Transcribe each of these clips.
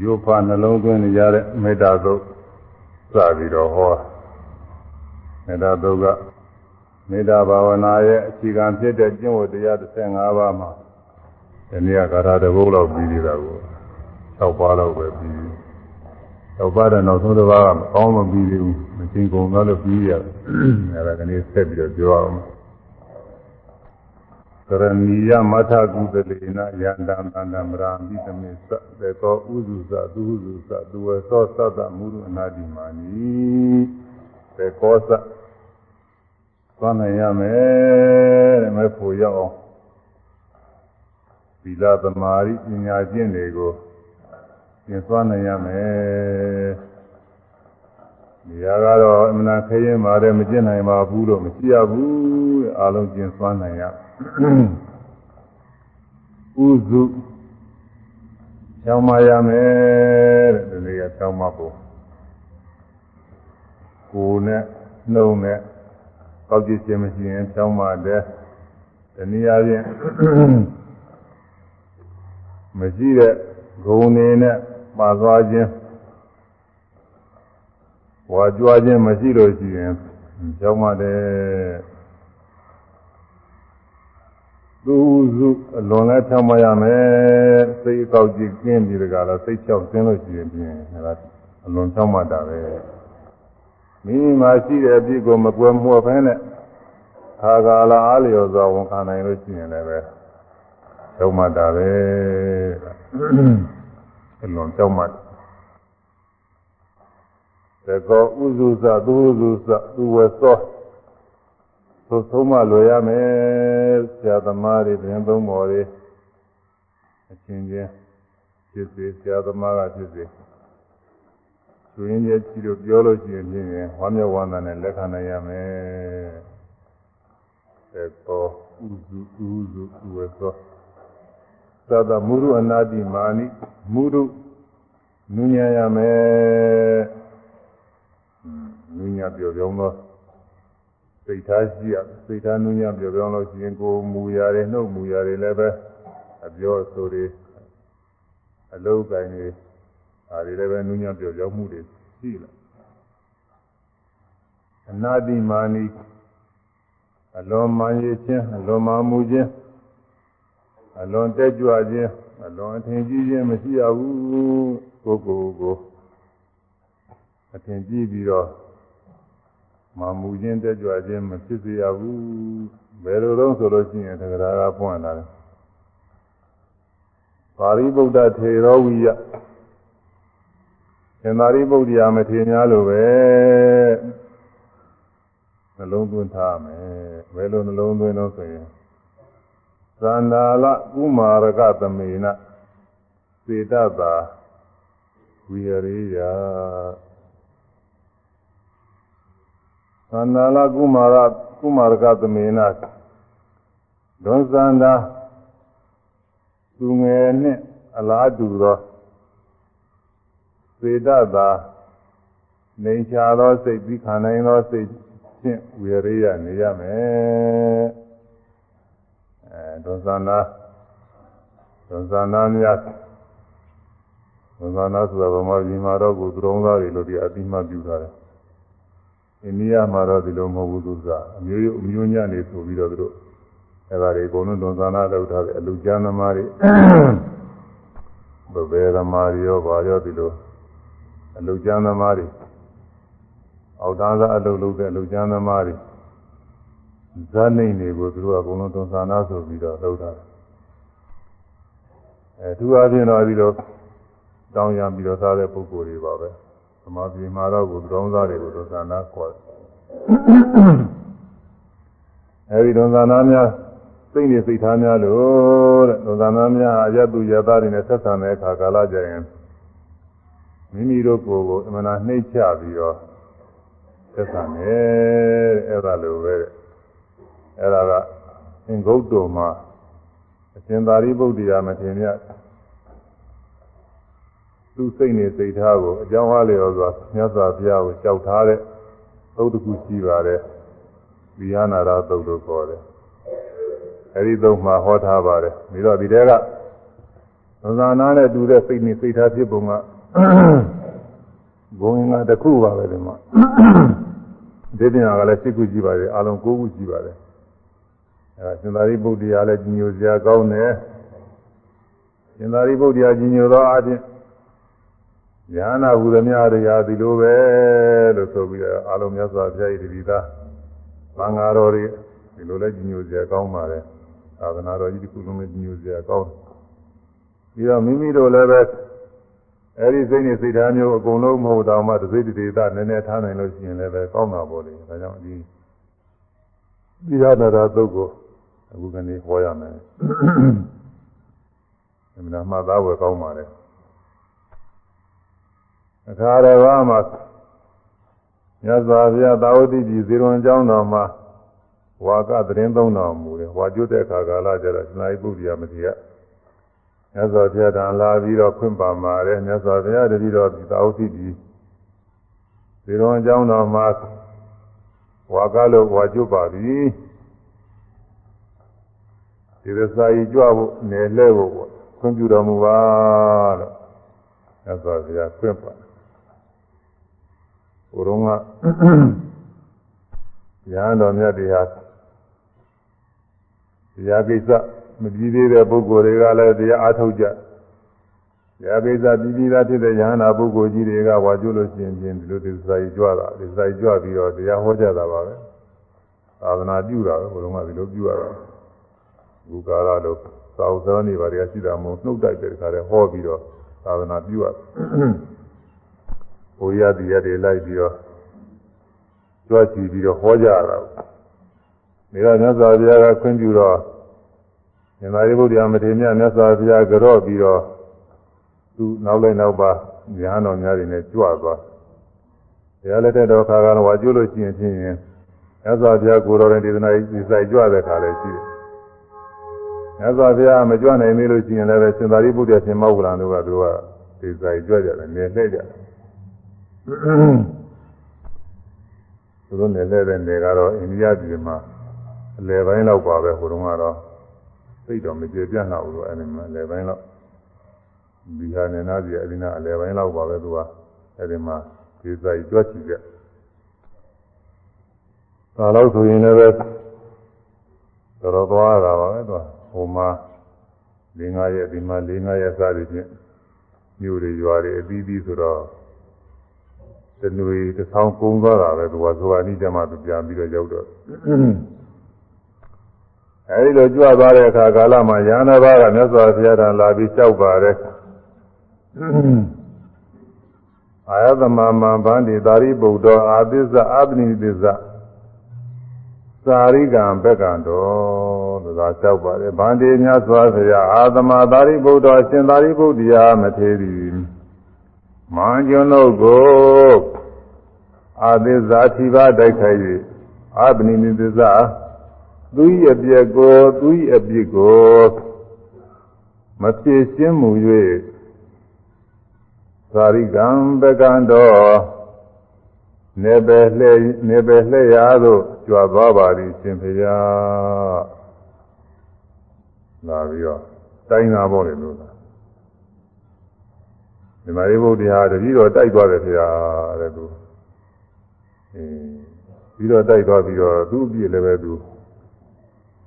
ရိုးဖနှလုံးသွင်းနေကြတဲ့မေတ္တာသုတ်စပြီးတော့ဟောမေတ္တာသုတ်ကမေတ္တာဘာဝနာရဲ့အခြေခံဖြစ်တဲ့ကျင့်ဝတ်တရား15ပါးမှာဒီနေ့ကဂါထာတစ်ပုဒ်လောက်ပြီးနေတာကို6ပါးလောက်ပဲပြီး6ပါးတဲ့နောက်ဆုံးတစ်ပါးကမကောင်းမပြီးသေးဘူးမချင်းကုန်တော့လို့ပြီးရတယ်အဲဒါကနေ့ဆက်ပြီးတော့ပြောအောင် ကရဏီယမထကုသလေနယန္တံတန္တမရာမိသမေသသေကောဥစုသသူဟုစုသသူဝသောသတ္တမုရုအနာတိမာနိသေကောသသွားနိုင်ရမယ်တဲ့မဲ့ဖို့ရောက်အောင်သီလသမာဓိပညာကျင့်တွေကိုသင်သွားနိုင်ရမယ်နေရာကတော့အမှန်ခရင်ပါတယ်မကျင့်နိုင်ပါဘူးလို့မရှိရဘူးတဲ့အားလုံးကျင့်သွားနိုင်ရ ဥစုချောင်းမရမယ်တဲ့ဒီကချောင်းမဖို့ကိုယ်နဲ့နှုံနဲ့ကောက်ကြည့်ခြင်းမရှိရင်ချောင်းမတဲ့တနည်းအားဖြင့်မရှိတဲ့ဂုံနေနဲ့ပါသွားခြင်းဝါကြွားခြင်းမရှိလို့ရှိရင်ချောင်းမတဲ့ သူစုအလွန်လဲဖြောင်းမရမယ်စိတ်ကောက်ကြည့်ကျင်းပြီးတကလားစိတ်ချောက်ကျင်းလို့ရှိရင်ပြင်ဒါအလွန်ဖြောင်းမတာပဲမိမိမှာရှိတဲ့အပြစ်ကိုမကွယ်မှုဖဲနဲ့ခါကာလအားလျော်စွာဝန်ခံနိုင်လို့ရှိရင်လည်းပဲဖြောင်းမတာပဲအလွန်ဖြောင်းမတာသေကောဥစုသသူဥစုသသူဝေသော သို့ဆုံးမလွယ်ရမယ်ဆရာသမားတွေပြင်သုံးမော်တွေအချင်းချင်းဖြစ်စေဆရာသမားကဖြစ်စေသူရင်းရဲ့ကြည့်လို့ပြောလို့ရှိရင်ဖြင့်ဝမ်းမြောက်ဝမ်းသာနဲ့လက်ခံနိုင်ရမယ်သေကောဥစုဥစုသူဝေသောသတ္တမုရုအနာတိမာနိမုရုနုညံရမယ်နုညံပြောပြောသော စိတ်ထားရှိရစိတ်ထားနုညံ့ပြောပြောလို့ရှိရင်ကိုယ်မူရတယ်နှုတ်မူရတယ်လည်းပဲအပြောဆိုတွေအလုံးကိုင်းတွေဒါတွေလည်းပဲနုညံ့ပြောပြောမှုတွေရှိလာအနာတိမာနီအလွန်မှန်ရခြင်းအလွန်မှန်မှုခြင်းအလွန်တက်ကြွခြင်းအလွန်အထင်ကြီးခြင်းမရှိရဘူးကိုယ်ကိုယ်ကိုအထင်ကြီးပြီးတော့ မမူခြင်းတက်ကြွခြင်းမဖြစ်စေရဘူးဘယ်လိုတော့ဆိုလို့ရှိရင်သက္ကရာကပွင့်လာတယ်ပါရိဗုဒ္ဓထေရောဝိယသင်္သာရိပုတ္တရာမထေရများလိုပဲနှလုံးသွင်းထားမယ်ဘယ်လိုနှလုံးသွင်းလို့ဆိုရင်သန္တာလကုမာရကသမေနစေတသာဝိရိယ သန္တာလကုမာရကုမာရကသမေနဒွန်သန္တာသူငယ်နှင့်အလားတူသောစေတသာနေချာသောစိတ်ပြီးခံနိုင်သောစိတ်ဖြင့်ဝေရိယနေရမယ်အဲဒွန်သန္တာဒွန်သန္တာများဒွန်သန္တာဆိုတာဗမာပြည်မှာတော့ကိုယ်သုံးသားတွေလို့ဒီအတိမပြုထားတယ် အိန္ဒိယမှာတော့ဒီလိုမဟုတ်ဘူးသူကအမျိုးအမျိုးညနေဆိုပြီးတော့သူတို့အဲဒါတွေအကုန်လုံးသွန်သနာလုပ်ထားတယ်အလူကျမ်းသမားတွေဘယ်ဘယ်သမားတွေရောဘာရောဒီလိုအလူကျမ်းသမားတွေအောက်တန်းစားအလုပ်လုပ်တဲ့အလူကျမ်းသမားတွေဇာနေတွေကိုသူတို့ကအကုန်လုံးသွန်သနာဆိုပြီးတော့လုပ်ထားတယ်အဲသူအချင်းတော့ပြီးတော့တောင်းရပြီးတော့သားတဲ့ပုဂ္ဂိုလ်တွေပါပဲသမာဓိမှာတော့ကိုသုံးသားတွေကိုဒုသနာခေါ်တယ် အဲဒီဒုသနာများစိတ်နဲ့စိတ်ထားများလို့တဲ့ဒုသနာများအယတုယသားတွေနဲ့ဆက်ဆံတဲ့အခါကာလကြရင်မိမိတို့ကိုယ်ကိုအမှန်တရားနှိမ့်ချပြီးတော့ဆက်ဆံတယ်တဲ့အဲ့ဒါလိုပဲတဲ့အဲ့ဒါကအင်္ဂုတ္တမှာအရှင်သာရိပုတ္တရာမထေရမြတ်သူစိတ်နဲ့စိတ်ထားကိုအကြောင်းအားလျော်စွာမြတ်စွာဘုရားကိုကြောက်ထားတဲ့ သုတ်တခုရှိပါတယ်။ဒီဟာနာရသုတ်လို့ခေါ်တယ်။အဲဒီသုတ်မှာဟောထားပါတယ်။ပြီးတော့ဒီတဲကသဇာနာနဲ့တူတဲ့စိတ်နဲ့စိတ်ထားဖြစ်ပုံကဘုံငါတစ်ခုပါပဲဒီမှာဒီပြင်ကလည်းစိတ်ကူကြည့်ပါတယ်အလုံး၉ခုကြည့်ပါတယ်အဲစင်္သာရိပုတ္တရာလည်းကြီးညိုစရာကောင်းတယ်စင်္သာရိပုတ္တရာကြီးညိုသောအချင်း ညာနာဟုသမျှတရားဒီလိုပဲလို့ဆိုပြီးတော့အလုံးမြတ်စွာဘုရား၏တတိသားသံဃာတော်တွေဒီလိုလဲကြီးညိုစရာကောင်းပါတယ်သာသနာတော်ကြီးတစ်ခုလုံးလည်းကြီးညိုစရာကောင်းတယ်ပြီးတော့မိမိတို့လည်းပဲအဲဒီစိတ်နဲ့စိတ်ဓာတ်မျိုးအကုန်လုံးမဟုတ်တော့မှတစိတ်တဒေသနည်းနည်းထားနိုင်လို့ရှိရင်လည်းပဲကောင်းတာပေါ့လေဒါကြောင့်ဒီဒီရနာတာသုတ်ကိုအခုကနေဟောရမယ်အမှန်မှသားဝယ်ကောင်းပါလေ အခါတော်ကမှမြတ်စွာဘုရားသာဝတိပြည်ဇေရွန်ကျောင်းတော်မှာဝါကသတင်းသုံးတော်မူတယ်ဝါကျွတ်တဲ့အခါကာလကျတော့စနာယပုဒ္ဒရာမတိယမြတ်စွာဘုရားတန်လာပြီးတော့ခွင့်ပါမှာတယ်မြတ်စွာဘုရားတတိတော်သာဝတိပြည်ဇေရွန်ကျောင်းတော်မှာဝါကလို့ဝါကျွတ်ပါပြီဒီရစာကြီးကြွဖို့နယ်လဲဖို့ပေါ့ခွင့်ပြုတော်မူပါလို့မြတ်စွာဘုရားခွင့်ပါ ဘုရုံကရဟန်းတော်မြတ်တွေဟာတရားကိစ္စမပြီးသေးတဲ့ပုဂ္ဂိုလ်တွေကလည်းတရားအားထုတ်ကြတရားကိစ္စပြီးပြီးသားဖြစ်တဲ့ယဟန္တာပုဂ္ဂိုလ်ကြီးတွေကဝါကျွလို့ရှိရင်ချင်းဒီလိုဒီစာကြီးကြွတာဒီစာကြီးကြွပြီးတော့တရားဟောကြတာပါပဲသာသနာပြုတာပဲဘုရုံကဒီလိုပြုရတာဘုကာရလို့သာဝဇောနေပါတွေကရှိတာမဟုတ်နှုတ်တိုက်တဲ့ခါတည်းဟောပြီးတော့သာသနာပြုရ ဘုရားတရားတွေလိုက်ပြီးတော့ကြွချီပြီးတော့ဟောကြရတာဒီကမြတ်စွာဘုရားကခွင့်ပြုတော့မြတ်သာရိပုတ္တရာမထေရမြတ်စွာဘုရားကြော့ပြီးတော့သူနောက်လိုက်နောက်ပါညာတော်များတွေနဲ့ကြွသွားတရားလက်တဲ့တော်ခါကတော့ဝါကျွလို့ရှိရင်ဖြင့်မြတ်စွာဘုရားကိုတော်တဲ့ဒေသနာကြီးဒီဆိုင်ကြွတဲ့ခါလည်းရှိတယ်မြတ်စွာဘုရားမကြွနိုင်သေးလို့ရှိရင်လည်းပဲရှင်သာရိပုတ္တရာရှင်မောဂလန်တို့ကသူကဒီဆိုင်ကြွကြတယ်နေလှည့်ကြတယ် သူတို့နယ်လဲတဲ့နယ်ကတော့အိန္ဒိယပြည်မှာအလယ်ပိုင်းလောက်ပါပဲဟိုတုန်းကတော့သိတော့မကျေပြန့်တော့ဘူးအဲ့ဒီမှာအလယ်ပိုင်းလောက်ဘီဟာနယ်နာပြည်အဲ့ဒီနာအလယ်ပိုင်းလောက်ပါပဲသူကအဲ့ဒီမှာဒီဆိုင်ကြွချီကြဒါလို့ဆိုရင်လည်းတော်တော်သွားတာပါပဲသူကဟိုမှာ၄၅ရက်ဒီမှာ၄၅ရက်စသည်ဖြင့်မြို့တွေရွာတွေအသီးသီးဆိုတော့ တနွေတစ်ဆောင်ကုန်းသွားတာပဲသူကဇောအနိကျမှသူပြန်ပြီးတော့ရောက်တော့အဲဒီလိုကြွသွားတဲ့အခါကာလမှာယန္နာဘာကမြတ်စွာဘုရားတန်လာပြီးလျှောက်ပါတယ်အာယသမမံဗန္တိသာရိပုတ္တအာသစ္စာအပနိသစ္စာသာရိကံဘက်ကံတော်သာလျှောက်ပါတယ်ဗန္တိမြတ်စွာဘုရားအာသမသာရိပုတ္တရှင်သာရိပုတ္တရာမထေရီ မဟာကျွန်ုပ်ကိုအာသစ္စာထိပါတိုက်ခိုက်၍အပနိနိသစ္စာသူ၏အပြည့်ကိုသူ၏အပြစ်ကိုမဖြေရှင်းမူ၍သာရိကံပကံတော်နေပဲလှဲ့နေပဲလှဲ့ရာသို့ကြွားသွားပါသည်ရှင်ဖေယလာပြီးတော့တိုင်းသာပေါ့လေလို့ ဒီမာရိဘုရားတတိတော်တိုက်သွားတယ်ဖေယတဲ့သူအင်းပြီးတော့တိုက်သွားပြီးတော့သူ့အပြည့်လည်းပဲသူ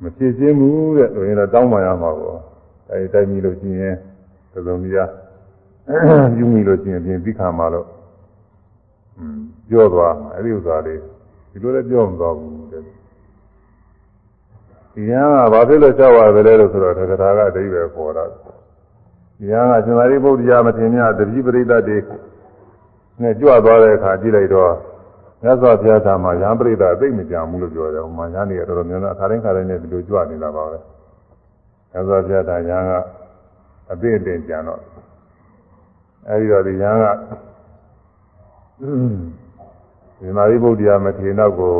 မဖြစ်ချင်းဘူးတဲ့ဆိုရင်တော့တောင်းပန်ရမှာပေါ့အဲဒီတိုက်မိလို့ရှိရင်သလုံးကြီးယူမိလို့ရှိရင်ပြင်ပြီးခံမှာလို့อืมပြောသွားမှာအဲဒီဥစ္စာလေးဒီလိုလည်းပြောမသွားဘူးတဲ့ဒီညာကဘာဖြစ်လို့ကြောက်ရတယ်လဲလို့ဆိုတော့သက္ကထာကအတိပဲပေါ်တာ ဒီညာကရှင်သာရိပုတ္တရာမထေရမြတ်တတိပရိသတ်တွေနဲ့ကြွသွားတဲ့အခါကြည့်လိုက်တော့မြတ်စွာဘုရားသာမှာရဟန်းပရိသတ်အသိမကြဘူးလို့ပြောတယ်ဟိုမှာရဟန်းတွေတော်တော်များများအခါတိုင်းခါတိုင်းနဲ့ဒီလိုကြွနေတာပါပဲမြတ်စွာဘုရားသာရဟန်းကအသိအတင်ကြံတော့အဲဒီတော့ဒီရဟန်းကဒီမာရိပုတ္တရာမထေရနောက်ကို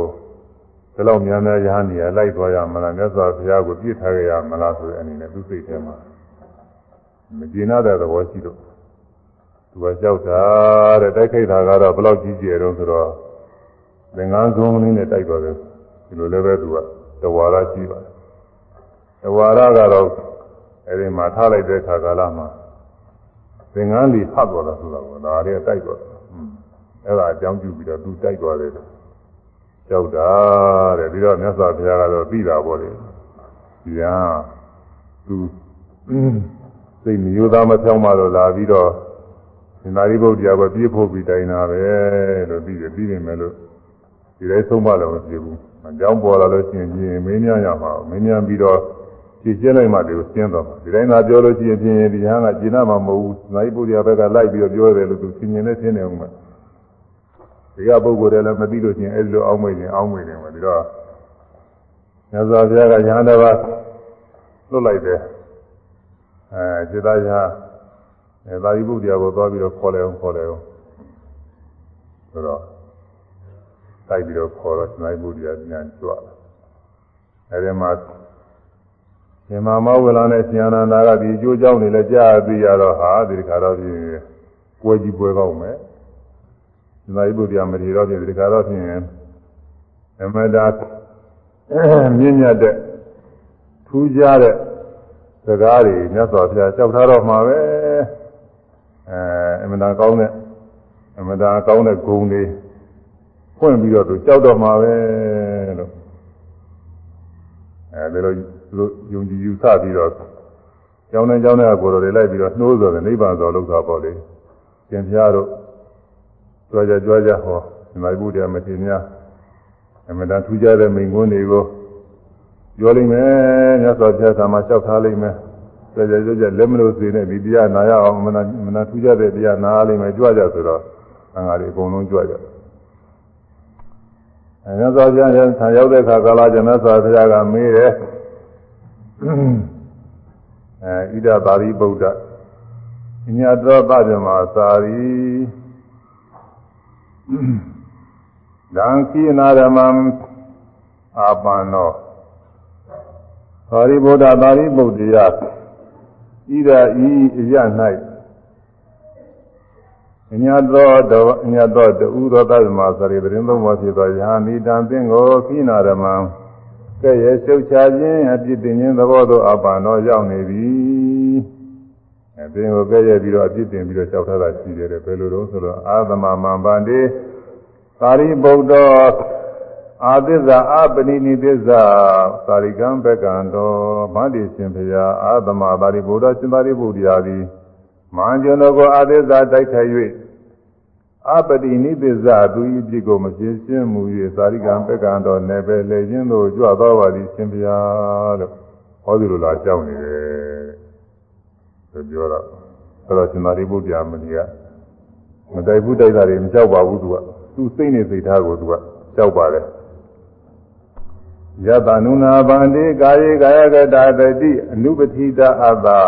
ဒီလောက်များများရဟန်းနေရာလိုက်သွားရမလားမြတ်စွာဘုရားကိုပြစ်ထားကြရမလားဆိုတဲ့အနေနဲ့သူစိတ်ထဲမှာ မကျေနပ်တဲ့သဘောရှိတော့သူကကြောက်တာတဲ့တိုက်ခိုက်တာကတော့ဘယ်လောက်ကြီးကျယ်တော့ဆိုတော့သင်္ကန်းဆုံးလေးနဲ့တိုက်သွားတယ်ဒီလိုလည်းပဲသူကတဝါရရှိပါတယ်တဝါရကတော့အဲဒီမှာထားလိုက်တဲ့ခါကာလမှာသင်္ကန်းလေးဖတ်သွားတာဆိုတာကဒါတွေကတိုက်သွားတယ်အဲ့ဒါအကြောင်းပြုပြီးတော့သူတိုက်သွားတယ်ကြောက်တာတဲ့ပြီးတော့မြတ်စွာဘုရားကတော့ပြီးတာပေါ့လေဒီဟာသူ စိတ်မျိုးသားမဖြောင်းမှတော့လာပြီးတော့ဒီနာရီဘုရားကပြေးဖို့ပြီးတိုင်တာပဲလို့ပြီးတယ်ပြီးနေမယ်လို့ဒီတိုင်းဆုံးမလို့မဖြစ်ဘူးအကြောင်းပေါ်လာလို့ရှိရင်ပြင်မင်းများရမှာမင်းများပြီးတော့ကြည့်ကျလိုက်မှဒီကိုရှင်းသွားမှာဒီတိုင်းသာပြောလို့ရှိရင်ပြင်ဒီဟာကကျင့်မှာမဟုတ်ဘူးနာရီဘုရားဘက်ကလိုက်ပြီးတော့ပြောတယ်လို့သူရှင်းနေနဲ့ရှင်းနေအောင်မှာဒီကပုဂ္ဂိုလ်တွေလည်းမသိလို့ရှိရင်အဲဒီလိုအောင်းမိတ်နေအောင်းမိတ်နေမှာဒီတော့မြတ်စွာဘုရားကညာတော်ကလွတ်လိုက်တယ် အဲစေတရာအဲသာရိပုတ္တရာကိုသွားပြီးတော့ခေါ်လဲအောင်ခေါ်လဲအောင်ဆိုတော့တိုက်ပြီးတော့ခေါ်တော့သာရိပုတ္တရာပြန်ကြွလာအဲဒီမှာရှင်မမောဝလာနဲ့ရှင်အနန္ဒာကဒီအကျိုးကြောင့်နေလဲကြားသိရတော့ဟာဒီခါတော့ပြင်ပွဲကြီးပွဲကောင်းမယ်သာရိပုတ္တရာမထေရတော့ပြင်ဒီခါတော့ပြင်အမတာမြင့်မြတ်တဲ့ထူးခြားတဲ့ စကားတွေမြတ်စွာဘုရားကြောက်ထားတော့မှာပဲအဲအမတာကောင်းတဲ့အမတာကောင်းတဲ့ဂုဏ်တွေဖွင့်ပြီးတော့သူကြောက်တော့မှာပဲလို့အဲဒီလိုသူတို့ယုံကြည်ယူဆပြီးတော့ကျောင်းနဲ့ကျောင်းနဲ့ကိုယ်တော်တွေလိုက်ပြီးတော့နှိုးဆိုတယ်နိဗ္ဗာန်ဆိုလောက်တာပေါ့လေကျင်ဖျားတို့ကြွားကြကြွားကြဟောဒီမှာဘုရားမထေရများအမှန်တန်ထူးခြားတဲ့မိန့်ခွန်းတွေကို ပြောလိမ့်မယ်မြတ်စွာဘုရားသာမလျှောက်ထားလိမ့်မယ်ကြွားကြကြွားကြလက်မလို့စေနဲ့ဒီတရားနာရအောင်မနာမနာထူးခြားတဲ့တရားနာလိမ့်မယ်ကြွားကြဆိုတော့အငါတွေအကုန်လုံးကြွားကြအဲမြတ်စွာဘုရားဆံရောက်တဲ့အခါကာလကျမြတ်စွာဘုရားကမေးတယ်အဲဣဒပါရိဗုဒ္ဓညတောပဇမသာရီဒံခိနာရမံအာပန္နော သာရိဗုဒ္ဓသာရိဗုဒ္ဓရာဣဒဤအရ၌ညတောတောညတောတူသောသဗ္ဗမသာရိပရင်သုံးပါးဖြစ်သောယဟနိတံသင်္ကိုခိနာရမံကဲ့ရဲ့ရှုပ်ချခြင်းအပြစ်တင်ခြင်းသဘောသို့အပန်တော်ရောက်နေပြီအဲသင်ကိုကဲ့ရဲ့ပြီးတော့အပြစ်တင်ပြီးတော့ကြောက်ထားတာရှိတယ်ဘယ်လိုတော့ဆိုတော့အာသမမံဗန္တိသာရိပုတ္တ အာသစ္စာအပနိနိသစ္စာသာရိကံဘကံတော်ဗန္တိရှင်ဖရာအာသမသာရိပုတ္တရှင်သာရိပုတ္တရာသည်မဟာကျွန်တော်ကိုအာသစ္စာတိုက်ခိုက်၍အပတိနိသစ္စာသူဤပြစ်ကိုမပြင်းရှင်းမူ၍သာရိကံပက္ကံတော်နယ်ပဲလေခြင်းသို့ကြွသွားပါသည်ရှင်ဗျာလို့ဟောဒီလိုလားကြောက်နေတယ်ဆိုပြောတော့အဲ့တော့ရှင်သာရိပုတ္တရာမကြီးကမတိုက်ဘူးတိုက်တာတွေမကြောက်ပါဘူးသူကသူစိတ်နဲ့စိတ်ထားကိုသူကကြောက်ပါတယ် ယတနုနာဗန္တိကာယေကာယကတာတတိအနုပတိတာအတ္တာ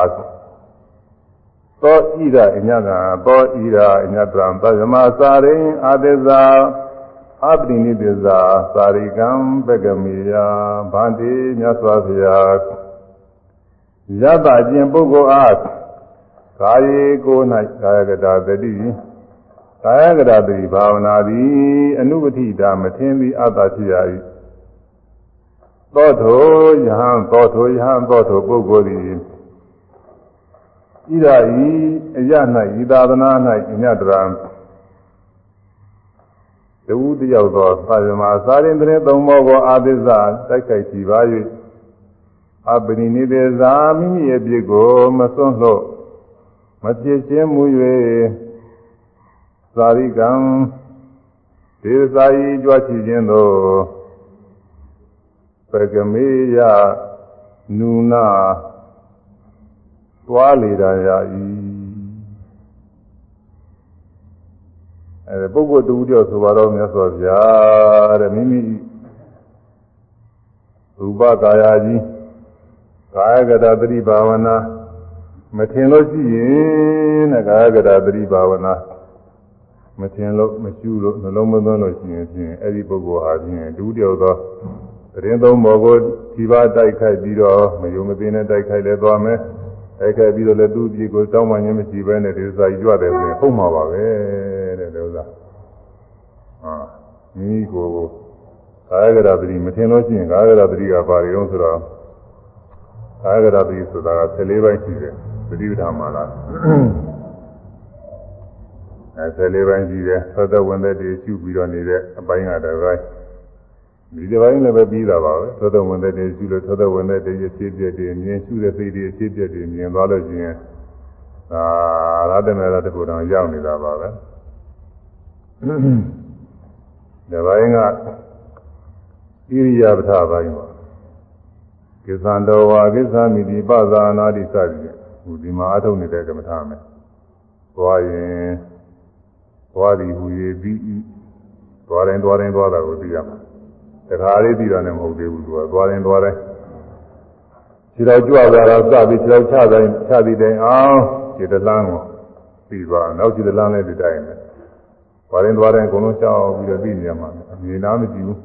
သောဣဒအညကသောဣဒအညတံသဇမစာရိအာသစ္စာအပတိနိသစ္စာသာရိကံပကမိယဗန္တိမြတ်စွာဘုရားယတအကျင့်ပုဂ္ဂိုလ်အားကာယေကို၌ကာယကတာတတိကာယကတာတတိဘာဝနာသည်အနုပတိတာမထင်သည်အတ္တဖြစ်ရ၏ သောထိုယဟံသောထိုယဟံသောထိုပုဂ္ဂိုလ်သည်ဣဒာဤအရ၌ဤသာသနာ၌အညတရံတဝုတယောက်သောသာယမသာရင်တည်းသုံးဘောကိုအာသစ္စာတိုက်ခိုက်ကြည်ပါ၍အပနိနိသေဇာမိမိရဲ့ပြစ်ကိုမစွန့်လို့မပြစ်ချင်းမူ၍သာရိကံဒေသစာယီကြွချီခြင်းသို့ ပကမေယနုနာသွားလေတာရာဤအဲပုဂ္ဂိုလ်တူတယောက်ဆိုတော့မြတ်စွာဘုရားတဲ့မိမိရူပကာယကြီးကာယကတာသတိဘာဝနာမထင်လို့ရှိရင်တဲ့ကာယကတာသတိဘာဝနာမထင်လို့မရှုလို့နှလုံးမသွင်းလို့ရှိရင်ဖြင့်အဲ့ဒီပုဂ္ဂိုလ်ဟာဖြင့်ဒုတိယသော တရင်သုံးဘောကိုဒီပါတိုက်ခိုက်ပြီးတော့မယုံမသိနဲ့တိုက်ခိုက်လဲသွားမယ်အဲ့ခဲ့ပြီးတော့လည်းသူ့ပြည်ကိုတောင်းပန်ခြင်းမရှိဘဲနဲ့ဒီစာကြီးကြွတယ်ဆိုရင်ဟုတ်မှာပါပဲတဲ့ဒီဥစ္စာဟာမိကိုကာယကရပတိမထင်လို့ရှိရင်ကာယကရပတိကဘာတွေအောင်ဆိုတော့ကာယကရပတိဆိုတာက14ပိုင်းရှိတယ်ပฏิပဒါမှာလားအဲ14ပိုင်းရှိတယ်သောတဝင်သက်တွေရှုပြီးတော့နေတဲ့အပိုင်းကတစ်ပိုင်း ဒီတစ်ပိုင်းလည်းပဲပြီးတာပါပဲသောတဝင်သက်တွေရှုလို့သောတဝင်သက်တွေအဖြစ်ပြည့်တွေမြင်ရှုတဲ့စိတ်တွေအဖြစ်ပြည့်တွေမြင်သွားလို့ရှိရင်အာရတမေရတခုတောင်ရောက်နေတာပါပဲဒီပိုင်းကဣရိယာပထပိုင်းပါကိသံတော်ဝါကိသမိတိပဇာနာတိစသည်ဟူဒီမှာအထုတ်နေတဲ့ကမ္မထာမယ်သွားရင်သွားသည်ဟူ၍ပြီးသွားတိုင်းသွားတိုင်းသွားတာကိုသိရမှာ တခါလေးသိတာနဲ့မဟုတ်သေးဘူးသူကသွားတိုင်းသွားတိုင်းခြေတော်ကြွသွားတော့စပြီးခြေတော်ချတိုင်းချပြီးတိုင်းအောင်ခြေတလန်းကိုပြီးသွားနောက်ခြေတလန်းလည်းဒီတိုင်းပဲသွားတိုင်းသွားတိုင်းအကုန်လုံးချောက်ပြီးတော့သိနေရမှာအမြင်နာမကြည့်ဘူး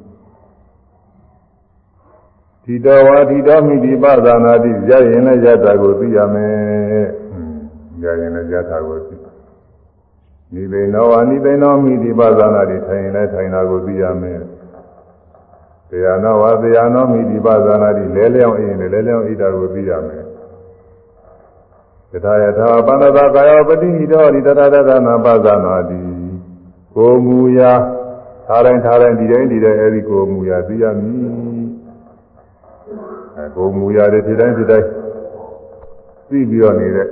ဒီတော်ဝါဒီတော်မိဒီပသနာတိရရင်လည်းရတာကိုသိရမယ်။ရရင်လည်းရတာကိုသိနိဗ္ဗာန်ဝါနိဗ္ဗာန်တော်မိဒီပသနာတိထိုင်ရင်လည်းထိုင်တာကိုသိရမယ်။ တရားတော်ဝါတရားတော်မိဒီပသနာတိလဲလျောင်းအရင်လဲလျောင်းဣတာကိုသိရမယ်။တထာယထာပန္နတာကာယောပတိဟိတောဒီတတတနာပသနာတိကိုမူရာထားတိုင်းထားတိုင်းဒီတိုင်းဒီတိုင်းအဲဒီကိုမူရာသိရမည်။အဲကိုမူရတယ်ဒီတိုင်းဒီတိုင်းသိပြီးတော့နေတဲ့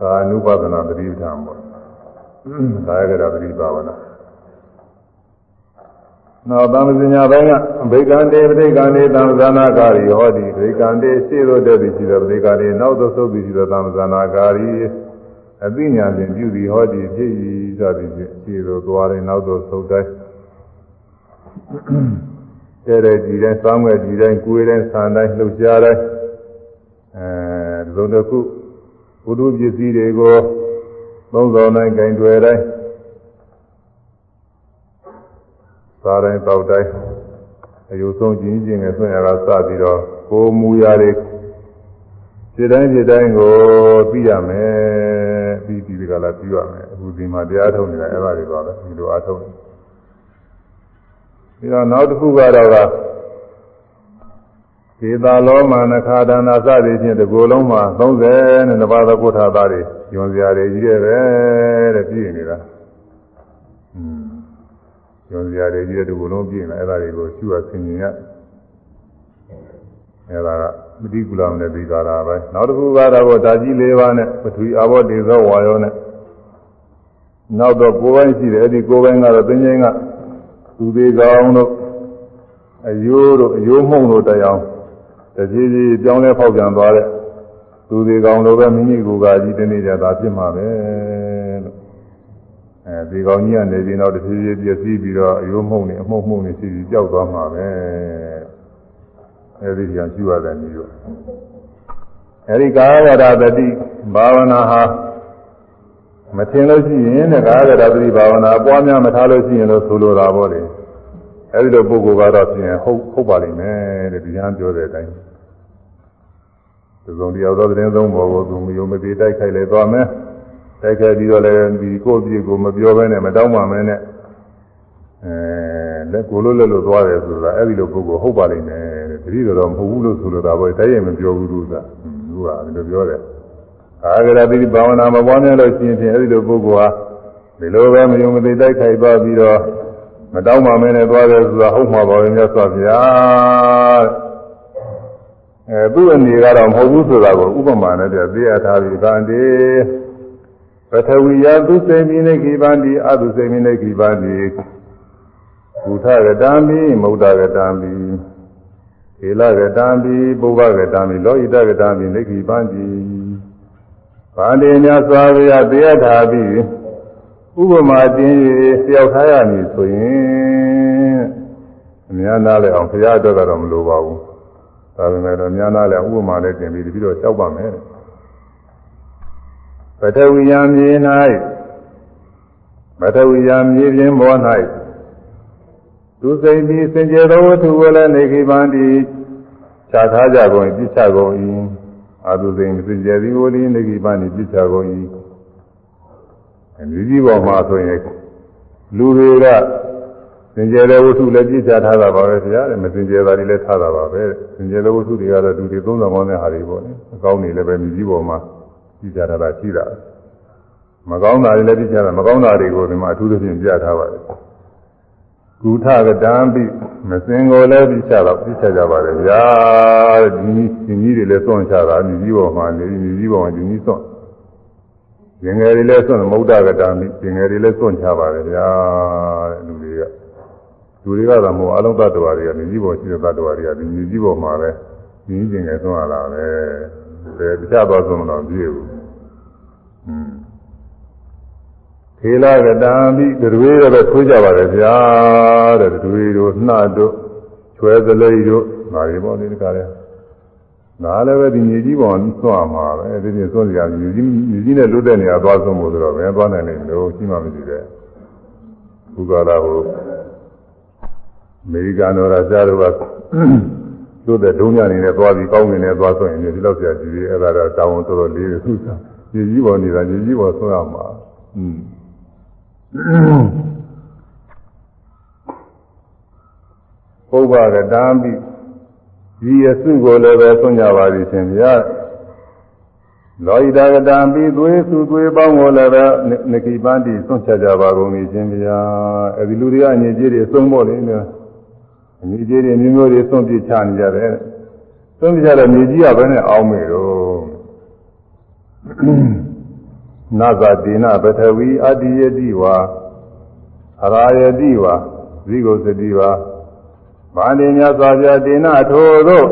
ကာနုပဒနာပရိသံပေါ့ဒါရကရာပရိပါဝနာ နောက်သံဃာပိုင်းကဗေကံတေပရိကံတေသံဃာနာကာရီဟောဒီဗေကံတေရှေ့သို့တက်ပြီးရှိသောပရိကံတေနောက်သို့ဆုပ်ပြီးရှိသောသံဃာနာကာရီအသိဉာဏ်ဖြင့်ပြုသည်ဟောဒီဖြစ်၏စသည်ဖြင့်ရှေ့သို့သွားရင်နောက်သို့ဆုပ်တိုင်းတဲ့တဲ့ဒီတိုင်းစောင်းမဲ့ဒီတိုင်းကိုယ်တိုင်းဆန်တိုင်းလှုပ်ရှားတိုင်းအဲသုံးတစ်ခုဘုဒ္ဓပစ္စည်းတွေကိုသုံးဆောင်တိုင်းဂင်တွေတိုင်း စားတိုင်းတောက်တိုင်းအယုဆုံးကျင်းကျင်းနဲ့ဆွံ့ရတာစပြီးတော့ကိုမူရာတွေခြေတိုင်းခြေတိုင်းကိုသိရမယ်ပြီးဒီကလာပြီးရမယ်အခုဒီမှာတရားထုတ်နေတာအဲ့ဒါတွေပါပဲဒီလိုအားထုတ်နေပြီးတော့နောက်တစ်ခုကတော့ကဒေတာလောမနခာဒနာစသည်ဖြင့်ဒီကိုယ်လုံးမှာ30နဲ့တပါးသောကုထာသားတွေညွန်စရာတွေကြီးတယ်ပဲတဲ့ပြည့်နေတာอืม ညွန်စရာတွေကြီးတဲ့ဒီကိုယ်လုံးပြည့်နေအဲ့ဒါတွေကိုရှုရဆင်ញင်ရအဲ့ဒါကမတိကုလမနဲ့ပြီးကြတာပဲနောက်တစ်ခုကတော့ဓာကြီး၄ပါးနဲ့ပထဝီအာဘောဒေဇောဝါယောနဲ့နောက်တော့ကိုယ်ပိုင်းရှိတယ်အဲ့ဒီကိုယ်ပိုင်းကတော့သင်္ကြန်ကသူသေးကောင်းတို့အယိုးတို့အယိုးမှုန့်တို့တရားတကြီးကြီးပြောင်းလဲဖောက်ပြန်သွားတဲ့သူသေးကောင်းတို့ပဲမိမိကိုယ်ကကြီးတနေ့ကျသာဖြစ်မှာပဲလို့ အဲဒီကောင်းကြီးကနေပြီးတော့တဖြည်းဖြည်းပြည့်စည်ပြီးတော့အယိုးမှုန့်နေအမှုန့်မှုန့်နေရှိပြီးကြောက်သွားမှာပဲအဲဒီကြောင့်ရှိရတယ်မျိုးအဲဒီကာယရတတိဘာဝနာဟာမထင်လို့ရှိရင်တဲ့ကာယကတတိဘာဝနာပွားများမထားလို့ရှိရင်လို့ဆိုလိုတာပေါ့လေအဲဒီလိုပုဂ္ဂိုလ်ကတော့ပြင်ဟုတ်ဟုတ်ပါလိမ့်မယ်တဲ့ဒီဟန်ပြောတဲ့အတိုင်းသုံးတရားသောတဲ့သုံးဘောကိုသူမယုံမသိတိုက်ခိုက်လေသွားမယ် တိုက်ခိုက်ပြီးတော့လည်းဒီကိုယ့်ပြည်ကိုမပြောဘဲနဲ့မတောင်းပါမဲနဲ့အဲလက်ကိုလို့လက်လို့သွားတယ်ဆိုတာအဲဒီလိုပုဂ္ဂိုလ်ဟုတ်ပါလိမ့်မယ်တဲ့တတိတော်မဟုတ်ဘူးလို့ဆိုလိုတာပေါ့တိုက်ရင်မပြောဘူးသူကသူကဒီလိုပြောတယ်အာဂရတိဘာဝနာမပွားများလို့ရှိရင်ဖြင့်အဲဒီလိုပုဂ္ဂိုလ်ဟာဒီလိုပဲမယုံမသိတိုက်ခိုက်သွားပြီးတော့မတောင်းပါမဲနဲ့သွားတယ်ဆိုတာဟုတ်မှာပါပဲမြတ်စွာဘုရားအဲသူ့အနေကတော့မဟုတ်ဘူးဆိုတာကိုဥပမာနဲ့ပြသိရထားပြီးဗန္တိ ပထဝီယသူစေမိနေခိဗန္တိအတုစေမိနေခိဗန္တိဘုထကတံမိမௌဒကတံမိေလကတံမိပုဗ္ဗကတံမိလောဟိတကတံမိနေခိဗန္တိဗန္တိမြတ်စွာဘုရားတရားထားပြီးဥပမာတင်းလျှောက်ထားရမည်ဆိုရင်အများနာလဲအောင်ဘုရားအတွက်ကတော့မလိုပါဘူးဒါပေမဲ့တော့အများနာလဲဥပမာနဲ့တင်ပြီးပြီးတော့လျှောက်ပါမယ် ပထဝီယမြေ၌ပထဝီယမြေပြင်ပေါ်၌သူစိတ်ပြီးစင်ကြယ်သောဝတ္ထုကိုလည်းနေခိပန္တိခြားထားကြကုန်ပြစ်ချကုန်၏အာသုစိန်စင်ကြယ်သည်ကိုလည်းနေခိပန္တိပြစ်ချကုန်၏လူကြီးပေါ်မှာဆိုရင်လူတွေကစင်ကြယ်တဲ့ဝတ္ထုလည်းပြစ်ချထားတာပါပဲဗျာတဲ့မစင်ကြယ်တာတွေလည်းထားတာပါပဲစင်ကြယ်တဲ့ဝတ္ထုတွေကတော့လူတွေသုံးဆောင်ကောင်းတဲ့ဟာတွေပေါ့လေအကောင်းတွေလည်းပဲလူကြီးပေါ်မှာ ပြစ်ချထားတာရှိတာမကောင်းတာတွေလည်းပြချတာမကောင်းတာတွေကိုဒီမှာအထူးသဖြင့်ပြထားပါတယ်ကုထကတံပိမစင်ကိုလည်းပြချတော့ပြချကြပါတယ်ဗျာဒီနည်းဒီနည်းတွေလည်းသွန့်ချတာမြည်ကြီးပေါ်မှာနေမြည်ကြီးပေါ်မှာဒီနည်းသွန့်ရင်ငယ်တွေလည်းသွန့်မௌဒ္ဒကတံပိရင်ငယ်တွေလည်းသွန့်ချပါတယ်ဗျာတဲ့လူတွေကလူတွေကတော့မဟုတ်အလုံးသတ္တဝါတွေကမြည်ကြီးပေါ်ရှိတဲ့သတ္တဝါတွေကဒီမြည်ကြီးပေါ်မှာပဲမြည်ကြီးငယ်သွန့်ရတာပဲ ဒါတခြားသွားဆုံးမလို့ပြည့်ဘူးอืมခေလာကတံပိတွေတော့ပဲထွေးကြပါလေဗျာတဲ့တွေတို့နှှတို့ချွဲသလိတို့ဒါတွေပေါ့ဒီတကားလဲနားလည်းပဲဒီမြေကြီးပေါ်ဆွမ်းမှာပဲဒီပြင်ဆွမ်းကြမြေကြီးမြေကြီးနဲ့လွတ်တဲ့နေရာသွားဆုံးဖို့ဆိုတော့ဘယ်သွားနိုင်လဲလို့ရှိမှမရှိတဲ့ဘုရားလာဟိုအမေရိကန်တော်ရာရှားတို့က လွတ်တဲ့ဒုံညနေနဲ့သွားပြီးကောင်းနေနဲ့သွားဆိုရင်ဒီလောက်ဆရာကြီးအဲ့ဒါတော့တောင်းတော်တော်လေးသူကမြေကြီးပေါ်နေတာမြေကြီးပေါ်ဆွမ်းရမှာอืมပုဗ္ဗကတံပိဒီအစုကိုလည်းပဲဆွံ့ကြပါသည်ရှင်ဗျာလောဟိတကတံပိသွေးစုသွေးပေါင်းကိုလည်းပဲနကိပန္တိဆွံ့ချကြပါကုန်သည်ရှင်ဗျာအဲဒီလူတွေကအငြိကြီးတွေသုံးဖို့လေနော် အငြိကြီးတွေမျိုးမျိုးတွေဆွံ့ပြချနေကြတယ်ဆွံ့ပြချတဲ့မြေကြီးကဘယ်နဲ့အောင်းမေတော့နာဇာတိနာပထဝီအတ္တိယတိဝါအရာယတိဝါဇိဂုစတိဝါမာနိမြတ်စွာဘုရားတိနာထိုတို့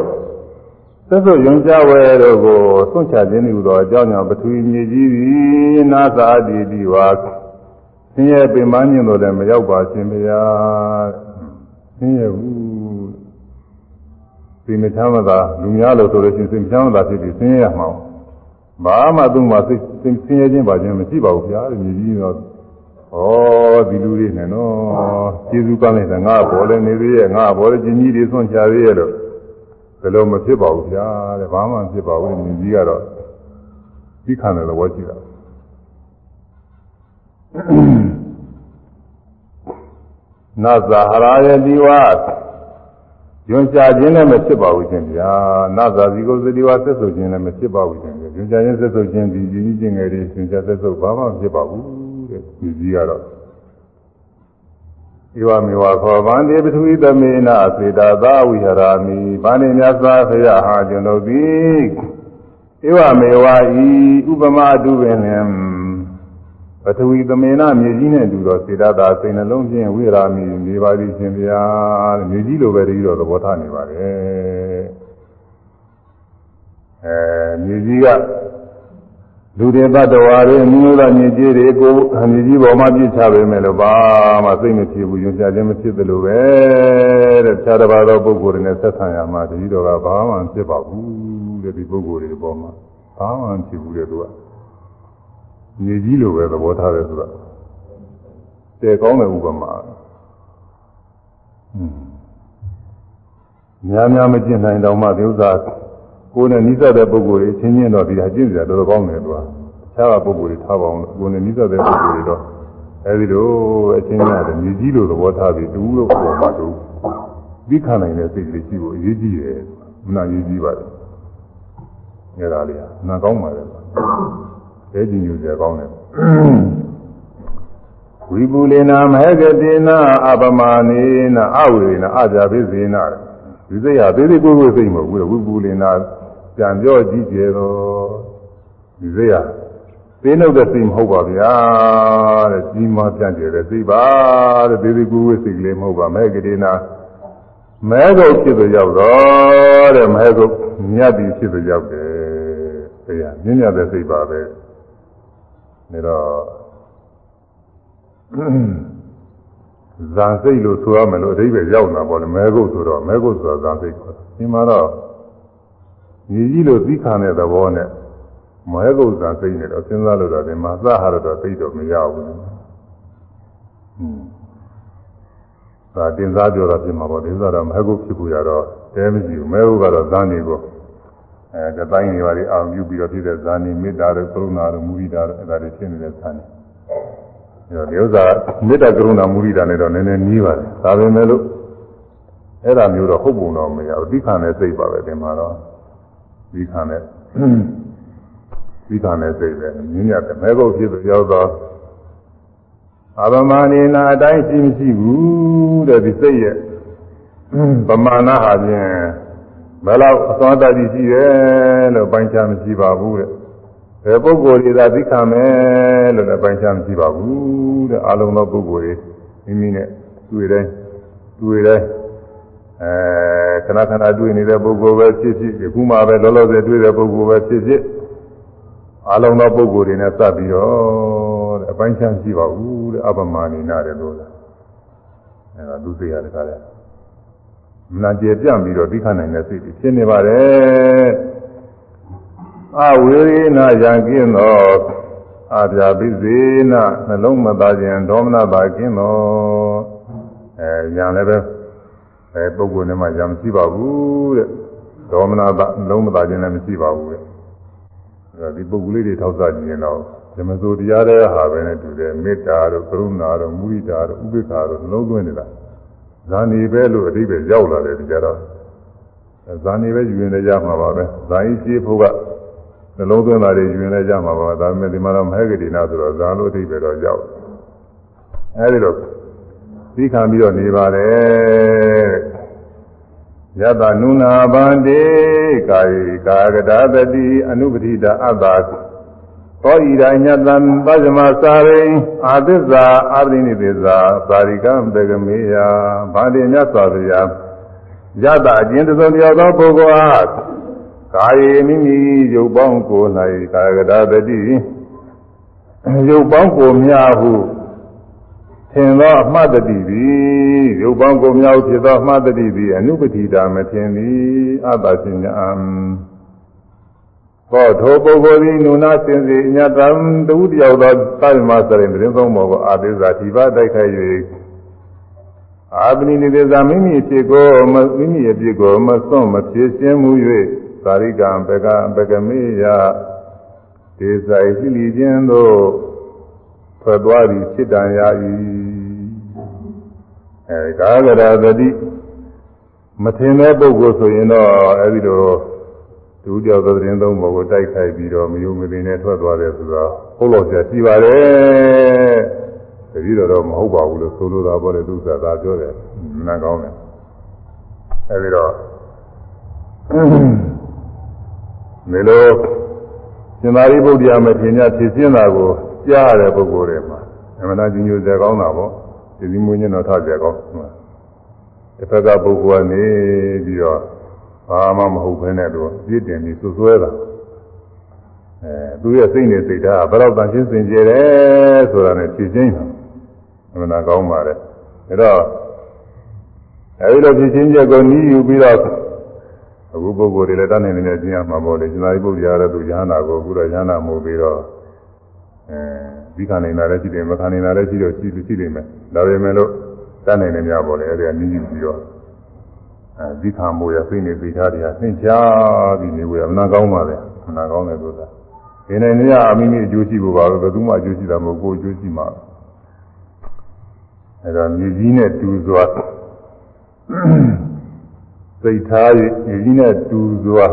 သက်သုယုံကြဝဲတို့ကိုသွန့်ချခြင်းဟူသောအကြောင်းကြောင့်ပထဝီမြေကြီးသည်နာဇာတိတိဝါဆင်းရဲပင်ပန်းခြင်းတို့လည်းမရောက်ပါရှင်ဗျာဆ င်းရဲဘူးဒီမချမ်းသာလူများလို့ဆိုလို့ရှိရင်စိတ်ချမ်းသာဖြစ်ပြီးဆင်းရဲရမှာဘာမှသူ့မှာစိတ်ဆင်းရဲခြင်းပါခြင်းမရှိပါဘူးဗျာဒီမြည်ကြီးတော့ဩဒီလူတွေနဲ့နော်ကျေးဇူးကောင်းလိုက်တာငါဘောလည်းနေသေးရဲ့ငါဘောလည်းကြီးကြီးတွေဆွန့်ချသေးရဲ့လို့ဘယ်လိုမဖြစ်ပါဘူးဗျာတဲ့ဘာမှမဖြစ်ပါဘူးမြည်ကြီးကတော့ဒီခံတယ်လို့ဝေါ်ကြည့်တာ နာဇာဟရာယတိဝါညွန်ချခြင်းလည်းမဖြစ်ပါဘူးရှင်ဗျာနာဇာဇီကိုစတိဝါဆက်ဆုပ်ခြင်းလည်းမဖြစ်ပါဘူးရှင်ဗျာညွန်ချခြင်းဆက်ဆုပ်ခြင်းဒီကြီးကြီးချင်းငယ်တွေညွန်ချဆက်ဆုပ်ဘာမှမဖြစ်ပါဘူးတဲ့ဒီကြီးကတော့ဧဝမေဝခောဗန္တိပထဝီသမေနစေတာသာဝိဟရာမိဗန္တိမြတ်စွာဘုရားဟာကျွန်ုပ်သည်ဧဝမေဝဤဥပမာတုပင်လင် ပထဝီသမေနမြေကြီးနဲ့တူတော့စေတသာစိတ်နှလုံးဖြင့်ဝိရာမိနေပါသည်ရှင်ဗျာမြေကြီးလိုပဲတည်းတော့သဘောထားနေပါတယ်အဲမြေကြီးကလူတွေတ attva တွေအမျိုးသားမြေကြီးတွေကိုမြေကြီးပေါ်မှာပြစ်ချပေမဲ့လို့ဘာမှစိတ်မဖြစ်ဘူးညွှန်ပြခြင်းမဖြစ်သလိုပဲတဲ့ခြားတစ်ပါးသောပုဂ္ဂိုလ်တွေနဲ့ဆက်ဆံရမှာတတိတော်ကဘာမှမဖြစ်ပါဘူးတဲ့ဒီပုဂ္ဂိုလ်တွေပေါ်မှာဘာမှမဖြစ်ဘူးတဲ့သူက မြေကြီးလိုပဲသဘောထားတယ်ဆိုတာတည်ကောင်းတဲ့ဥပမာများများမကျင့်နိုင်တော့မှဒီဥစ္စာကိုယ်နဲ့နိစ္စတဲ့ပုဂ္ဂိုလ်တွေချင်းချင်းတော့ဒီဟာကျင့်ကြတော်တော်ကောင်းတယ်သူကတခြားပုဂ္ဂိုလ်တွေထားပါအောင်ကိုယ်နဲ့နိစ္စတဲ့ပုဂ္ဂိုလ်တွေတော့အဲဒီလိုအချင်းချင်းရတယ်မြေကြီးလိုသဘောထားပြီးတူလို့ပေါ်မှာတူပြီးခံနိုင်တဲ့စိတ်ကလေးရှိဖို့အရေးကြီးတယ်မနာရေးကြီးပါတယ်အဲဒါလေးဟာနာကောင်းပါလေ အဲကြည့်ညူကြကောင်းတယ်ဝိပုလေနာမဟကတိနာအပမာနေနာအဝေနာအကြပိစေနာဒီစိတ်ဟာသေးသေးကိုယ်ကိုယ်စိတ်မဟုတ်ဘူးဝိပုလေနာပြန်ပြောကြည့်ကြတော့ဒီစိတ်ဟာသေးနှုတ်တဲ့စိတ်မဟုတ်ပါဗျာတဲ့ကြီးမားပြန်ကြတဲ့စိတ်ပါတဲ့သေးသေးကိုယ်ကိုယ်စိတ်ကလေးမဟုတ်ပါမဟကတိနာမဲကုတ်ဖြစ်သူရောက်တော့တဲ့မဲကုတ်မြတ်ပြီးဖြစ်သူရောက်တယ်တရားမြင့်မြတ်တဲ့စိတ်ပါပဲ ဒါတော့ဇာစိတ်လို့ဆိုရမယ်လို့အဓိပ္ပာယ်ရောက်တာပေါ့လေမဲကုတ်ဆိုတော့မဲကုတ်ဆိုတာဇာစိတ်ခေါ်တယ်ဒီမှာတော့ညီကြီးလို့သိခံတဲ့သဘောနဲ့မဲကုတ်ဇာစိတ်နဲ့တော့စဉ်းစားလို့တော့ဒီမှာသဟာရတော့သိတော့မရဘူးဟွန်းဒါတင်စားပြောတာပြင်မှာပေါ့ဒီဥစ္စာတော့မဲကုတ်ဖြစ်ဘူးရတော့တဲမရှိဘူးမဲကုတ်ကတော့ဇာနေပေါ့ အဲတတိုင်းတွေပါလေအောင်ပြုပြီးတော့ဖြစ်တဲ့ဇာနေမေတ္တာတို့ကရုဏာတို့မုဒိတာတို့အဲဒါတွေဖြစ်နေတဲ့ဇာနေဒီဥစ္စာမေတ္တာကရုဏာမုဒိတာနဲ့တော့နည်းနည်းနီးပါတယ်ဒါပေမဲ့လို့အဲ့ဒါမျိုးတော့ဟုတ်ပုံတော့မရဘူးသိခံတဲ့စိတ်ပါပဲဒီမှာတော့သိခံတဲ့ပြီးတာနဲ့စိတ်ပဲမြင်းမြတ်တဲ့မဲကုတ်ဖြစ်လို့ရောက်တော့အဘမနေနာအတိုင်းရှိမရှိဘူးတဲ့ဒီစိတ်ရဲ့ပမာဏဟာဖြင့် ဘယ်လောက်အစွမ်းတတ်ရှိတယ်လို့ပိုင်းခြားမရှိပါဘူးတဲ့ဘယ်ပုဂ္ဂိုလ်တွေသာသိခံမယ်လို့လည်းပိုင်းခြားမရှိပါဘူးတဲ့အလုံးသောပုဂ္ဂိုလ်တွေမိမိနဲ့တွေ့တိုင်းတွေ့တိုင်းအဲခဏခဏတွေ့နေတဲ့ပုဂ္ဂိုလ်ပဲဖြစ်ဖြစ်ဒီခုမှပဲလောလောဆယ်တွေ့တဲ့ပုဂ္ဂိုလ်ပဲဖြစ်ဖြစ်အလုံးသောပုဂ္ဂိုလ်တွေနဲ့စပ်ပြီးတော့တဲ့အပိုင်းခြားရှိပါဘူးတဲ့အပမာနိနာတဲ့လို့အဲဒါသူသိရတဲ့ခါလဲမ နာကျေပြန့်ပြီးတော့သိခနိုင်တဲ့စိတ်ဖြစ်နေပါတယ်အဝေရေနာယံကင်းသောအာပြာပိစေနနှလုံးမသားခြင်းဒေါမနတာကင်းသောအဲယံလည်းပဲအဲပုဂ္ဂိုလ်နဲ့မှယံမရှိပါဘူးတဲ့ဒေါမနတာနှလုံးမသားခြင်းလည်းမရှိပါဘူးတဲ့အဲဒီပုဂ္ဂိုလ်လေးတွေထောက်ဆကြည့်ရင်တော့ဓမ္မစိုးတရားတဲ့ဟာပဲနဲ့တူတယ်မေတ္တာတို့ကရုဏာတို့မုဒိတာတို့ဥပေက္ခာတို့နှလုံးသွင်းနေတာ ဇာနေပဲလို့အတိပ္ပယ်ရောက်လာတယ်ဒီကြတော့ဇာနေပဲယူရင်လည်းရမှာပါပဲဇာကြီးရှိဖို့ကနှလုံးသွင်းတာတွေယူရင်လည်းရမှာပါဒါပေမဲ့ဒီမှာတော့မဟေကတိနာဆိုတော့ဇာလို့အတိပ္ပယ်တော့ရောက်အဲဒီတော့သိခံပြီးတော့နေပါတယ်ယတနုနာဗန္တိကာယကာကတာတတိအနုပတိတာအတ္တာ သောဣဒာညတံပဇမစာရိအာသစ္စာအာရိနိသစ္စာသာရိကံဘေကမေယဗာတိမြတ်စွာဘုရားယတအကျဉ်းသုံးပြောသောပုဂ္ဂိုလ်အားကာယေမိမိရုပ်ပေါင်းကို၌ကာယကတာတတိရုပ်ပေါင်းကိုမြဟုထင်သောအမှတ်တတိသည်ရုပ်ပေါင်းကိုမြဟုဖြစ်သောအမှတ်တတိသည်အနုပတိတာမထင်သည်အတ္တရှင်ညာ ဟောထိုပုဂ္ဂိုလ်သည်နုနာစင်စီညတံတူတယောက်သောသာမစရင်တင်းသုံးပေါ်ကိုအာသေဇာဒီပါတိုက်ခိုက်၍အာပနိနိသေဇာမိမိဖြစ်ကိုမိမိအဖြစ်ကိုမစွန့်မဖြစ်ရှင်းမှု၍သာရိကံပကပကမေယဒေဇာရှိလီခြင်းသို့ထွက်သွားပြီးဖြစ်တန်ရ၏အဲကာဂရသတိမထင်တဲ့ပုဂ္ဂိုလ်ဆိုရင်တော့အဲဒီလို ဒုတိယသဒရင်သုံးဘုံကိုတိုက်ခိုက်ပြီးတော့မယုံမသိနဲ့ထွက်သွားတယ်ဆိုတော့ဟုတ်လို့ဆရာရှိပါတယ်တတိတော်တော့မဟုတ်ပါဘူးလို့ဆိုလိုတာပေါ့လေသူကသာပြောတယ်နားကောင်းတယ်အဲဒီတော့မေလိုရှင်သာရိပုတ္တရာမထေရဖြည့်ရှင်းတာကိုကြားရတဲ့ပုဂ္ဂိုလ်တွေမှာအမှန်တရားညိုစေကောင်းတာပေါ့ဒီဒီမွေးညတော့ထားကြကောင်းတစ်ဖက်ကပုဂ္ဂိုလ်ကနေပြီးတော့ ဘာမှမဟုတ်ဘဲနဲ့တော့ပြည့်တင်ပြီးဆွဆွဲတာအဲသူရဲ့စိတ်နဲ့စိတ်ဓာတ်ကဘယ်တော့တန်ရှင်းစင်ကြယ်တယ်ဆိုတာနဲ့ဖြည့်ချင်းအမှန်တရားကောင်းပါတယ်ဒါတော့အဲဒီလိုဖြည့်ချင်းချက်ကိုနီးယူပြီးတော့အခုပုဂ္ဂိုလ်တွေလည်းတတ်နိုင်နေကျင်းရမှာပေါ့လေရှင်သာရိပုတ္တရာလည်းသူရဟန္တာကိုအခုတော့ရဟန္တာမို့ပြီးတော့အဲဒီခံနေတာလည်းရှိတယ်မခံနေတာလည်းရှိတော့ရှိလို့ရှိနေမယ်ဒါပေမဲ့လို့တတ်နိုင်နေကြပါလေအဲဒီအနည်းကြီးပြီးတော့ အဲဒီခံမို့ရစိတ်နေသိထားတယ်ဆင့်ချပြီးနေဝရမနာကောင်းပါလေမနာကောင်းတယ်ဆိုတာဒီနေ့နေရအမိမိအကျိုးရှိဖို့ပါပဲဘယ်သူမှအကျိုးရှိတာမဟုတ်ကိုယ်အကျိုးရှိမှာအဲဒါမြေကြီးနဲ့တူစွာစိတ်ထား၍မြေကြီးနဲ့တူစွာ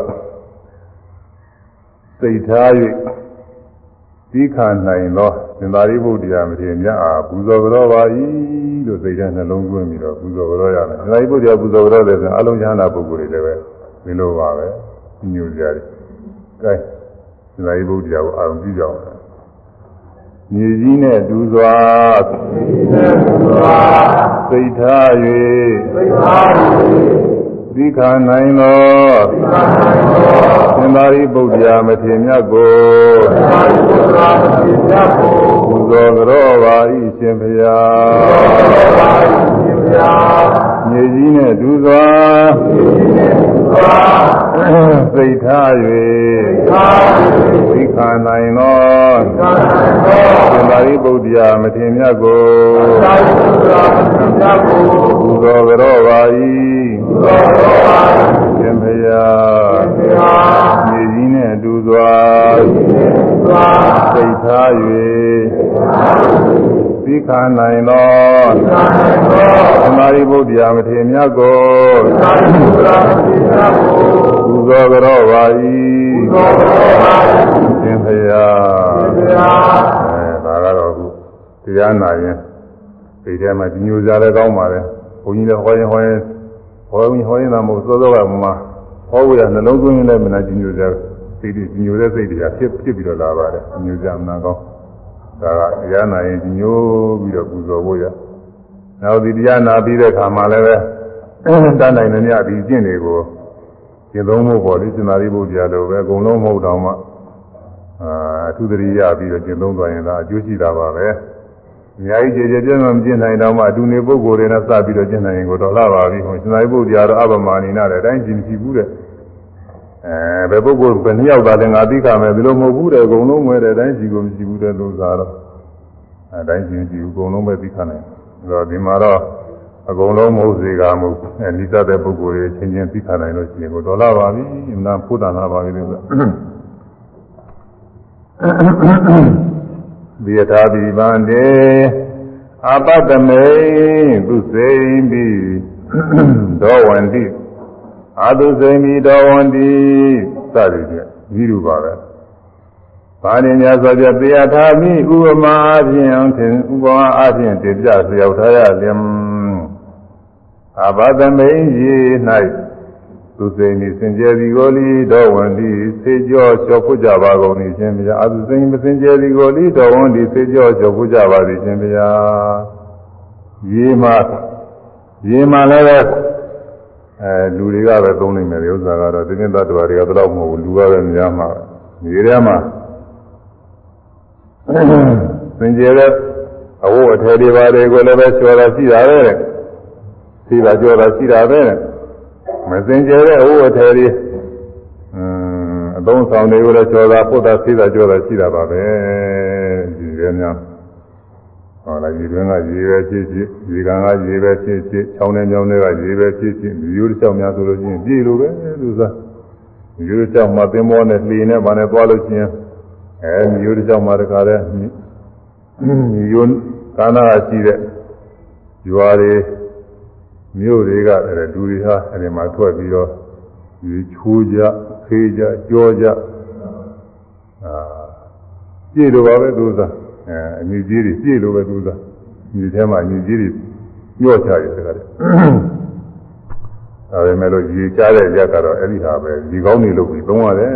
စိတ်ထား၍ သိခါနိုင်သောသင်္သာရိပုတ္တရာမထေရမြတ်အားပူဇော်ကြောပါ၏လို့စိတ်ထဲနှလုံးသွင်းပြီးတော့ပူဇော်ကြောရမယ်သင်္သာရိပုတ္တရာပူဇော်ကြောတယ်ဆိုရင်အလုံးရဟနာပုဂ္ဂိုလ်တွေလည်းပဲဒီလိုပါပဲညွှန်ကြတယ်ကဲသင်္သာရိပုတ္တရာကိုအာရုံပြုကြအောင်မြေကြီးနဲ့တူစွာစိတ်ထား၍ သိခါနိုင်သောသင်္သာရိပုတ္တရာမထေရမြတ်ကိုပူဇော်ကြောပါ၏ရှင်ဘုရားမြေကြီးနဲ့တူစွာစိတ်ထား၍သိခါနိုင်သောသင်္သာရိပုတ္တရာမထေရမြတ်ကိုပူဇော်ကြောပါ၏ ရှင်ဘုရားမြေကြီးနဲ့တူစွာစိတ်ထား၍သိခါနိုင်သောသမာဓိဗုဒ္ဓရာမထေရမြတ်ကိုပူဇော်ကြောပါ၏ရှင်ဖရာအဲဒါကတော့အခုတရားနာရင်ဒီထဲမှာညိုကြလည်းကောင်းပါလေဘုန်းကြီးလည်းဟောရင်ဟောရင် ဟောရင်ဟောရင်တော့မဟုတ်သောသောကမှဟောဝရနှလုံးသွင်းလည်းမနာညိုကြစိတ်ညိုတဲ့စိတ်တွေကဖြစ်ဖြစ်ပြီးတော့လာပါတယ်ညိုကြမနာကောင်းဒါကတရားနာရင်ညိုပြီးတော့ပူဇော်ဖို့ရနောက်ဒီတရားနာပြီးတဲ့အခါမှာလည်းပဲတန်းနိုင်နေမြဒီကျင့်တွေကိုကျင့်သုံးဖို့ပေါ့လေစင်္သာရိပုတ္တရာလိုပဲအကုန်လုံးမဟုတ်တော့မှအာအထုတရိရပြီးတော့ကျင့်သုံးသွားရင်ဒါအကျိုးရှိတာပါပဲ အများကြီးကြည်ကြည်ပြည့်စုံမကျင့်နိုင်တော့မှအတူနေပုဂ္ဂိုလ်တွေနဲ့စပြီးတော့ကျင့်နိုင်ရင်ကိုတော့လာပါပြီဟိုစင်္သာရိပုတ္တရာတော့အပမာနိနာတဲ့အတိုင်းကျင့်ရှိဘူးတဲ့အဲဘယ်ပုဂ္ဂိုလ်ဘယ်နှယောက်သာလဲငါသိခမယ်ဒီလိုမဟုတ်ဘူးတဲ့အကုန်လုံးမဲတဲ့အတိုင်းရှိကိုမရှိဘူးတဲ့လို့သာတော့အဲတိုင်းကျင့်ကြည့်ဘူးအကုန်လုံးပဲသိခနိုင်အဲတော့ဒီမှာတော့အကုန်လုံးမဟုတ်စေကမဟုတ်အဲနိစ္စတဲ့ပုဂ္ဂိုလ်တွေချင်းချင်းသိခနိုင်လို့ရှိရင်ကိုတော်လာပါပြီအမှန်ဖုဒ္ဒနာပါပြီလို့ ဒီယထာပိဗန္တေအပတ္တမေသူစိမ့်ပြီးဒောဝန္တိအာသူစိမ့်ပြီးဒောဝန္တိစသည်ဖြင့်ဤလိုပါပဲဘာနေများဆိုပြသေယထာမိဥပမာအပြင်သင်ဥပမာအပြင်တည်ပြလျောက်ထားရလျင်အဘသမိန်ရေ၌ သူစိန်ဤစင်ကြယ်ဒီကိုလီတော်ဝန်ဒီစေကြောလျှော်ဖို့ကြပါကုန်၏ရှင်ဗျာအသူစိန်မစင်ကြယ်ဒီကိုလီတော်ဝန်ဒီစေကြောလျှော်ဖို့ကြပါသည်ရှင်ဗျာရေမှာရေမှာလည်းပဲအဲလူတွေကပဲသုံးနိုင်မယ်ဥစ္စာကတော့ဒီနေ့သတ္တဝါတွေကဘယ်တော့မဟုတ်ဘူးလူကပဲများမှာရေထဲမှာစင်ကြယ်တဲ့အဝတ်အထည်တွေပါတယ်ကိုလည်းပဲချော်တာရှိတာပဲတဲ့ရှိတာကြောတာရှိတာပဲတဲ့ မစင်ကြယ်တဲ့အဝတ်အထည်တွေအင်းအသုံးဆောင်တွေကိုလည်းချော်တာပုတ်တာရှိတာကြောတာရှိတာပါပဲဒီရဲများဟောလားဒီတွင်ကရေပဲဖြစ်ဖြစ်ဒီကံကရေပဲဖြစ်ဖြစ်ချောင်းနဲ့ညောင်းတွေကရေပဲဖြစ်ဖြစ်မျိုးတစ်ချောင်းများဆိုလို့ရှိရင်ပြည်လိုပဲသူစားမျိုးတစ်ချောင်းမှာသင်္ဘောနဲ့လှေနဲ့ဗာနဲ့သွားလို့ရှိရင်အဲမျိုးတစ်ချောင်းမှာတခါတည်းမျိုးကာနာကရှိတဲ့ရွာတွေ မြို့တွေကအဲဒူတွေဟာအဲဒီမှာထွက်ပြီးတော့ဒီချိုးကြဖေးကြကြောကြအာပြည့်လိုပါပဲသူစားအဲအမြင့်ကြီးတွေပြည့်လိုပဲသူစားဒီထဲမှာအမြင့်ကြီးတွေညော့ချရတယ်တကယ်ဒါပေမဲ့လို့ရေချတဲ့ရက်ကတော့အဲ့ဒီဟာပဲဒီကောင်းနေလို့ပြီးသုံးရတယ်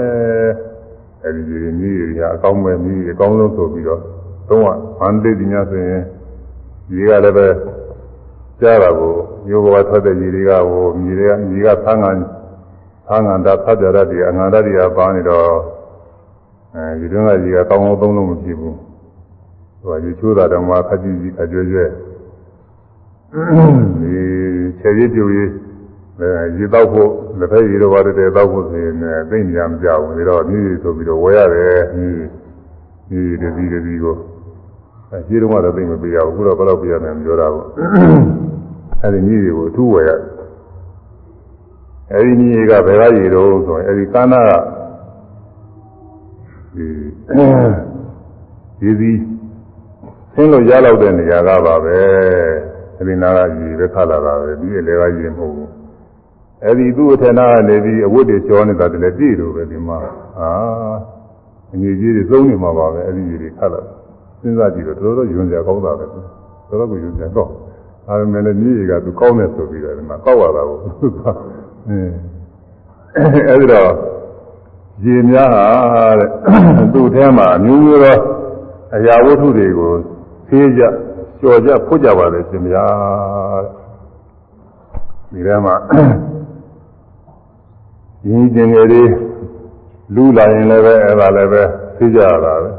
အဲ့ဒီရေမြည်တွေကအကောင်းပဲမြည်အကောင်းဆုံးဆိုပြီးတော့သုံးရအန်တိဒီညာဆိုရင်ရေကလည်းပဲ ကြားတာကိုယောဘဝထွက်တဲ့ရေတွေကဟိုမြေတွေကမြေကသံဃာသံဃာတာဖတ်ကြရတဲ့အငန္တတွေကပါနေတော့အဲဒီတုန်းကရေကကောင်းအောင်သုံးလို့မဖြစ်ဘူးဟိုရေချိုးတာတော့မှခက်ကြည့်ကြည့်အကျွဲ့ကျွဲ့ဒီခြေရည်ပြူရေးရေတောက်ဖို့လက်ဖက်ရေတော့ပါတယ်တောက်ဖို့ဆိုရင်သိဉာဏ်မကြဘူးဒါတော့မြည်ဆိုပြီးတော့ဝယ်ရတယ်မြည်မြည်တတိတတိကို အဲရှိတော့မှတော့သိမပေးရဘူးအခုတော့ဘယ်တော့ပြရတယ်မပြောတာဘူးအဲဒီမြည်တွေကိုအထူးဝယ်ရတယ်အဲဒီမြည်ကဘယ်ကရေတော့ဆိုရင်အဲဒီကာနာကဒီဒီစီဆင်းလို့ရလောက်တဲ့နေရာကပါပဲအဲဒီနာကရေပဲခလာတာပဲဒီလေကရေမဟုတ်ဘူးအဲဒီသူ့အထနာကနေပြီးအဝတ်တွေကျော်နေတာတည်းပြည့်လို့ပဲဒီမှာအာအငြိကြီးတွေသုံးနေမှာပါပဲအဲဒီရေတွေခလာ စဉ်းစားကြည့်တော့တော်တော်ယွန်းကြကောင်းတာပဲတော်တော်ကိုယွန်းကြတော့ဒါပေမဲ့လည်းမြေကြီးကသူကောင်းတယ်ဆိုပြီးတော့ဒီမှာကောက်ရတာကိုအင်းအဲဒီတော့ရေများဟာတဲ့သူ့ထဲမှာအမျိုးမျိုးသောအရာဝတ္ထုတွေကိုဖေးကြကြော်ကြဖွတ်ကြပါလေရှင်ဗျာဒီထဲမှာရင်းတင်ငယ်လေးလူလာရင်လည်းပဲအဲ့ဒါလည်းပဲဖေးကြရတာပဲ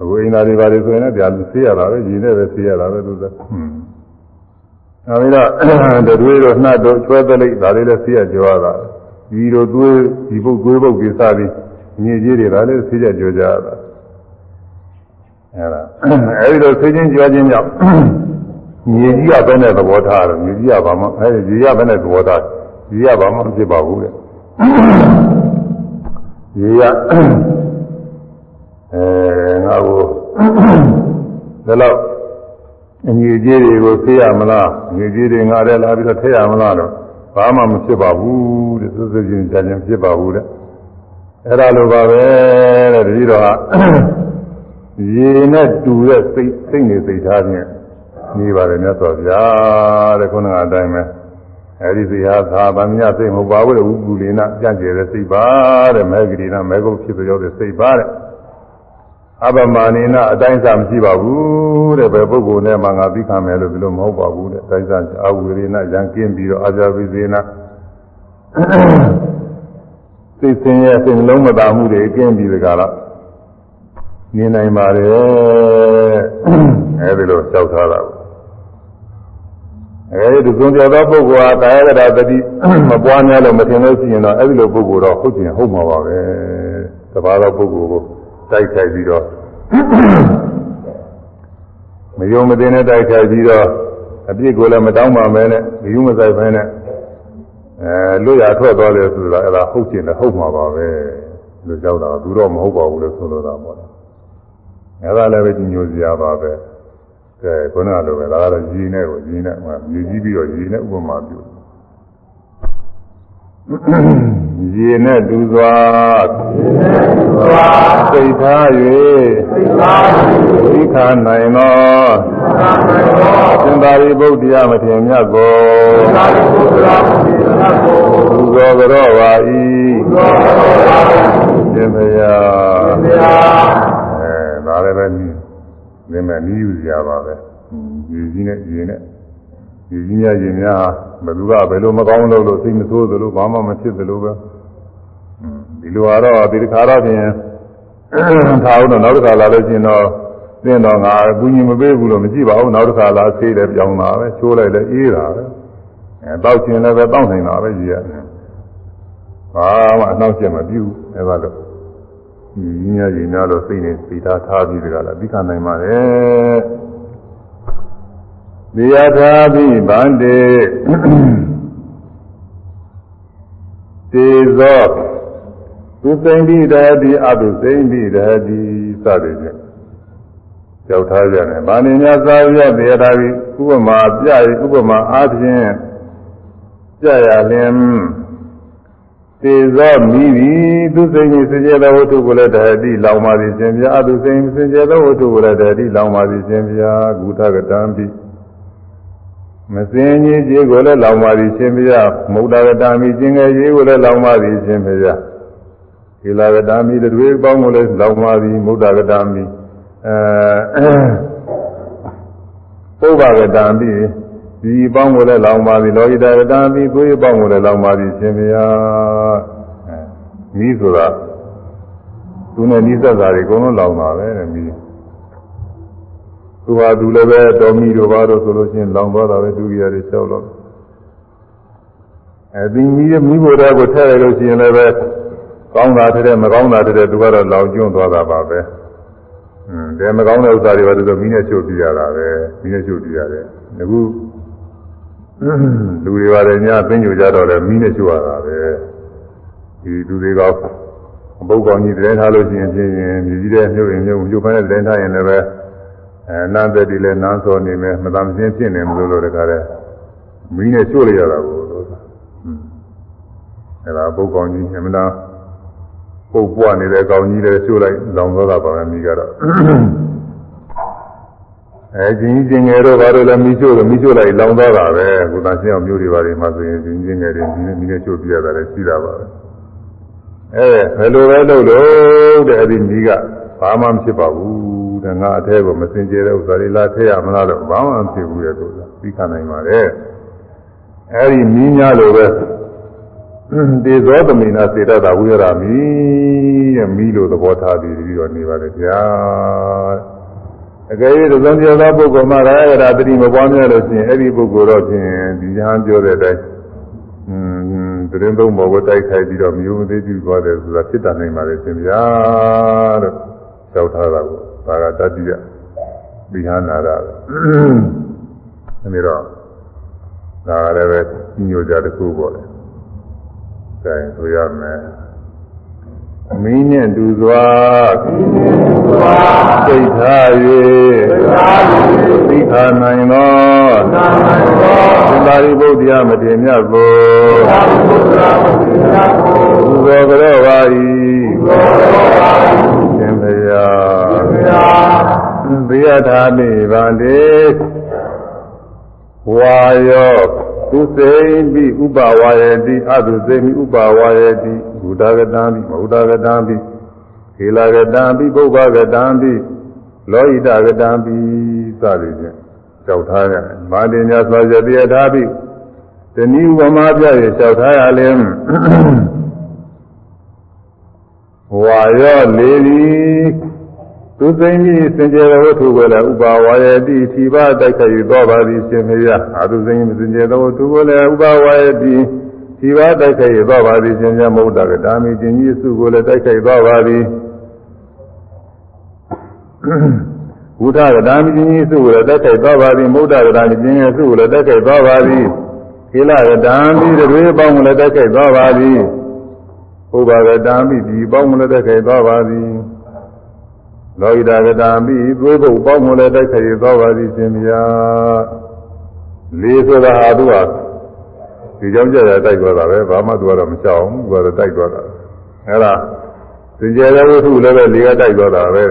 အခုအိမ်သားတွေပါလေဆိုရင်လည်းဒါဖေးရတာပဲရင်းနဲ့ပဲဖေးရတာပဲသူကဟွန်းအဲဒီတော့တွေတို့နှတ်တို့ချွဲသလိပ်ဒါလေးလည်းဖေးရကြောရတာဒီလိုသွေးဒီပုတ်သွေးပုတ်ကြီးစပြီးညစ်ကြီးတွေဒါလေးဖေးရကြောကြရတာအဲဒါအဲဒီလိုဆွေးချင်းကြွားခြင်းကြောင့်မြေကြီးကဘယ်နဲ့သဘောထားတယ်မြေကြီးကဘာမှအဲဒီရေကဘယ်နဲ့သဘောထားရေကဘာမှမဖြစ်ပါဘူးတဲ့ရေက အဲငါကိုဒါတော့အငြိကြီးတွေကိုဆေးရမလားငြိကြီးတွေငါလည်းလာပြီးတော့ထည့်ရမလားတော့ဘာမှမဖြစ်ပါဘူးတဲ့သုသုချင်းကြခြင်းဖြစ်ပါဘူးတဲ့အဲ့ဒါလိုပါပဲတဲ့တတိတော်ကရေနဲ့တူတဲ့စိတ်စိတ်နေစိတ်ထားဖြင့်နေပါတယ်မြတ်စွာဘုရားတဲ့ခုနကအတိုင်းပဲအဲဒီစိတ်ဟာသာဗမြစိတ်မဟုတ်ပါဘူးဥပ္ပူလိနကြံ့ကျဲတဲ့စိတ်ပါတဲ့မေဂရိနာမေဂုတ်ဖြစ်ပြောတဲ့စိတ်ပါတဲ့ အပမနိနအတိုင်းစားမရှိပါဘူးတဲ့ဘယ်ပုဂ္ဂိုလ်နဲ့မှငါသိခံမယ်လို့ဒီလိုမဟုတ်ပါဘူးတဲ့အတိုင်းစားအာဝိရိနရံကင်းပြီးတော့အာဇာဝိဇေနစိတ်ဆင်းရဲစိတ်လုံးမသာမှုတွေကင်းပြီးတကားတော့နေနိုင်ပါတယ်အဲဒီလိုလျှောက်ထားတာအဲဒီသုံးပြသောပုဂ္ဂိုလ်ဟာကာယကတာတတိမပွားများလို့မထင်လို့ရှိရင်တော့အဲဒီလိုပုဂ္ဂိုလ်တော့ဟုတ်ကျင်ဟုတ်မှာပါပဲတပါးသောပုဂ္ဂိုလ်ကို တိုက်ခိုက်ပြီးတော့မယုံမသိနဲ့တိုက်ခိုက်ပြီးတော့အပြစ်ကိုလည်းမတောင်းပါမဲနဲ့ဒီယူမဆိုင်ဖဲနဲ့အဲလွတ်ရထွက်သွားတယ်ဆိုတာအဲ့ဒါဟုတ်ကျင်တယ်ဟုတ်မှာပါပဲလို့ကြောက်တာသူတော့မဟုတ်ပါဘူးလို့ဆိုလိုတာပေါ့လေအဲ့ဒါလည်းပဲကြီးညိုစရာပါပဲကဲခုနကလိုပဲဒါကတော့ရည်နဲ့ကိုရည်နဲ့ဟိုမြည်ကြီးပြီးတော့ရည်နဲ့ဥပမာပြု ရေနဲ့တူစွာစိတ်ထား၍သိခာနိုင်သောသင်္သာရိပုတ္တရာမထေရမြတ်ကိုသူသောကြောပါ၏သင်္ဖယာအဲဒါလည်းပဲနင်းမဲ့နီးယူစရာပါပဲရေကြီးနဲ့ရေနဲ့ ဒီကြီးများရင်များဘယ်သူကဘယ်လိုမကောင်းလို့လို့သိမဆိုးသလိုဘာမှမဖြစ်သလိုပဲဒီလိုကတော့ဒီတစ်ခါတော့ပြင်ထားအောင်တော့နောက်တစ်ခါလာလို့ရှိရင်တော့သင်တော့ငါအကူကြီးမပေးဘူးလို့မကြည့်ပါဘူးနောက်တစ်ခါလာဆေးတယ်ပြောင်းတာပဲချိုးလိုက်လည်းအေးတာပဲအဲတောက်ချင်လည်းပဲတောက်နိုင်တာပဲကြီးရတယ်ဘာမှအနှောက်အယှက်မပြုဘူးအဲဒါတော့ဒီကြီးများရင်များလို့စိတ်နဲ့စိတ်ထားထားပြီးတကလားသိခံနိုင်ပါတယ် ဒီယထာဘိဗန္တေတေဇောသူသိမ့်ပြီးတည်းဒီအတုသိမ့်ပြီးတည်းဒီစသည်ဖြင့်ကြောက်ထားကြတယ်။ဗာဏိညာသာရတေယထာဘိဥပမာပြရဥပမာအားဖြင့်ပြရလင်တေဇောမိသည်သူသိမ့်ပြီးစကြသောဝတ္ထုကိုလည်းတည်းဒီလောင်ပါသည်ရှင်ဗျာအတုသိမ့်စကြသောဝတ္ထုကိုလည်းတည်းဒီလောင်ပါသည်ရှင်ဗျာဂုထကတံပိ မစင်ကြီးကြီးကိုလည်းလောင်ပါသည်ရှင်ဘုရားမုဒ္ဒဂတာမိကျင်ငယ်ကြီးကိုလည်းလောင်ပါသည်ရှင်ဘုရားသီလဂတာမိတွေပေါင်းကိုလည်းလောင်ပါသည်မုဒ္ဒဂတာမိအဲပုဗ္ဗဂတာမိဒီပေါင်းကိုလည်းလောင်ပါသည်လောဟိတဂတာမိကိုယ်ပေါင်းကိုလည်းလောင်ပါသည်ရှင်ဘုရားမိဆိုတာသူနဲ့နိစ္စတာတွေအကုန်လုံးလောင်တာပဲတဲ့မိ သူဟာသူလည်းပဲတော်မီတို့ဘာလို့ဆိုလို့ရှိရင်လောင်သွားတာပဲဒုက္ခရတွေလျှောက်တော့အဲဒီမီးမီးဘိုတဲ့ကိုထည့်ရလို့ရှိရင်လည်းပဲကောင်းတာတဲ့မကောင်းတာတဲ့သူကတော့လောင်ကျွန်းသွားတာပါပဲအင်းဒါမကောင်းတဲ့ဥစ္စာတွေပါဆိုမီးနဲ့ချုပ်ပြရတာပဲမီးနဲ့ချုပ်ပြရတယ်အခုလူတွေပါတယ်ညာသိညိုကြတော့လည်းမီးနဲ့ချုပ်ရတာပဲဒီလူတွေကပုဂ္ဂိုလ်ကြီးတည်းထားလို့ရှိရင်ပြင်မြည်ကြီးတဲ့မြို့ရင်မြို့မြို့ဖမ်းတဲ့တည်းထားရင်လည်းပဲ အဲနန်းသက်ဒီလဲနန်းစောနေမယ်မသာမစင်းဖြစ်နေမလို့လို့တခါတည်းမီးနဲ့ချို့လိုက်ရတာကိုလို့အဲဒါပုတ်ကောင်ကြီးအမှန်တော့ပုတ်ပွားနေတဲ့ကောင်ကြီးလည်းချို့လိုက်လောင်သွားတာပါပဲမိကတော့အဲကျင်းကျင်ငယ်တော့ဘာလို့လဲမီးချို့လို့မီးချို့လိုက်လောင်သွားတာပဲကုသရှင်းအောင်မျိုးတွေပါတွေမှဆိုရင်ကျင်းကျင်ငယ်တွေမီးနဲ့ချို့ပြရတာလည်းရှိတာပါပဲအဲဘယ်လိုပဲလုပ်လို့တဲ့အဲ့ဒီမီးကဘာမှမဖြစ်ပါဘူး သင်္ဃာအထဲကိုမစင်ကြဲတဲ့ဥစ္စာတွေလာထည့်ရမလားလို့ဘာမှမဖြစ်ဘူးလေသူကသိခံနိုင်ပါတယ်အဲဒီမိညာလိုပဲတေဇောသမိနာစေတတာဝိရမိတဲ့မိလိုသဘောထားပြီးပြီးတော့နေပါလေဗျာအကယ်၍သုံးပြောသောပုဂ္ဂိုလ်မှာရာရတာတတိမပွားများလို့ရှင်အဲ့ဒီပုဂ္ဂိုလ်တော့ဖြင့်ဒီညာပြောတဲ့အတိုင်းอืมတရင်သုံးပေါ်ကိုတိုက်ခိုက်ပြီးတော့မြို့မသေးပြုသွားတယ်ဆိုတာဖြစ်တာနိုင်ပါလေရှင်ဗျာလို့ကြောက်ထားတာကို ဒါကတတိယဒီဟာနာရပဲအဲဒီတော့ဒါလည်းပဲညိုကြတစ်ခုပေါ့လေအဲဆိုရမယ်မင်းနဲ့တူစွာစိတ်ထား၍သိခာနိုင်သောသင်္သာရိပုတ္တရာမထေရမြတ်ကိုဘုရားကြောပါ၏ သေယထာမိဗန္တိဝါယောသူစိမိဥပဝါယတိအတုစိမိဥပဝါယတိဘုဒ္ဓဂတံမိမဟုဒ္ဓဂတံမိခေလဂတံမိပုဗ္ဗဂတံမိလောဟိတဂတံမိစသည်ဖြင့်ကြောက်ထားရတယ်မာတိညာစွာရတိယထာမိတဏှိဝမပြရလျှောက်ထားရလင်ဝါရောလေသည် သူသိမ့်ပြီးစင်ကြယ်သောဝတ္ထုကိုလည်းဥပါဝါယတိထိပါတိုက်ခိုက်သောပါသည်ရှင်မေယအာသူသိမ့်ပြီးစင်ကြယ်သောဝတ္ထုကိုလည်းဥပါဝါယတိထိပါတိုက်ခိုက်သောပါသည်ရှင်မြတ်မௌဒကဒါမီကျင်ကြီးစုကိုလည်းတိုက်ခိုက်သောပါသည်ဘုဒ္ဓကဒါမီကျင်ကြီးစုကိုလည်းတိုက်ခိုက်သောပါသည်မௌဒကဒါမီကျင်ကြီးစုကိုလည်းတိုက်ခိုက်သောပါသည်ခေလကဒါမီတွေပေါင်းကိုလည်းတိုက်ခိုက်သောပါသည်ဥပါကတာမိဒီပေါင်းမလည်းတိုက်ခိုက်သွားပါသည် လောဟိတကတာမိသွေးပုတ်ပေါင်းမလည်းတိုက်ခိုက်သွားပါသည်ရှင်မြတ်လေးဆိုတာဟာသူကဒီကြောင့်ကြရတိုက်သွားတာပဲဘာမှသူကတော့မချောင်းဘူးသူကတော့တိုက်သွားတာအဲ့ဒါစင်ကြယ်တဲ့ဝတ္ထုလည်းပဲလေးကတိုက်သွားတာပဲ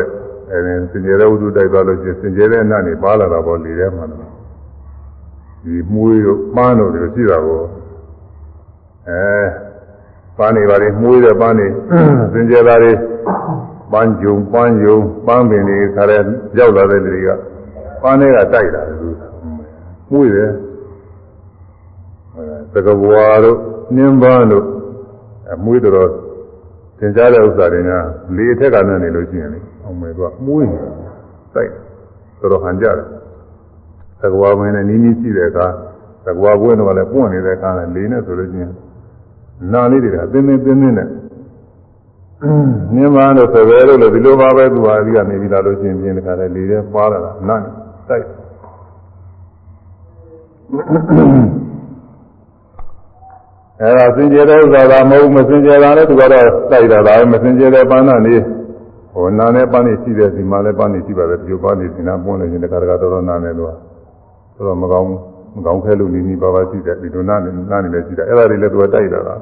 အဲဒီစင်ကြယ်တဲ့ဝတ္ထုတိုက်သွားလို့ရှိရင်စင်ကြယ်တဲ့အနတ်နေပါလာတာပေါ့လေးထဲမှာဒီမွေးတို့ပန်းတို့တွေရှိတာကိုအဲပန်းနေပါလေမှုတဲ့ပန်းနေစင်ကြယ်သားတွေ ပန်းကြုံပန်းယုံပန်းပင်တွေခါရဲရောက်လာတဲ့လူတွေကပန်းတွေကတိုက်တာလူမှုတယ်အဲသကဘွားတို့နှင်းပန်းတို့အမွေးတော်သင်ကြားတဲ့ဥစ္စာတွေကလေအထက်ကနဲ့နေလို့ရှိရင်လေအောင်မယ်သူကမှုနေတိုက်တော်တော်ဟန်ကြတယ်သကဘွားမင်းနဲ့နီးနီးရှိတဲ့အခါသကဘွားဘွဲ့တော့လည်းပွင့်နေတဲ့အခါနဲ့လေနဲ့ဆိုလို့ရှိရင်နာလေးတွေကအင်းင်းတင်းတင်းနဲ့ နင်းမန်းတို့ဆိုပဲလို့လည်းဒီလိုပါပဲသူဟာဒီကနေပြီးလာလို့ရှိရင်ပြင်းတခါလဲလေထဲပါလာတာနာတိုက်အဲဒါစင်ကြယ်တဲ့ဥစ္စာကမဟုတ်မစင်ကြယ်တာလည်းသူကတော့တိုက်တာဒါပဲမစင်ကြယ်တဲ့ပန်းနာနေဟိုနာနဲ့ပန်းနေရှိတဲ့ဒီမှာလည်းပန်းနေရှိပါတယ်ဒီလိုပန်းနေဒီနာပွန်းနေရင်တခါတခါတော်တော်နာနေလို့ဆိုတော့မကောင်းဘူးမကောင်းခဲလို့နေနေပါပါရှိတယ်ဒီလိုနာနေနာနေလည်းရှိတယ်အဲ့ဒါတွေလည်းသူကတိုက်တာလား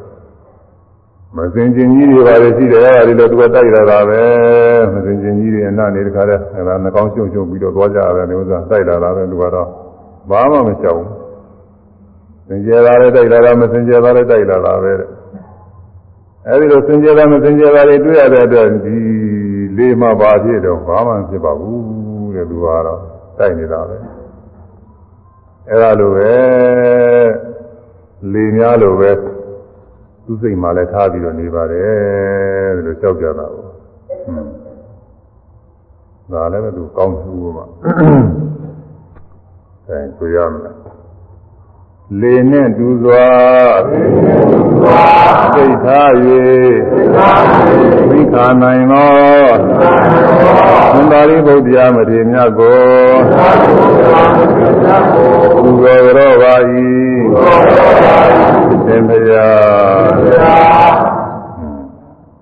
မစင်ကျင်ကြီးတွေပါလေရှိတယ်အဲ့ဒါတွေလည်းသူကတိုက်တာလားပဲမစင်ကျင်ကြီးတွေနာနေတခါတည်းအဲ့ဒါနှကောင်းရှုံရှုံပြီးတော့သွားကြရတယ်ဒီဥစ္စာတိုက်တာလားပဲသူကတော့ဘာမှမချောင်းစင်ကြယ်တာလည်းတိုက်တာလားမစင်ကြယ်တာလည်းတိုက်တာလားပဲအဲ့ဒီလိုစင်ကြယ်တာမစင်ကြယ်တာတွေတွေ့ရတဲ့အတွက်ဒီလေးမှပါဖြစ်တော့ဘာမှမဖြစ်ပါဘူးတဲ့သူကတော့တိုက်နေတာပဲအဲ့ဒါလိုပဲလေများလိုပဲ သူစိတ်မှလည်းထားပြီးတော့နေပါတယ်ဒီလိုကြောက်ကြတာပေါ့ဟွန်းဒါလည်းပဲသူကောင်းသူ့မှာအဲဆိုရမယ်လေနဲ့တူစွာသိထား၍သိခာနိုင်သောသံသာရိပုတ္တရာမထေရမြတ်ကိုဘုရားရောပါ၏ သင်္ဗျာ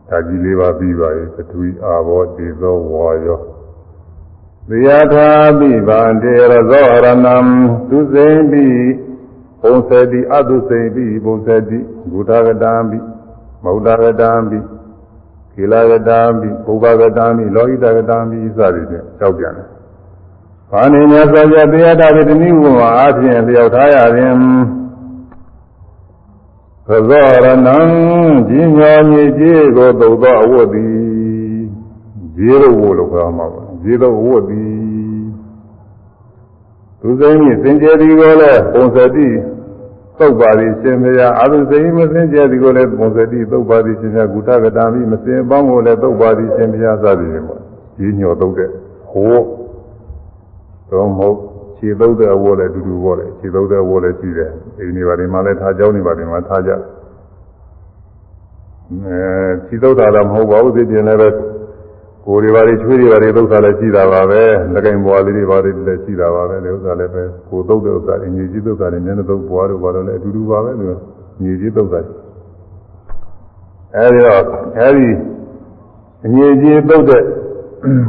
သာကြီးလေးပါပြီးပါ၏ပထဝီအာဘောတေသောဝါယောသယထာပိဗန္တေရဇောရဏံသူစိမ့်ပိပုံစတိအတုစိမ့်ပိပုံစတိဘုဒ္ဓဂတံပိမௌဒဂတံပိကိလဂတံပိဘုဗ္ဗဂတံပိလောဟိတဂတံပိစသည်ဖြင့်ကြောက်ပြန်တယ်။ဘာနေမြတ်စွာဘုရားတရားတာတွေတနည်းဥပမာအားဖြင့်လျှောက်ထားရရင် သဇောရဏံကြီးညောမြေကြီးကိုသုသောအဝတ်သည်ဇေရဝလို့ခေါ်မှာပါဇေရဝတ်သည်သူစိမ့်ကြီးစင်ကြယ်ဒီကိုလည်းပုံစတိသုတ်ပါသည်ရှင်မယားအာသုစိမ့်မစင်ကြယ်ဒီကိုလည်းပုံစတိသုတ်ပါသည်ရှင်မယားကုသကတာမိမစင်ပေါင်းကိုလည်းသုတ်ပါသည်ရှင်မယားစသည်ဖြင့်ပေါ့ကြီးညောသုတ်တဲ့ဟောတော့မဟုတ် ခြေသုံးတဲ့အဝတ်လည်းအတူတူပေါ့လေခြေသုံးတဲ့အဝတ်လည်းရှိတယ်ဒီနေပါဒီမှာလည်းထားကြောင်းနေပါဒီမှာထားကြအဲခြေသုံးတာတော့မဟုတ်ပါဘူးသိပြင်လည်းပဲကိုယ်တွေပါတွေချွေးတွေပါတွေသုံးတာလည်းရှိတာပါပဲလက်ကင်ဘွားလေးတွေပါတွေလည်းရှိတာပါပဲဒီဥစ္စာလည်းပဲကိုယ်သုံးတဲ့ဥစ္စာအင်ကြီးကြီးသုံးတာလည်းနည်းနည်းသုံးဘွားတို့ဘာလို့လဲအတူတူပါပဲသူအင်ကြီးသုံးတာအဲဒီတော့အဲဒီအင်ကြီးသုံးတဲ့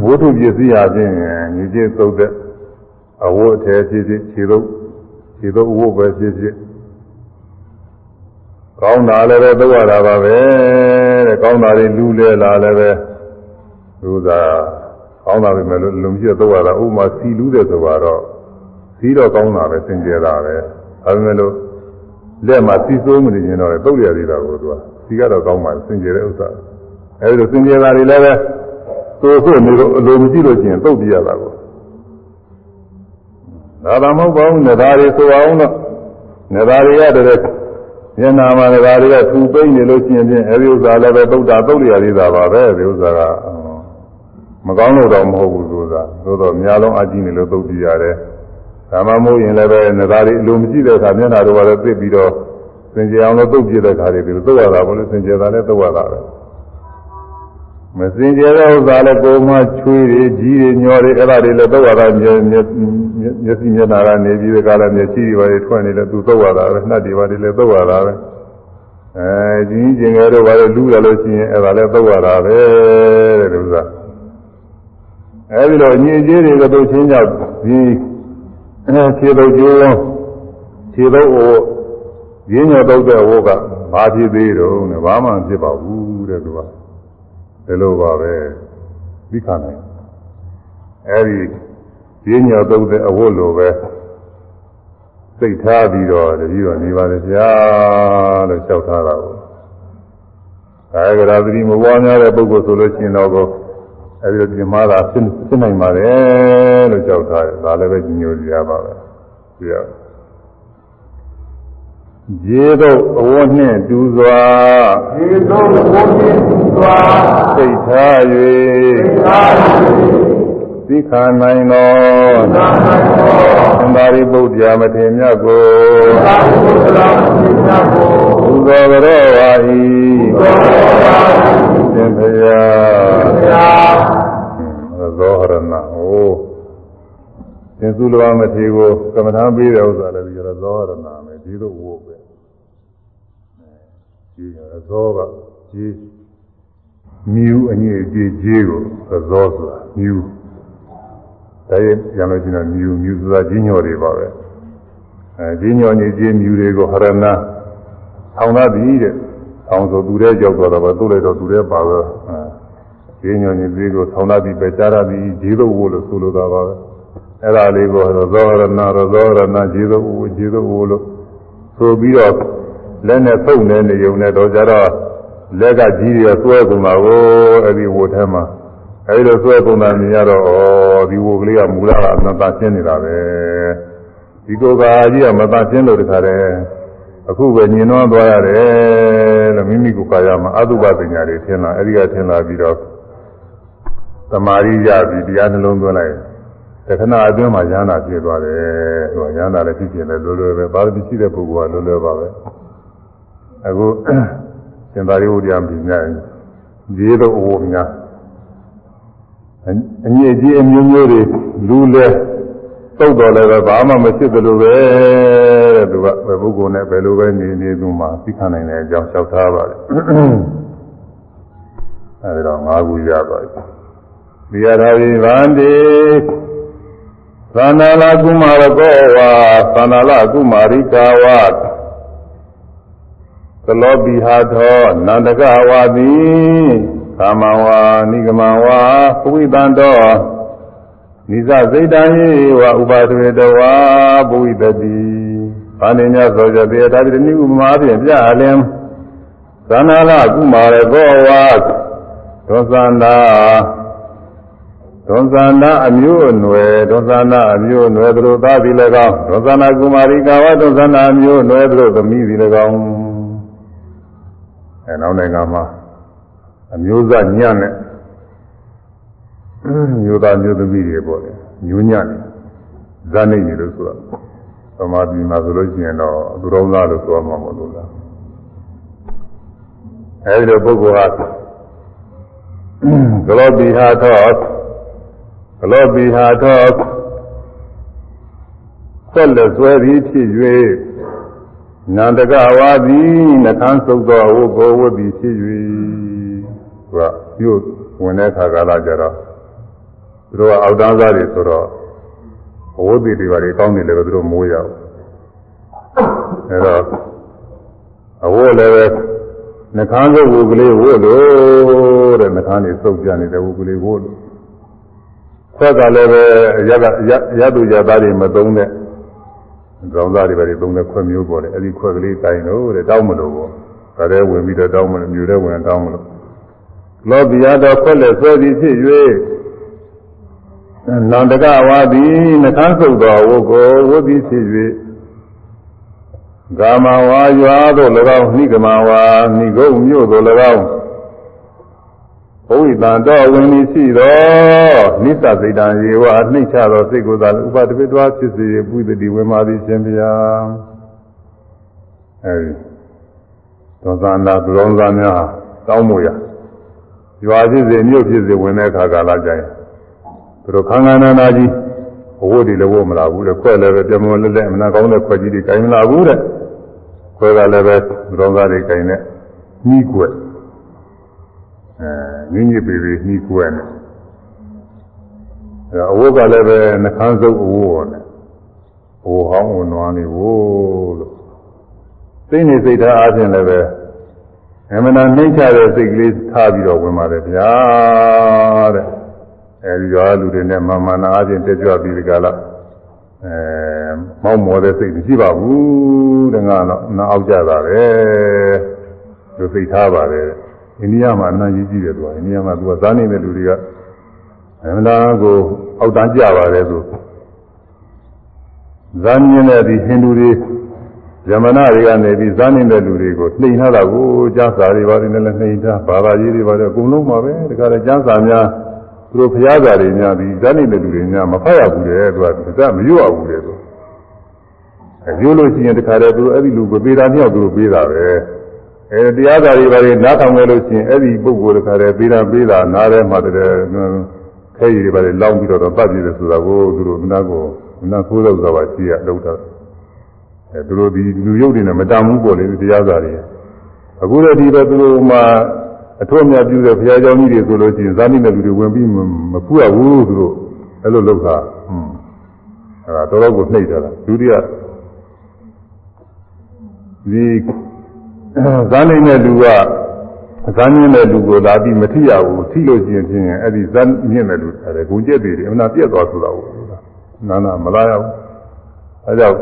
ဝတ္ထုပစ္စည်းအပြင်အင်ကြီးသုံးတဲ့ အဝတ်အထည်ဖြစ်ဖြစ်ခြေသုတ်ခြေသုတ်အဝတ်ပဲဖြစ်ဖြစ်ကောင်းတာလည်းပဲသုတ်ရတာပါပဲတဲ့ကောင်းတာတွေလူလဲလာလည်းပဲသူသာကောင်းတာပဲလို့လုံပြည့်တော့ရတာဥမာစီလူးတယ်ဆိုတော့စီတော့ကောင်းတာပဲစင်ကြယ်တာပဲဒါပေမဲ့လို့လက်မှာစီစိုးမနေရင်တော့တုတ်ရသေးတာကိုသူကစီကတော့ကောင်းပါစင်ကြယ်တဲ့ဥစ္စာအဲဒီလိုစင်ကြယ်တာတွေလည်းပဲသို့ဖို့နေတော့အလိုမရှိလို့ရှိရင်တုတ်ပြရတာကို ဒါသာမဟုတ်ပါဘူးနေသားတွေဆိုအောင်တော့နေသားတွေကတည်းကမျက်နာမှာနေသားတွေကထူပိနေလို့ရှိရင်ဖြင့်အဲဒီဥစ္စာလည်းပဲတုတ်တာတုတ်ရသေးတာပါပဲဒီဥစ္စာကမကောင်းလို့တော့မဟုတ်ဘူးဆိုတာသို့တော့များလုံးအကြည့်နေလို့သုတ်ပြရတယ်။ဒါမှမဟုတ်ရင်လည်းပဲနေသားတွေအလိုမရှိတဲ့အခါမျက်နှာတော့လည်းသိပြီးတော့စင်ကြယ်အောင်လို့သုတ်ပြတဲ့အခါတွေဒီလိုသုတ်ရတာဘလို့စင်ကြယ်တာလည်းသုတ်ရတာပဲ။ မစင်ကြယ်တဲ့ဥစ္စာလည်းကိုယ်မှချွေးတွေကြီးတွေညောတွေအဲ့ဒါတွေလည်းသုတ်ရတာမျက်မျက်မျက်စိမျက်နှာကနေပြီးတဲ့ကာလမျက်စိတွေပါထွက်နေတယ်သူသုတ်ရတာပဲနှက်တွေပါတွေလည်းသုတ်ရတာပဲ။အဲကြီးကြီးကျင်ငယ်တော့ပါလေလူရလို့ရှိရင်အဲ့ဒါလည်းသုတ်ရတာပဲတဲ့ဥစ္စာ။အဲဒီတော့ညင်ကြီးတွေကတို့ချင်းကြောက်ဒီခြေတော့ကျိုးခြေတော့အိုရင်းညောတော့တဲ့ဝကဘာဖြစ်သေးတော့နဲ့ဘာမှဖြစ်ပါဘူးတဲ့သူက ဒီလိုပါပဲပြီးခါနိုင်အဲဒီရင်းညောတော့တဲ့အဝတ်လိုပဲစိတ်ထားပြီးတော့တတိတော့နေပါလေဗျာလို့လျှောက်ထားတာကိုကာယကရာသတိမပွားများတဲ့ပုဂ္ဂိုလ်ဆိုလို့ရှိရင်တော့အဲဒီလိုပြင်မာတာဖြစ်ဖြစ်နိုင်ပါတယ်လို့ကြောက်ထားတယ်ဒါလည်းပဲညညိုကြပါပဲဒီ ရရေတော့အဝတ်နှင့်တူစွာရေတော့အဝတ်နှင့်တူစွာစိတ်ထား၍စိတ်ထား၍သိခာနိုင်သောသိခာနိုင်သောသံဃာရိပုတ္တရာမထေမြတ်ကိုသံဃာရိပုတ္တရာမထေမြတ်ကိုဘုသောကြရောပါ၏ဘုသောကြရောပါ၏သင်ဖရာသင်ဖရာဇောဟရဏဟိုသင်္စုလဝမထေကိုကမ္မထာပေးတဲ့ဥစ္စာလည်းဒီရဇောဟရဏမယ်ဒီလိုဝို့ပဲ ဒီရဇောကကြီးမြူအငြိအကျေးကြီးကိုဇောဆိုတာမြူဒါရင်ပြန်လို့ရှိရင်မြူမြူဆိုတာကြီးညော်တွေပါပဲအဲကြီးညော်ကြီးကြီးမြူတွေကိုဟရဏဆောင်းသားသည်တဲ့ဆောင်းဆိုသူတဲ့ကြောက်တော့တော့သူ့လိုက်တော့သူတဲ့ပါတော့ဈေးညွန်ကြီးသေးကိုဆောင်းလာပြီးပဲကြားရပြီးဈေးတော့ဝလို့ဆိုလိုတာပါပဲအဲ့ဒါလေးကိုရောဇောရဏရောဇောရဏဈေးတော့ဝဈေးတော့ဝလို့ဆိုပြီးတော့ လက်နဲ့ဖုတ်နေနေုံနဲ့တော့ကြတော့လက်ကကြီးတွေဆွဲကုန်တာကိုအဲ့ဒီဝထဲမှာအဲ့ဒီလိုဆွဲကုန်တာမြင်ရတော့ဩဒီဝကလေးကမူလကအနတ္တရှင်းနေတာပဲဒီကိုယ်ကကြီးကမတရှင်းလို့တခါတည်းအခုပဲညင်တော့သွားရတယ်လို့မိမိကိုယ်ကာယမှာအတုပပညာတွေထင်လာအဲဒီကထင်လာပြီးတော့သမာဓိရပြီးတရားနှလုံးသွင်းလိုက်တခဏအတွင်းမှာဉာဏ်သာပြည့်သွားတယ်ဟိုဉာဏ်သာလည်းဖြစ်ပြနေလွယ်လွယ်ပဲပါရမီရှိတဲ့ပုဂ္ဂိုလ်ကလွယ်လွယ်ပါပဲ အခုစင်သာရိဥဒ္ဓယံပြည်များဒီလိုအဝများအညစ်အကြေးအမျိုးမျိုးတွေလူလဲတုတ်တော်လည်းပဲဘာမှမဖြစ်သလိုပဲတဲ့သူကဘယ်ပုဂ္ဂိုလ်နဲ့ဘယ်လိုပဲနေနေသူမှသိခံနိုင်တဲ့အကြောင်းလျှောက်ထားပါတယ်အဲဒီတော့၅ခုရသွားပြီဒီရတာဝိဗန္တိသန္နာလကုမာရကောဝါသန္နာလကုမာရိကာဝါ သလောပိဟာသောနန္တကဝါတိကာမဝါနိဂမဝါပဝိတံတောနိစ္စစိတ်တံဟိဝဥပါဒဝေတဝါပဝိတတိဘာနေညသောကြတေတာတိနိဥပမာဖြင့်ပြအလင်သန္နာလကုမာရကောဝါသောသန္တာဒွန်ဇာနာအမျိုးအနွယ်ဒွန်ဇာနာအမျိုးအနွယ်တို့သားသည်လည်းကောင်းဒွန်ဇာနာကုမာရိကာဝဒွန်ဇာနာအမျိုးအနွယ်တို့သမီးသည်လည်းကောင်း အဲနောက်နိုင်ငံမှာအမျိုးသားညံ့နဲ့မျိုးသားမျိုးသမီးတွေပေါ့လေမျိုးညံ့နေဇာနေနေလို့ဆိုတော့သမာဓိမှာဆိုလို့ရှိရင်တော့သူတော်သားလို့ဆိုမှာမဟုတ်လို့လားအဲဒီလိုပုဂ္ဂိုလ်ဟာဂလောပိဟာသောဘလောပိဟာသောဆက်လက်ဆွဲသည်ဖြစ်၍ နန္တကဝါသည်နှခမ်းစုပ်သောဝုဘောဝတ်သည်ဖြစ်၍သူကပြုတ်ဝင်တဲ့ခါကာလကြတော့သူတို့ကအောက်တန်းစားတွေဆိုတော့ဝုတ်တွေတွေပါတွေကောင်းနေတယ်ပဲသူတို့မိုးရအောင်အဲတော့အဝတ်လည်းပဲနှခမ်းစုပ်ဝုကလေးဝတ်လို့တဲ့နှခမ်းတွေစုပ်ကြနေတဲ့ဝုကလေးဝတ်လို့ခွက်ကလည်းပဲရကရရတုရသားတွေမသုံးတဲ့ ကောင်းသားတွေပဲသုံးတဲ့ခွက်မျိုးပေါ်တယ်အဲ့ဒီခွက်ကလေးတိုင်တော့တဲ့တောင်းမလို့ပေါ့ဒါလည်းဝင်ပြီးတော့တောင်းမလို့မြူတဲ့ဝင်တောင်းမလို့လောဘီယာတော်ခွက်လက်ဆွဲသည်ဖြစ်၍နန္တကဝါသည်နှခမ်းဆုပ်တော်ဝုကိုဝုသည်ဖြစ်၍ဂာမဝါရွာသို့၎င်းနှိကမဝါနှိဂုံမြို့သို့၎င်း ဘုဝိတံတော်ဝင်ပြီးရှိတော်နိစ္စစိတ်တံရေဝအနှိမ့်ချသောစိတ်ကိုသာဥပတပိတွားဖြစ်စေပုသတိဝေမာသည်ရှင်ဗျာအဲဒီသောဇာနာသူတော်သားများတောင်းမှုရရွာဖြစ်စေမြို့ဖြစ်စေဝင်တဲ့အခါကာလကြရင်သူတို့ခန္ဓာနာနာကြီးဘဝတည်လည်းဝမလာဘူးတဲ့ခွဲလည်းပဲပြမွန်လက်လက်အမနာကောင်းတဲ့ခွဲကြီးတွေကင်မလာဘူးတဲ့ခွဲကလည်းပဲသူတော်သားတွေကင်တဲ့နှီးကွ က်အဲညညပေပေနှီးကွက်နဲ့အဲအဝတ်ကလည်းပဲနှခမ်းစုပ်အဝတ်နဲ့ဟိုဟောင်းဝင်နွားနေဝို့လို့သိနေစိတ်ထားအားဖြင့်လည်းပဲအမှန်တန်နှိမ့်ချတဲ့စိတ်ကလေးထားပြီးတော့ဝင်ပါတယ်ဗျာတဲ့အဲဒီရွာလူတွေနဲ့မာမနာအားဖြင့်တက်ကြွပြီးဒီကလာအဲမောက်မော်တဲ့စိတ်မရှိပါဘူးတဲ့ငါတော့နားအောက်ကြတာပဲသူစိတ်ထားပါတယ် အိန္ဒိယမှာအနံ့ကြီးကြီးတယ်သူကအိန္ဒိယမှာသူကစားနေတဲ့လူတွေကအမှန်တန်ကိုအောက်တန်းကြပါတယ်သူဇာမြင်တဲ့ဒီဟိန္ဒူတွေယမနာတွေကနေပြီးဇာနေတဲ့လူတွေကိုနှိမ်ထားတာကိုကြားစာတွေပါတယ်လည်းနှိမ်ထားဘာသာရေးတွေပါတယ်အကုန်လုံးပါပဲဒါကြတဲ့ကျမ်းစာများသူတို့ဖျားစာတွေများပြီးဇာနေတဲ့လူတွေများမဖတ်ရဘူးတဲ့သူကဒါမရွတ်ရဘူးတဲ့သူအဲရွတ်လို့ရှိရင်တခါတည်းသူအဲ့ဒီလူကိုပေးတာမြောက်သူတို့ပေးတာပဲ အဲတရားစာတွေပါတယ်နားထောင်ရလို့ရှိရင်အဲ့ဒီပုဂ္ဂိုလ်တခါတည်းပေးတာပေးတာနားထဲမှာတည်းခဲရည်တွေပါတယ်လောင်းပြီးတော့ပတ်ပြည့်တယ်ဆိုတာကိုသူတို့နားကိုနားခိုးလို့ဆိုတာပါရှိရလောက်တာအဲသူတို့ဒီလူရုပ်တွေနဲ့မတန်ဘူးပေါ့လေတရားစာတွေအခုလည်းဒီပဲသူတို့မှအထွတ်အမြတ်ပြုတဲ့ဘုရားကျောင်းကြီးတွေဆိုလို့ရှိရင်ဇာတိနဲ့လူတွေဝင်ပြီးမဖူးရဘူးသူတို့အဲ့လိုလုပ်တာဟွန်းအဲ့ဒါတော်တော်ကိုနှိပ်ထားတာဒုတိယဒီ ဇာနိုင်တဲ့လူကဇာမြင့်တဲ့လူကိုလာပြီးမထိရဘူးထိလို့ရှိရင်ဖြင့်အဲ့ဒီဇာမြင့်တဲ့လူအဲ့ဒါဂုံကျက်တွေအမှန်ပြက်သွားဆိုတာကိုနာနာမလာရဘူးအဲကြောင့်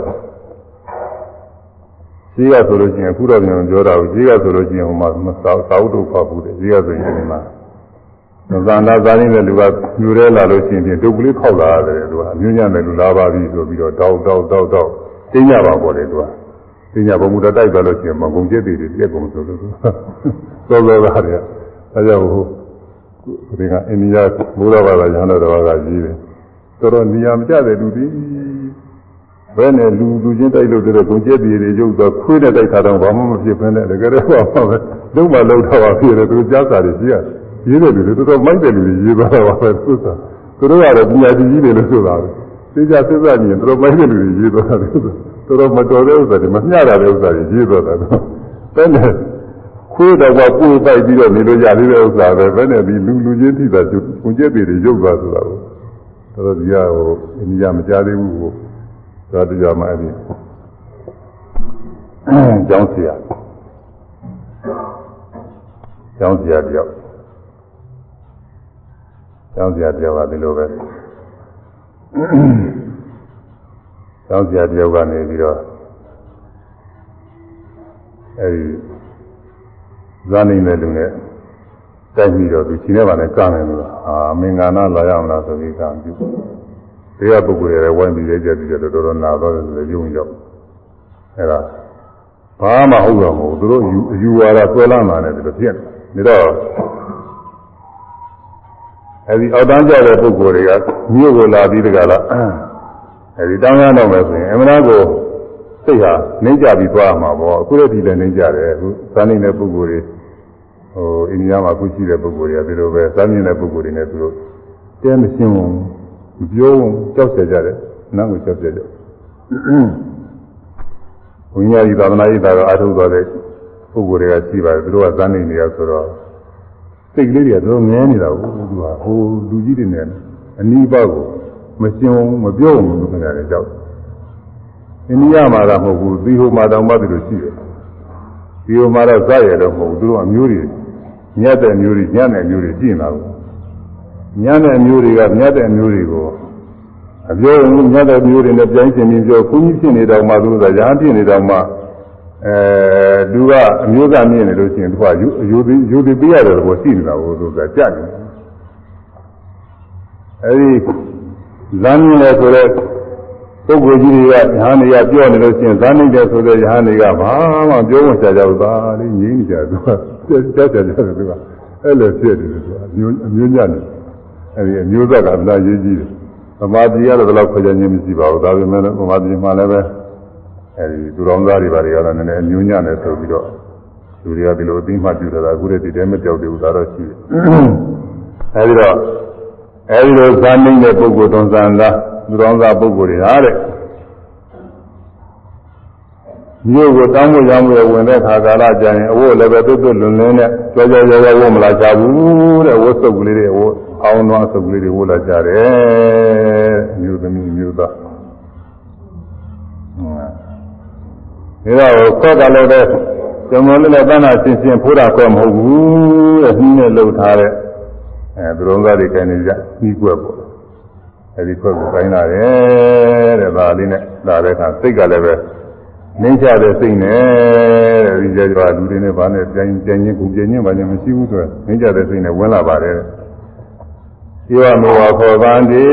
ဈေးကဆိုလို့ရှိရင်အခုတော့ပြန်ပြောတာဘူးဈေးကဆိုလို့ရှိရင်ဟိုမှာသာသာဝတ္ထုဖတ်ဘူးတဲ့ဈေးကဆိုရင်ဒီမှာသံသာသာရင်းတဲ့လူကညူရဲလာလို့ရှိရင်ဒုက္ခလေးခောက်လာရတယ်သူကအမျိုးညံ့တဲ့လူလာပါပြီဆိုပြီးတော့တောက်တောက်တောက်တောက်သိညပါပေါ်တယ်သူက သိညဘုံမူတတိုက်သွားလို့ရှိရင်မကုံကျက်တွေပြက်ကုန်ဆိုလို့သူသောသောသားတွေအဲကြောင့်ဟိုဒီကအိန္ဒိယဘုရားဘာသာညာတော်ကကြီးတယ်တော်တော်နေရာမကျတဲ့လူတွေဘယ်နဲ့လူလူချင်းတိုက်လို့တဲ့ဂုံကျက်ပြည်တွေရုပ်တော့ခွေးနဲ့တိုက်တာတော့ဘာမှမဖြစ်ဘဲနဲ့တကယ်တော့ဘာပဲလုံးမလုံးတော့ပါဖြစ်တယ်သူကြားစာတွေကြီးရရေးတဲ့လူတွေတော်တော်မိုက်တဲ့လူတွေရေးသွားတာပါပဲသူစားသူတို့ကတော့ပညာရှိကြီးတွေလို့ဆိုတာပဲသိကြစစ်စားမြင်တော်တော်မိုက်တဲ့လူတွေရေးသွားတာ တော်တော်မတော်တဲ့ဥစ္စာတွေမမျှတာတဲ့ဥစ္စာတွေရေးသွားတာတော့ဘယ်နဲ့ခွေးတော့ကကိုယ်ပိုက်ပြီးတော့နေလို့ရသေးတဲ့ဥစ္စာပဲဘယ်နဲ့ဒီလူလူချင်းထိတာဂုံကျက်ပြည်တွေရုပ်သွားဆိုတာကိုတော်တော်ကြီးကဟိုအိန္ဒိယမကြသေးဘူးဟိုသာတရားမှအဲ့ဒီကျောင်းဆရာကျောင်းဆရာတယောက်ကျောင်းဆရာတယောက်ကဒီလိုပဲ ကျောင်းဆရာတယောက်ကနေပြီးတော့အဲ့ဒီဇာနိုင်တဲ့လူနဲ့တိုက်ပြီးတော့သူချင်းထဲမှာလည်းကမယ်လို့အာမင်္ဂနာလာရမလားဆိုပြီးကံပြုတရားပုဂ္ဂိုလ်တွေဝိုင်းပြီးလဲကြပြီးတော့တော်တော်နာတော့တယ်ယုံရောက်အဲ့ဒါဘာမှဟုတ်တော့မဟုတ်သူတို့အယူဝါဒဆွဲလာမှလည်းဒီလိုဖြစ်နေတော့အဲဒီအောက်တန်းကြတဲ့ပုဂ္ဂိုလ်တွေကမြို့ကိုလာပြီးတကလား အဲဒီတောင်းရတော့မယ်ဆိုရင်အမှန်တော့စိတ်ဟာနှိမ့်ကြပြီးသွားမှာပေါ့အခုလည်းဒီလည်းနှိမ့်ကြတယ်အခုသာနေတဲ့ပုဂ္ဂိုလ်တွေဟိုအိန္ဒိယမှာအခုရှိတဲ့ပုဂ္ဂိုလ်တွေကဒီလိုပဲသာမြင်တဲ့ပုဂ္ဂိုလ်တွေနဲ့သူတို့တဲမရှင်းဘူးမပြောဘူးကြောက်ဆဲကြတယ်နောက်ကိုကြောက်ဆဲကြတယ်ဘုရားကြီးသာသနာ့ဤသာတော့အထုတော်တဲ့ပုဂ္ဂိုလ်တွေကရှိပါတယ်သူတို့ကသာနေနေရဆိုတော့စိတ်ကလေးတွေကတော့ငဲနေတာကိုသူကဟိုလူကြီးတွေနဲ့အနီးပါကို မရှင်းဘူးမပြောဘူးလို့ခင်ဗျားကြောက်အိန္ဒိယမှာတော့မဟုတ်ဘူးသီဟိုမှာတောင်မှသူတို့ရှိတယ်ဒီဟိုမှာတော့ဇာရတော့မဟုတ်ဘူးသူတို့အမျိုးတွေညက်တဲ့မျိုးတွေညံ့တဲ့မျိုးတွေရှိနေတာဘူးညံ့တဲ့အမျိုးတွေကမြတ်တဲ့အမျိုးတွေကိုအပြောရင်မြတ်တဲ့အမျိုးတွေနဲ့ပြိုင်ရှင်ပြီးပြောခုကြီးဖြစ်နေတော့မှသူကရာဖြစ်နေတော့မှအဲသူကအမျိုးသားမြင်နေလို့ရှိရင်သူကယူယူယူပြီးပြရတယ်လို့ရှိနေတာကိုသူကကြက်နေအဲဒီ ဇာမြင်လဲဆိုတော့ပုဂ္ဂိုလ်ကြီးတွေကယဟန်တွေကပြောနေလို့ရှိရင်ဇာနိုင်တယ်ဆိုတဲ့ယဟန်တွေကဘာမှပြောမချကြဘူးသာလေးငြင်းနေကြသူကကြောက်ကြတယ်သူကအဲ့လိုဖြစ်တယ်သူကအမျိုးအမျိုးညံ့တယ်အဲဒီအမျိုးသက်ကဗလာရေးကြီးတယ်ဗမာပြည်ကတော့ဘယ်လောက်ခွဲခြားခြင်းမရှိပါဘူးဒါပေမဲ့ဗမာပြည်မှာလည်းပဲအဲဒီသူတော်သားတွေဘာတွေကတော့နည်းနည်းအမျိုးညံ့တယ်ဆိုပြီးတော့လူတွေကဒီလိုအသိမှပြုထားတာအခုတည်းဒီတဲမကြောက်သေးဘူးဒါတော့ရှိတယ်အဲဒီတော့ အဲဒီလိုဇာနိုင်တဲ့ပုဂ္ဂိုလ်သွန်သံသားသူတော်သားပုဂ္ဂိုလ်တွေဟာတဲ့မြို့ကိုတောင်းဖို့ရောင်းဖို့ဝင်တဲ့ခါကာလကျရင်အဝတ်လည်းပဲတွတ်တွတ်လွန်လင်းနဲ့ကြောကြောကြောကြောဝတ်မလာကြဘူးတဲ့ဝတ်စုပ်ကလေးတွေဝတ်အောင်သောစုပ်ကလေးတွေဝတ်လာကြတယ်မြို့သမီးမြို့သားဒါတော့ခေါက်ကလည်းပဲကျွန်တော်လည်းတဏ္ဍာရှင်းရှင်းဖိုးတာခွဲမဟုတ်ဘူးတဲ့နှီးနဲ့လှုပ်ထားတဲ့ အဲသူတော်သားတွေကနေကြနှီးကွက်ပေါ့အဲဒီခွက်ကိုကိုင်းလာတယ်တဲ့ဒါလေးနဲ့လာတဲ့အခါစိတ်ကလည်းပဲနှင်းချတဲ့စိတ်နဲ့တဲ့ဒီကြကြလူတွေနဲ့ဗာနဲ့ပြန်ပြန်ချင်းကိုပြန်ချင်းဗာချင်းမရှိဘူးဆိုတော့နှင်းချတဲ့စိတ်နဲ့ဝင်လာပါတယ်ဒီဝမေဝခောဗန္တိ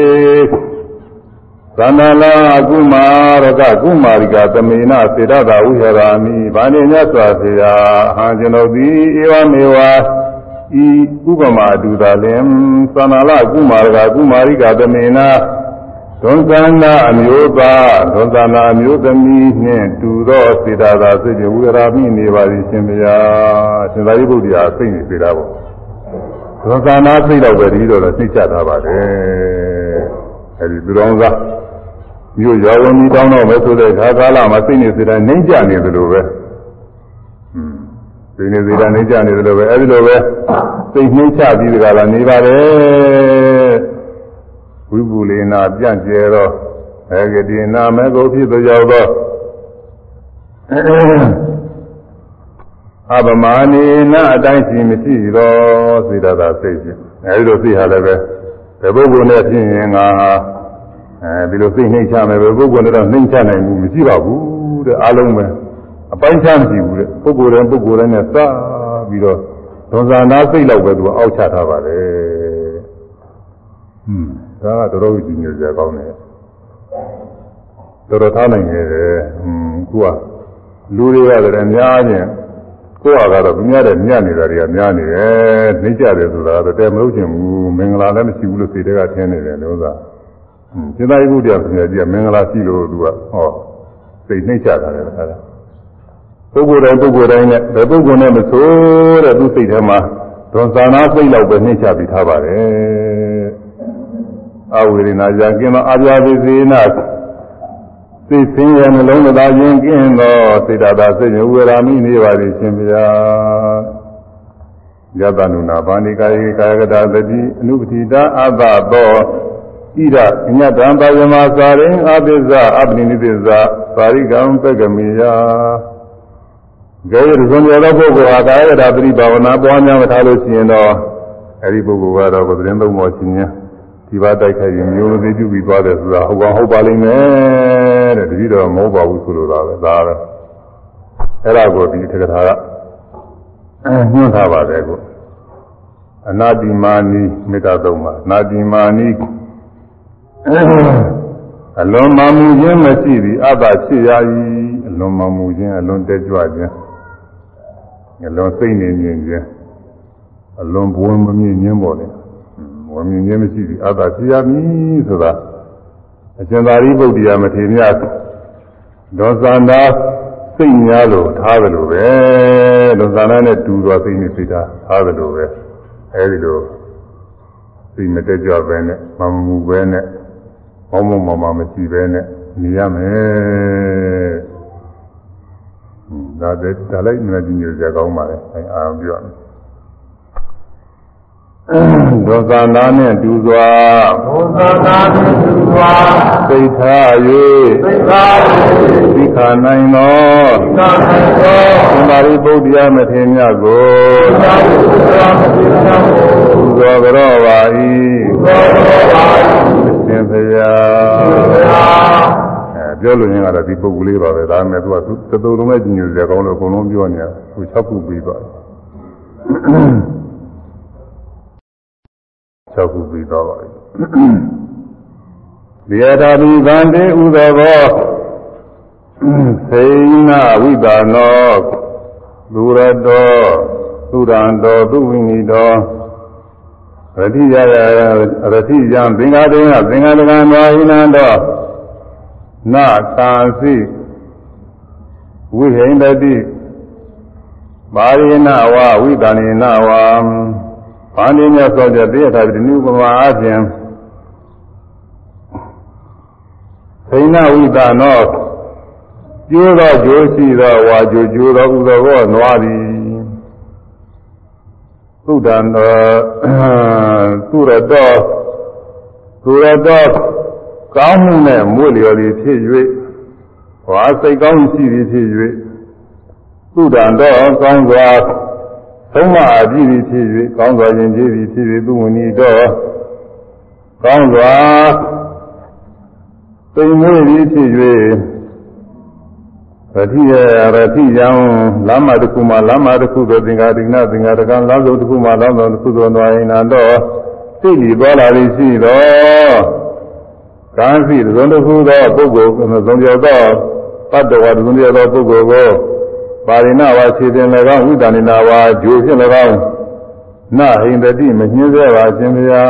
သန္တလာကုမာရကကုမာရိကသမေနစေတသာဝိဟရာမိဗာနေမြတ်စွာဘုရားအဟံကျွန်ုပ်သည်ဧဝမေဝ ဤဥပမာအတူသာလင်သန္တလာကုမာရကကုမာရိကသမေနသွန်သနာအမျိုးသားသွန်သနာအမျိုးသမီးနှင့်တူသောစေတသာစိတ်ဝိရာမိနေပါသည်ရှင်ဘုရားရှင်သာရိပုတ္တရာစိတ်နေစေတာပေါ့သွန်သနာစိတ်တော့ပဲဒီလိုတော့သိချထားပါတယ်အဲဒီသူတော်ကမြို့ရွာဝင်ပြီးတောင်းတော့မယ်ဆိုတဲ့ခါကာလမှာစိတ်နေစေတာနှိမ့်ကြနေသလိုပဲอืม စိတ်နေစေတာနှိမ့်ကြနေသလိုပဲအဲဒီလိုပဲစိတ်နှိမ့်ချပြီးတကလားနေပါတယ်ဝိပုလေနာပြန့်ကျဲသောအေဂတိနာမေကိုဖြစ်သောကြောင့်သောအပမာနေနာအတိုင်းရှိမရှိသောစေတသာစိတ်ဖြင့်အဲဒီလိုသိဟာလည်းပဲဒီပုဂ္ဂိုလ်နဲ့ဖြစ်ရင်ငါအဲဒီလိုစိတ်နှိမ့်ချမယ်ပဲပုဂ္ဂိုလ်နဲ့တော့နှိမ့်ချနိုင်ဘူးမရှိပါဘူးတဲ့အလုံးပဲ အပိုင်းခြားမရှိဘူးတဲ့ပုဂ္ဂိုလ်တိုင်းပုဂ္ဂိုလ်တိုင်းနဲ့စပြီးတော့ဒွန်ဇာနာစိတ်လောက်ပဲသူအောက်ချထားပါတယ်ဟွန်းဒါကတော်တော်ကြီးညိုကြကောင်းတယ်တော်တော်ထားနိုင်ခဲ့တယ်ဟွန်းခုကလူတွေကလည်းများချင်းကိုယ်ကတော့မြတ်တဲ့မြတ်နေတာတွေကများနေတယ်နှိမ့်ကြတယ်ဆိုတာတော့တဲမလို့ချင်ဘူးမင်္ဂလာလည်းမရှိဘူးလို့စိတ်တွေကထင်နေတယ်လို့သာဟွန်းစေတယုတရားဆရာကြီးကမင်္ဂလာရှိလို့သူကဟောစိတ်နှိမ့်ချတာလည်းအဲ့ဒါ ပုဂ္ဂိုလ်တိုင်းပုဂ္ဂိုလ်တိုင်းနဲ့ဘယ်ပုဂ္ဂိုလ်နဲ့မဆိုတဲ့သူစိတ်ထဲမှာဒွန်သာနာစိတ်လောက်ပဲနှိမ့်ချပြီးထားပါတယ်အဝေဒနာကြံကင်းသောအာပြာပိစေနာသိစင်းရဲ့နှလုံးသားရင်ကင်းသောစေတသာစိတ်ဝေရာမိနေပါသည်ရှင်ဗျာယတနုနာဘာနိကာယေကာယကတာတတိအနုပတိတာအဘသောဣရအညတံပါယမသာရင်အပိဇအပနိနိပိဇပါရိကံပက္ကမိယ ကဲရဇုံရသောပုဂ္ဂိုလ်ဟာကာယကတာပရိဘာဝနာပွားများမထားလို့ရှိရင်တော့အဲဒီပုဂ္ဂိုလ်ကတော့ကိုယ်သတင်းသုံးပေါ်ရှင်များဒီပါတိုက်ခိုက်ရင်မျိုးသေးပြုပြီးသွားတယ်ဆိုတာဟုတ်ကောဟုတ်ပါလိမ့်မယ်တဲ့တတိတော်မဟုတ်ပါဘူးဆိုလိုတာပဲဒါပဲအဲ့ဒါကိုဒီတက္ကထာကညွှန်ထားပါတယ်ကိုအနာတိမာနီမေတ္တာသုံးပါအနာတိမာနီအလွန်မှမူခြင်းမရှိသည်အတ္တဖြစ်ရ၏အလွန်မှမူခြင်းအလွန်တက်ကြွခြင်း အလွန်စိတ်နေခြင်းအလွန်ဘဝမမြင့်ခြင်းပေါ်တယ်ဝမြင်ခြင်းမရှိဘူးအတ္တဖြစ်ရမည်ဆိုတာအရှင်သာရိပုတ္တရာမထေရမြတ်ဒေါသန္တာစိတ်များလို့ထားတယ်လို့ပဲဒေါသန္တာနဲ့တူတော်စိတ်နဲ့စိတ်ထားထားတယ်လို့ပဲအဲဒီလိုစိတ်မတက်ကြွပဲနဲ့မမူပဲနဲ့ဘောင်းမမမမရှိပဲနဲ့နေရမယ် ဒါတဲ့ဒါလိုက်နေကြည့်ကြကောင်းပါလေအဲအာရုံပြရမယ်ဒေါသနာနှင့်တူစွာဒေါသနာနှင့်တူစွာသိထား၍သိထား၍သိခနိုင်သောသိခနိုင်သောသမာရိပုတ္တရာမထေရမြတ်ကိုသမာရိပုတ္တရာမထေရမြတ်ကိုပူဇော်ကြတော်ပါ၏သောတော်ပါ၏သင်ဖရာဘုရားအဲ ပြောလို့ရင်ကတော့ဒီပုဂ္ဂိုလ်လေးပါပဲဒါပေမဲ့သူကသူသုံးလုံးနဲ့ညညစရာကောင်းလို့အကုန်လုံးပြောနေတာသူ၆ခုပြီးသွားတယ်၆ခုပြီးသွားပါပြီဒီယတာပိဗန္တိဥသောဘောသေနဝိပါနောလူရတောသုရံတောသူဝိနိတောရတိယယရတိယံသင်္ဃာတေနသင်္ဃာတကံသောဟိနံတော နတာစီဝိဟိန္တတိပါရိနဝဝိတနိနဝဘာနိမြတ်သောတဲ့တေယထာတိနုပမာအပြင်သိဏဝိတနောကျိုးသောကျိုးရှိသောဝါကျိုးကျိုးသောဥသောဘောနွားသည်သုဒ္ဓံသောသုရတောသုရတော ကောင်းမှုနဲ့မွေလျော်သည်ဖြစ်၍ဟောစိတ်ကောင်းရှိသည်ဖြစ်၍သုဒ္ဓံတော့ကောင်းစွာသုံးမအပြည့်သည်ဖြစ်၍ကောင်းစွာယဉ်ကျေးသည်ဖြစ်၍သူဝဏီတော့ကောင်းစွာသိမွေးသည်ဖြစ်၍ရတိယရတိယံလမ်းမတစ်ခုမှလမ်းမတစ်ခုသောသင်္ဃာတိနာသင်္ဃာတကံလမ်းစုံတစ်ခုမှလမ်းစုံတစ်ခုသောနွားရင်နာတော့သိလီသွားလာသည်ရှိတော့ ကံစီသုံးတစ်ခုသောပုဂ္ဂိုလ်သုံးကြောသောတတ္တဝါသုံးကြောသောပုဂ္ဂိုလ်ကိုပါရိနာဝါခြေတင်၎င်းဝိတဏိနာဝါဂျိုဖြင့်၎င်းနဟိန္တတိမညှင်းစေပါခြင်းဗျာ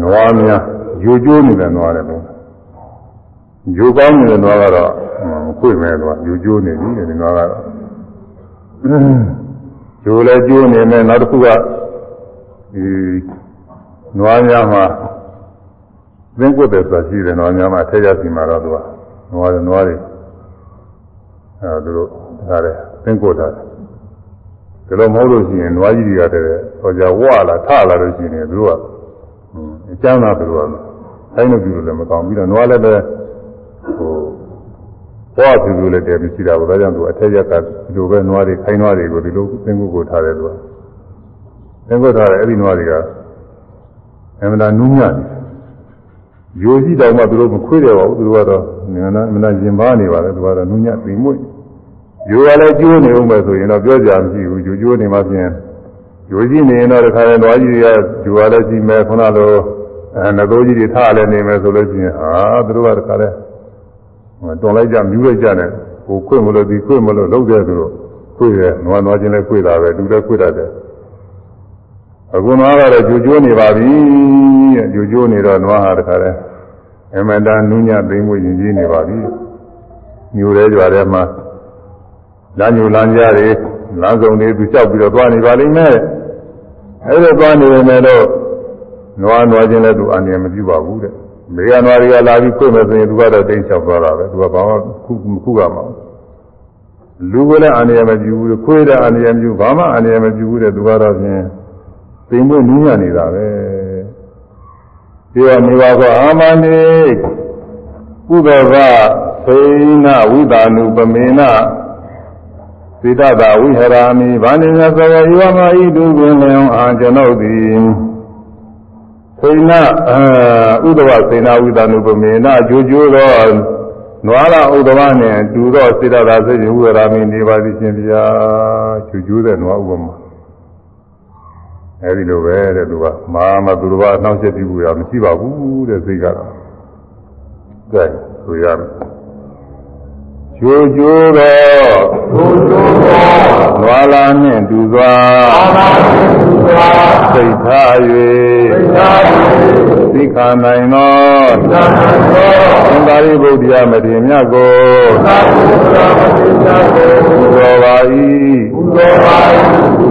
နွားများဂျိုကျိုးနေတဲ့နွားတယ်လို့ဂျိုကောင်းနေတဲ့နွားကတော့မခွေမဲ့တော့ဂျိုကျိုးနေပြီဒီနွားကတော့ဂျိုလည်းကျိုးနေမယ်နောက်တစ်ခုကဒီနွားများမှာ သင်္ကွတ်တယ်ဆိုတာရှိတယ်နွားများမှာထည့်ရစီမှာတော့သူကနွားတွေနွားတွေအဲသူတို့ထားတယ်သင်္ကွတ်ထားတယ်ဒါလို့မဟုတ်လို့ရှိရင်နွားကြီးတွေကတည်းကဟောကြဝလာထလာလို့ရှိရင်သူတို့ကအကျမ်းသာသူတို့ကတိုင်းလို့ပြုလို့လည်းမကောင်းပြီးတော့နွားလည်းပဲဟိုဘွားသူတို့လည်းတည်းမရှိတာဘူးဒါကြောင့်သူအထက်ရက်ကဒီလိုပဲနွားတွေခိုင်းနွားတွေကိုဒီလိုသင်္ကွတ်ကိုထားတယ်သူကသင်္ကွတ်ထားတယ်အဲ့ဒီနွားတွေကအမှန်တရားနူးညံ့တယ် ရိုးကြီးတောင်မှသူတို့မခွေးတယ်ပါဘူးသူတို့ကတော့ငန္နာမနာရင်ပါနေပါလေသူကတော့နူးညံ့သိမ့်မွေ့ရိုးကလည်းကျိုးနေဦးမယ်ဆိုရင်တော့ပြောကြမရှိဘူးကျိုးကျိုးနေမှဖြင့်ရိုးကြီးနေရင်တော့တခါရင်သွားကြီးတွေကဂျူကလည်းကြီးမယ်ခုနလိုအဲငသိုးကြီးတွေထားလည်းနေမယ်ဆိုလို့ရှိရင်ဟာသူတို့ကတခါလဲတွန်လိုက်ကြမြူးလိုက်ကြတယ်ဟိုခွေ့မလို့ဒီခွေ့မလို့လုံးတဲ့သူတို့ခွေ့တယ်နွားနွားချင်းလည်းခွေ့တာပဲလူလည်းခွေ့တတ်တယ်အခုနွားကတော့ကြိုကျိုးနေပါပြီ တဲ့ကြိုကျိုးနေတော့နွားဟာတခါလဲအမတန်နူးညံ့သိမ့်မွေ့ရင်ကြီးနေပါပြီမြို့ရဲကြွားထဲမှာလမ်းညူလမ်းကြားတွေလမ်းစုံတွေသူလျှောက်ပြီးတော့သွားနေပါလိမ့်မယ်အဲ့ဒါသွားနေပေမဲ့တော့နွားနွားချင်းလည်းသူအန္တရာယ်မပြုပါဘူးတဲ့မေရနွားတွေကလာပြီးခွေ့မယ်ဆိုရင်သူကတော့တိတ်လျှောက်သွားတာပဲသူကဘာမှခုခုကမှာလူကလည်းအန္တရာယ်မပြုဘူးခွေးတဲ့အန္တရာယ်မပြုဘာမှအန္တရာယ်မပြုဘူးတဲ့သူကတော့ဖြင့်သိမ့်မွေ့နူးညံ့နေတာပဲ ပြောနေပါကောအာမဏိကုသကသေနဝိတာနုပမေနသေတတာဝိဟရာမိဗန္တိမြသဝေယောမဤတုပင်လင်အာကျွန်ုပ်သည်သေနဥဒဝသေနဝိတာနုပမေနကြိုးကြိုးသောနွားလာဥဒဝနှင့်တူသောသေတတာသေဝိဟရာမိနေပါသည်ရှင်ဗျာကြိုးကြိုးတဲ့နွားဥပမာ အဲဒီလိုပဲတဲ့သူကမာမသူတော်ဘာနှောင့်ယှက်ပြုရမရှိပါဘူးတဲ့စိတ်ကတော့ကဲဆိုရမယ်ကျိုးကျိုးတော့ကျိုးကျိုးတော့နွာလာနှင့်တူစွာစိတ်ထား၍ သိခာနိုင်သောသံဃာရိဗုဒ္ဓမထေရမြတ်ကိုဘုရားပါ၏ဘုရားပါ၏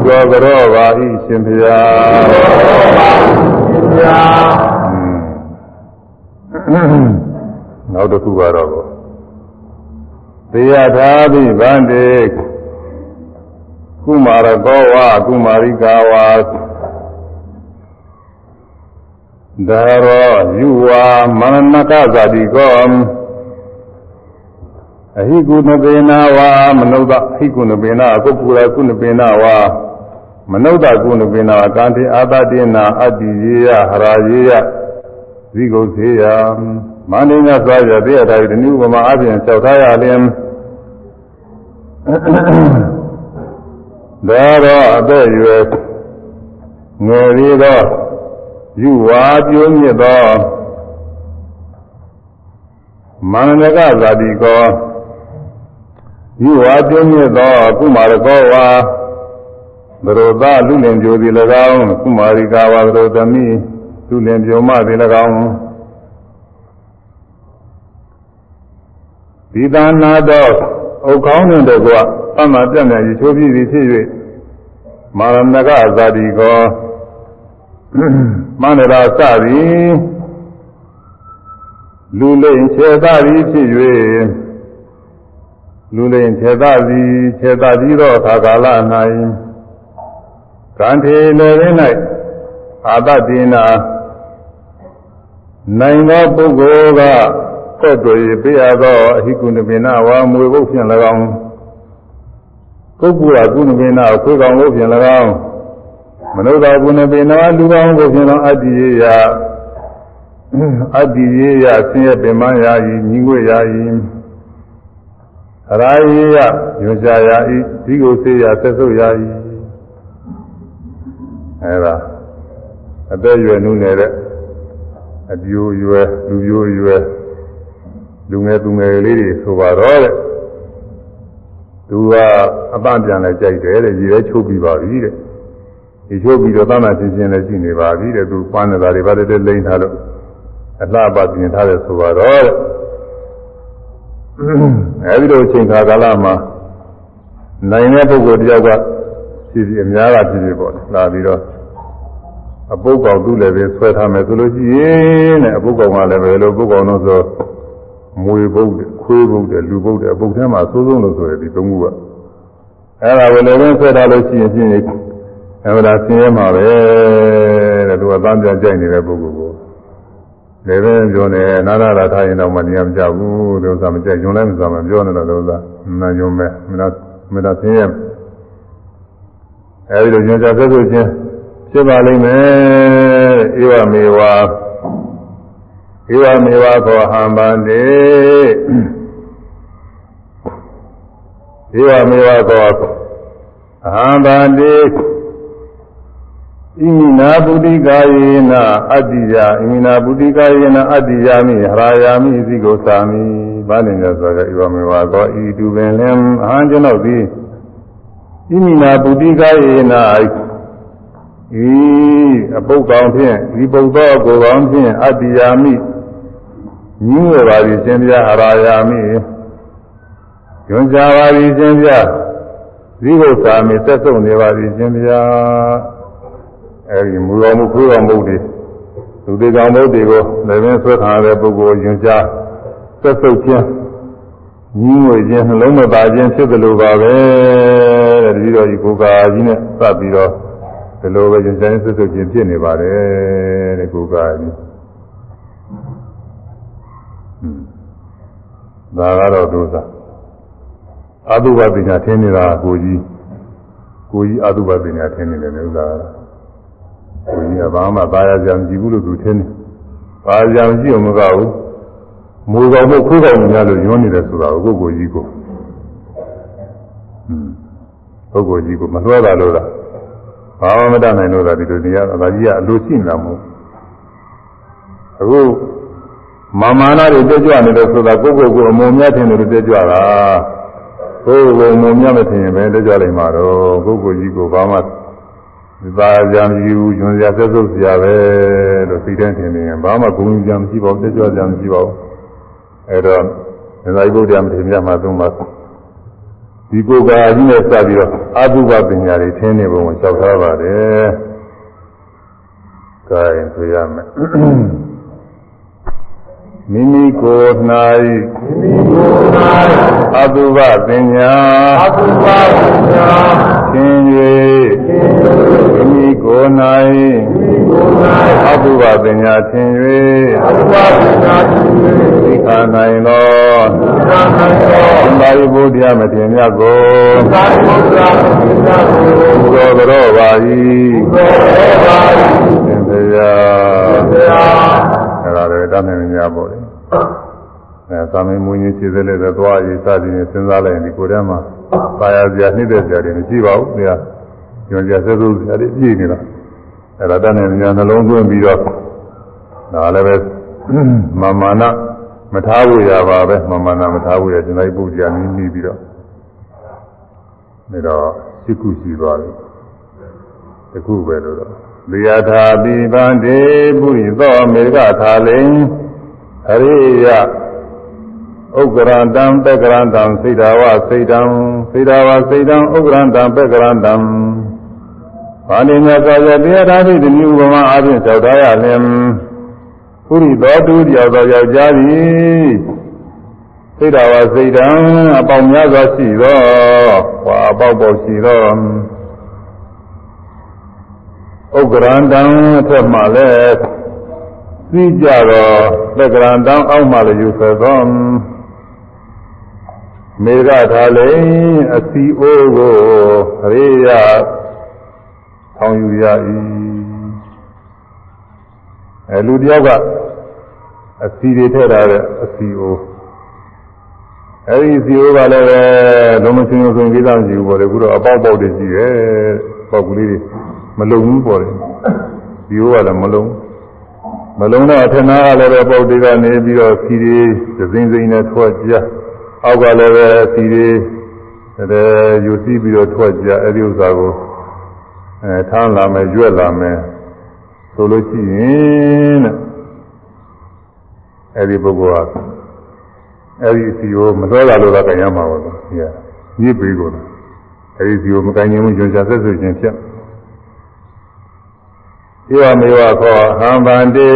ဘုရားကြောပါ၏ရှင်ဘုရားနောက်တစ်ခုကတော့သေယသာဘိဗန္တိကုမာရကောဝကုမာရိကာဝ ဒါရောယူဝါမရဏကဇာတိကောအဟိကုနပေနာဝါမနုဿဟိကုနပေနာကုပ္ပူရကုနပေနာဝါမနုဿကုဏပိနာကံတိအာတတိနာအတ္တိရေယဟရာရေယဇိဂုသေယမန္တိညသွားရတဲ့အခါဒီနည်းဥပမာအပြင်လျှောက်ထားရလျင်ဒါတော့အသက်ရွယ်ငယ်သေးသော ယူဝါပြိုးမြစ်သောမန္တကဇာတိကောယူဝါပြိုးမြစ်သောကုမာရကောဝါဘရောသလူလင်ပြိုသည်၎င်းကုမာရိကာဝါဘရောသမီးလူလင်ပြိုမသည်၎င်းဒီသာနာတော့ဥကောင်းတဲ့ကွာအမှပြတ်နေရချိုးပြီးသည်ဖြစ်၍မာရဏကဇာတိကော မန္တရာစသည်လူလိမ်ခြေသားသည်ဖြစ်၍လူလိမ်ခြေသားသည်ခြေသားပြီးသောအခါကာလ၌ကံထေလည်း၌အာတတိနာနိုင်သောပုဂ္ဂိုလ်ကဆက်တွေ့ပြရသောအဟိကုဏပိနဝါမွေဘုတ်ဖြင့်၎င်းပုဂ္ဂိုလ်ကကုဏပိနခွေးကောင်ဘုတ်ဖြင့်၎င်း မနုဿာကုဏပိနလူကောင်ဘုတ်ဖြင့်၎င်းအတ္တိယေယအတ္တိယေယဆင်းရဲပင်မယာယီညီငွေယာယီရာယေယညွှန်ရှာယာဤဒီကိုစေယဆက်ဆုပ်ယာယီအဲဒါအသက်ရွယ်နုနေတဲ့အပြိုရွယ်လူပြိုရွယ်လူငယ်သူငယ်လေးတွေဆိုပါတော့တဲ့သူကအပန့်ပြန်လဲကြိုက်တယ်တဲ့ရေလဲချုပ်ပြီးပါပြီတဲ့ ဒီချုပ်ပြီးတော့သနာချင်းချင်းလည်းရှိနေပါပြီတဲ့သူပန်းနေတာတွေဗါတဲ့လိမ့်ထားလို့အလှပပြင်ထားတယ်ဆိုပါတော့တဲ့အဲဒီလိုအချိန်ခါကာလမှာနိုင်တဲ့ပုဂ္ဂိုလ်တယောက်ကဖြစ်ဖြစ်အများကဖြစ်ဖြစ်ပေါ့လာပြီးတော့အပုတ်ကောင်သူ့လည်းပဲဆွဲထားမယ်ဆိုလို့ရှိရင်တဲ့အပုတ်ကောင်ကလည်းပဲလို့ပုတ်ကောင်တော့ဆိုမွေပုတ်တယ်ခွေးပုတ်တယ်လူပုတ်တယ်အပုတ်ထဲမှာစိုးစိုးလို့ဆိုရဒီသုံးခုကအဲ့ဒါပဲလည်းပဲဆွဲထားလို့ရှိရင်ဖြင့် အဲ့ဒါဆင်းရဲမှာပဲတဲ့သူကသားပြကြိုက်နေတဲ့ပုဂ္ဂိုလ်ကိုလည်းပဲပြောနေနာရတာထားရင်တော့မတရားမကြဘူးလို့ဆိုမကြိုက်ညွန်လည်းမစားမပြောနေတော့လို့သာနာညွန်မဲ့မနာမနာဆင်းရဲအဲဒီလိုညွန်ကြဆက်ဆိုခြင်းဖြစ်ပါလိမ့်မယ်ဧဝမေဝဧဝမေဝခောဟံဗန္တိဧဝမေဝခောအဟံဗန္တိ ဣမိနာပုတိကာယေနအတ္တိယဣမိနာပုတိကာယေနအတ္တိယမိဟရာယာမိသီကိုသာမိဘာလင်ရဆိုကြဧဝမေဝခောဤတုပင်လင်အဟံကျွန်ုပ်သည်ဣမိနာပုတိကာယေနဤအပုတ်ကောင်ဖြင့်ဒီပုတ်သောကိုယ်ကောင်ဖြင့်အတ္တိယာမိညင်းရပါသည်ရှင်ပြအရာယာမိညွန်ကြပါသည်ရှင်ပြဇိဟုသာမိသက်ဆုံးနေပါသည်ရှင်ပြ အဲဒီမူတော်မူခွေးတော်မုတ်တွေလူတွေကောင်မုတ်တွေကိုလည်းပင်ဆွဲခံရတဲ့ပုဂ္ဂိုလ်ညွန်ကြသက်ဆုံးခြင်းညီးငွေခြင်းနှလုံးမသာခြင်းဖြစ်တယ်လို့ပါပဲတဲ့တတိတော်ကြီးကိုယ်ကာကြီးနဲ့စပ်ပြီးတော့ဒီလိုပဲဉာဏ်ဆိုင်ဆွဆွချင်းဖြစ်နေပါတယ်တဲ့ကိုယ်ကာကြီးဒါကတော့ဒုစအတုပပညာထင်းနေတာကိုကြီးကိုကြီးအတုပပညာထင်းနေတယ်ဥစ္စာကိုကြီးကဘာမှပါရကြမရှိဘူးလို့သူထင်းတယ်ပါရကြမရှိအောင်မကဘူးမူကောင်မို့ခွေးကောင်များလို့ညွှန်းနေတယ်ဆိုတာကိုကိုကြီးကိုပုဂ္ဂိုလ်ကြီးကိုမလွှဲတာလို့လားဘာမှမတတ်နိုင်လို့လားဒီလိုတရားအသာကြီးကအလိုရှိနေတာမဟုတ်အခုမာမာနာတွေတက်ကြွနေတယ်ဆိုတာကိုယ့်ကိုယ်ကိုအမုံမြတ်ထင်တယ်တက်ကြွတာကိုယ့်ကိုယ်အမုံမြတ်မထင်ရင်ပဲတက်ကြွနိုင်မှာတော့ကိုယ့်ကိုယ်ကြီးကိုဘာမှ ဒီပါကြံယူညွန်စရာသက်သုတ်စရာပဲလို့သိတဲ့ထင်နေရင်ဘာမှဂုဏ်ကြံမရှိပါဘူးတက်ကြွကြံမရှိပါဘူးအဲတော့သဇာယဘုရားမထေရမြတ်မှာသုံးပါဒီကိုယ်ကာကြီးနဲ့စပြီးတော့အတုပပညာတွေထင်းနေပုံကိုလျှောက်ထားပါတယ်။ကဲဆိုရမယ်။မိမိကိုယ်၌မိမိကိုယ်၌အတုပပညာအတုပပညာသင်၍ မိမိကိုယ်၌မိမိကိုယ်၌အတုပပညာသင်၍အတုပပညာသင်၍သိခာနိုင်သောသိခာနိုင်သောသံဃာရိပုတ္တရာမထေရမြတ်ကိုသာရိပုတ္တရာမထေရကိုဘုရောတော်ပါ၏ဘုရားပါသင်္သေယဘုရားအဲ့ဒါလည်းတတ်နိုင်များပေါ့လေအဲသာမင်းမွေးကြီးခြေစလေးသက်သွားရေးစသည်နဲ့စဉ်းစားလိုက်ရင်ဒီကိုယ်ထဲမှာပါရစရာနှိမ့်တဲ့စရာတွေမရှိပါဘူး။ဒါက ညွန်ကြဆက်စုပ်စရာတွေပြည့်နေတာ။အဲ့ဒါတတ်နိုင်များနှလုံးသွင်းပြီးတော့ဒါလည်းပဲမမာနမထားဘူးရပါပဲမမာနမထားဘူးရကျွန်တော်ပုဒ်ကြာနည်းပြီးတော့ဒါတော့စိတ်ကုရှိသွားပြီ။တခုပဲလို့တော့လျာထာပိဗန္တိပုရိသောမေဃထာလိန်အရိယဥက္ကရန္တံပက္ကရန္တံစိတ်တော်ဝစိတ်တံစိတ်တော်ဝစိတ်တံဥက္ကရန္တံပက္ကရန္တံ ဘာနိမြတ်စွာဘုရားတရားဓာတိတိဥပမာအပြင်ကြောက်ထားရလင်ပုရိသောတူတယောက်သောယောက်ျားသည်စိတ်တော်ဝစိတ်တံအပေါင်းများစွာရှိသောဟောအပေါက်ပေါက်ရှိသောဥက္ကရန္တံအထက်မှလည်းသိကြတော့ပက္ကရန္တံအောက်မှလည်းယူဆွဲသောမေဃထာလိန်အစီအိုးကိုရေရ ထောင်ယူရ၏အဲလူတယောက်ကအစီတွေထည့်ထားတဲ့အစီအိုးအဲဒီအစီအိုးကလည်းပဲလုံးမစင်းလို့ဆိုရင်ကိစ္စမရှိဘူးပေါ့လေအခုတော့အပေါက်ပေါက်တွေရှိတယ်ပေါက်ကလေးတွေမလုံဘူးပေါ့လေဒီအိုးကလည်းမလုံမလုံတော့အထနာကလည်းပဲပေါက်တွေကနေပြီးတော့စီတွေသစင်းစိမ့်နဲ့ထွက်ကြအောက်ကလည်းပဲစီတွေအဲယူစီးပြီးတော့ထွက်ကြအဲ့ဒီဥစ္စာကို အဲထမ်းလာမယ်ရွက်လာမယ်ဆိုလို့ရှိရင်တဲ့အဲ့ဒီပုဂ္ဂိုလ်ကအဲ့ဒီစီကိုမတော်တာလို့တော့ကြင်ရမှာပါကွာဒီကညစ်ပေးကုန်တယ်အဲ့ဒီစီကိုမကင်ရင်ဘူးညွန်ချဆက်ဆွခြင်းဖြစ်ဧဝမေဝခောဟံဗန္တိ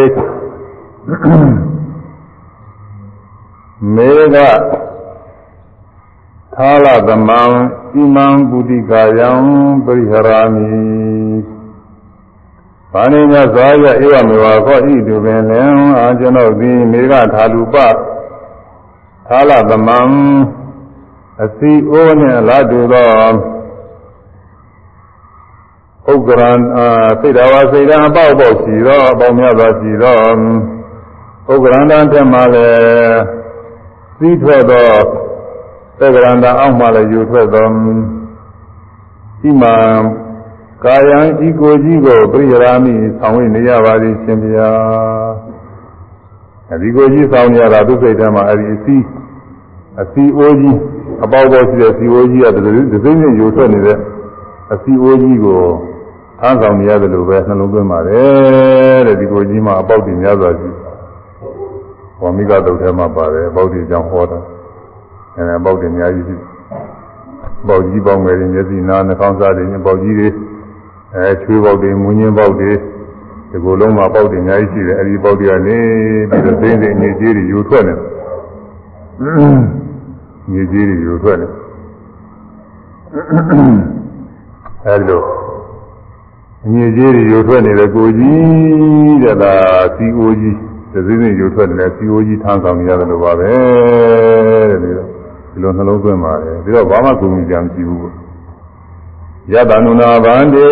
မေဃ သာလသမံဣမံပုတိကာယံပရိဟရာမိဘာနိညသာယဧဝမေဝခောဣတုပင်လင်အာကျွန်ုပ်သည်မေဃသာလူပသာလသမံအစီအိုးနှင့်လာတူသောဥက္ကရံစိတ်တော်ဝစိတ်ဓာအပေါက်ပေါက်ရှိသောအပေါင်းများစွာရှိသောဥက္ကရန္တထက်မှလည်းသီးထွက်သော သက္ကရန္တအောက်မှလည်းယူထွက်သောဤမှာကာယံဤကိုကြီးကိုပြိရာမိဆောင်ဝိနေရပါသည်ရှင်ဗျာအဲဒီကိုကြီးဆောင်ရတာသူစိတ်ထဲမှာအဲဒီအစီအစီအိုးကြီးအပေါက်ပေါက်ရှိတဲ့စီအိုးကြီးကဒီစိမ့်နဲ့ယူထွက်နေတဲ့အစီအိုးကြီးကိုထမ်းဆောင်နေရတယ်လို့ပဲနှလုံးသွင်းပါတယ်တဲ့ဒီကိုကြီးမှာအပေါက်တွေများစွာရှိဝမိကတုတ်ထဲမှာပါတယ်အပေါက်တွေကြောင့်ဟောတာ အဲအပေါက်တွေအများကြီးရှိပေါက်ကြီးပေါက်ငယ်တွေမျက်စိနားနှာခေါင်းစားတွေပေါက်ကြီးတွေအဲချွေးပေါက်တွေမူညင်းပေါက်တွေဒီကိုယ်လုံးမှာပေါက်တွေအများကြီးရှိတယ်အဲဒီပေါက်တွေကနေပြီးတော့သိသိနေကြီးတွေယူထွက်နေနေကြီးတွေယူထွက်နေအဲဒီလိုအငြိကြီးတွေယူထွက်နေတဲ့ကိုကြီးတဲ့ဒါစီအိုးကြီးသတိနဲ့ယူထွက်နေတဲ့စီအိုးကြီးထမ်းဆောင်နေရတယ်လို့ပါပဲတဲ့ဒီလို ဒီလိုနှလုံးသွင်းပါတယ်ပြီးတော့ဘာမှကုန်ကြံမရှိဘူးယတနုနာဗန္တိ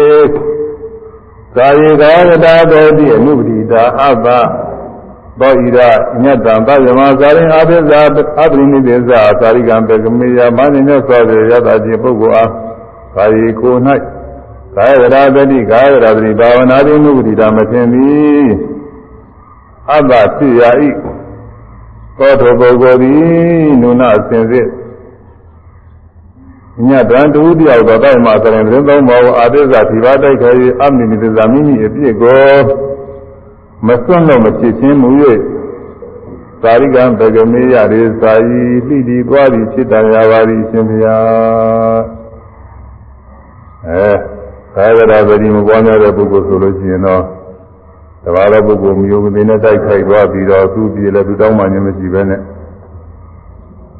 ကာယေကာဝတ္တတောတိအနုပတိတာအဘသောဣရညတံပယမဇာရင်အဘိဇာအပရိနိဒေဇာသာရိကံပေကမေယမနိညသောရေယတတိပုဂ္ဂိုလ်အားကာယေကို၌ကာယရာတတိကာယရာတတိဘာဝနာတိနုပတိတာမသိသည်အဘဖြစ်ရာဤ သောတောပုဂ္ဂိုလ်သည်နုနာစင်စစ်ညတံတူတယောက်တော့တိုက်မှာဆိုရင်သတင်းသုံးပါးအာသေဇာဒီပါတိုက်ခဲ၍အမိနိသေဇာမိမိအပြစ်ကိုမစွန့်လို့မဖြစ်ချင်းမူ၍သာရိကံပကမေယရေသာယီပိတိသွားသည်ဖြစ်တော်ရာပါသည်ရှင်ဘုရားအဲကာယရာပတိမပွားများတဲ့ပုဂ္ဂိုလ်ဆိုလို့ရှိရင်တော့ တဘာသောပုဂ္ဂိုလ်မျိုးမသိနဲ့တိုက်ခိုက်သွားပြီးတော့သူ့ပြေလည်းသူတောင်းမှညမရှိပဲနဲ့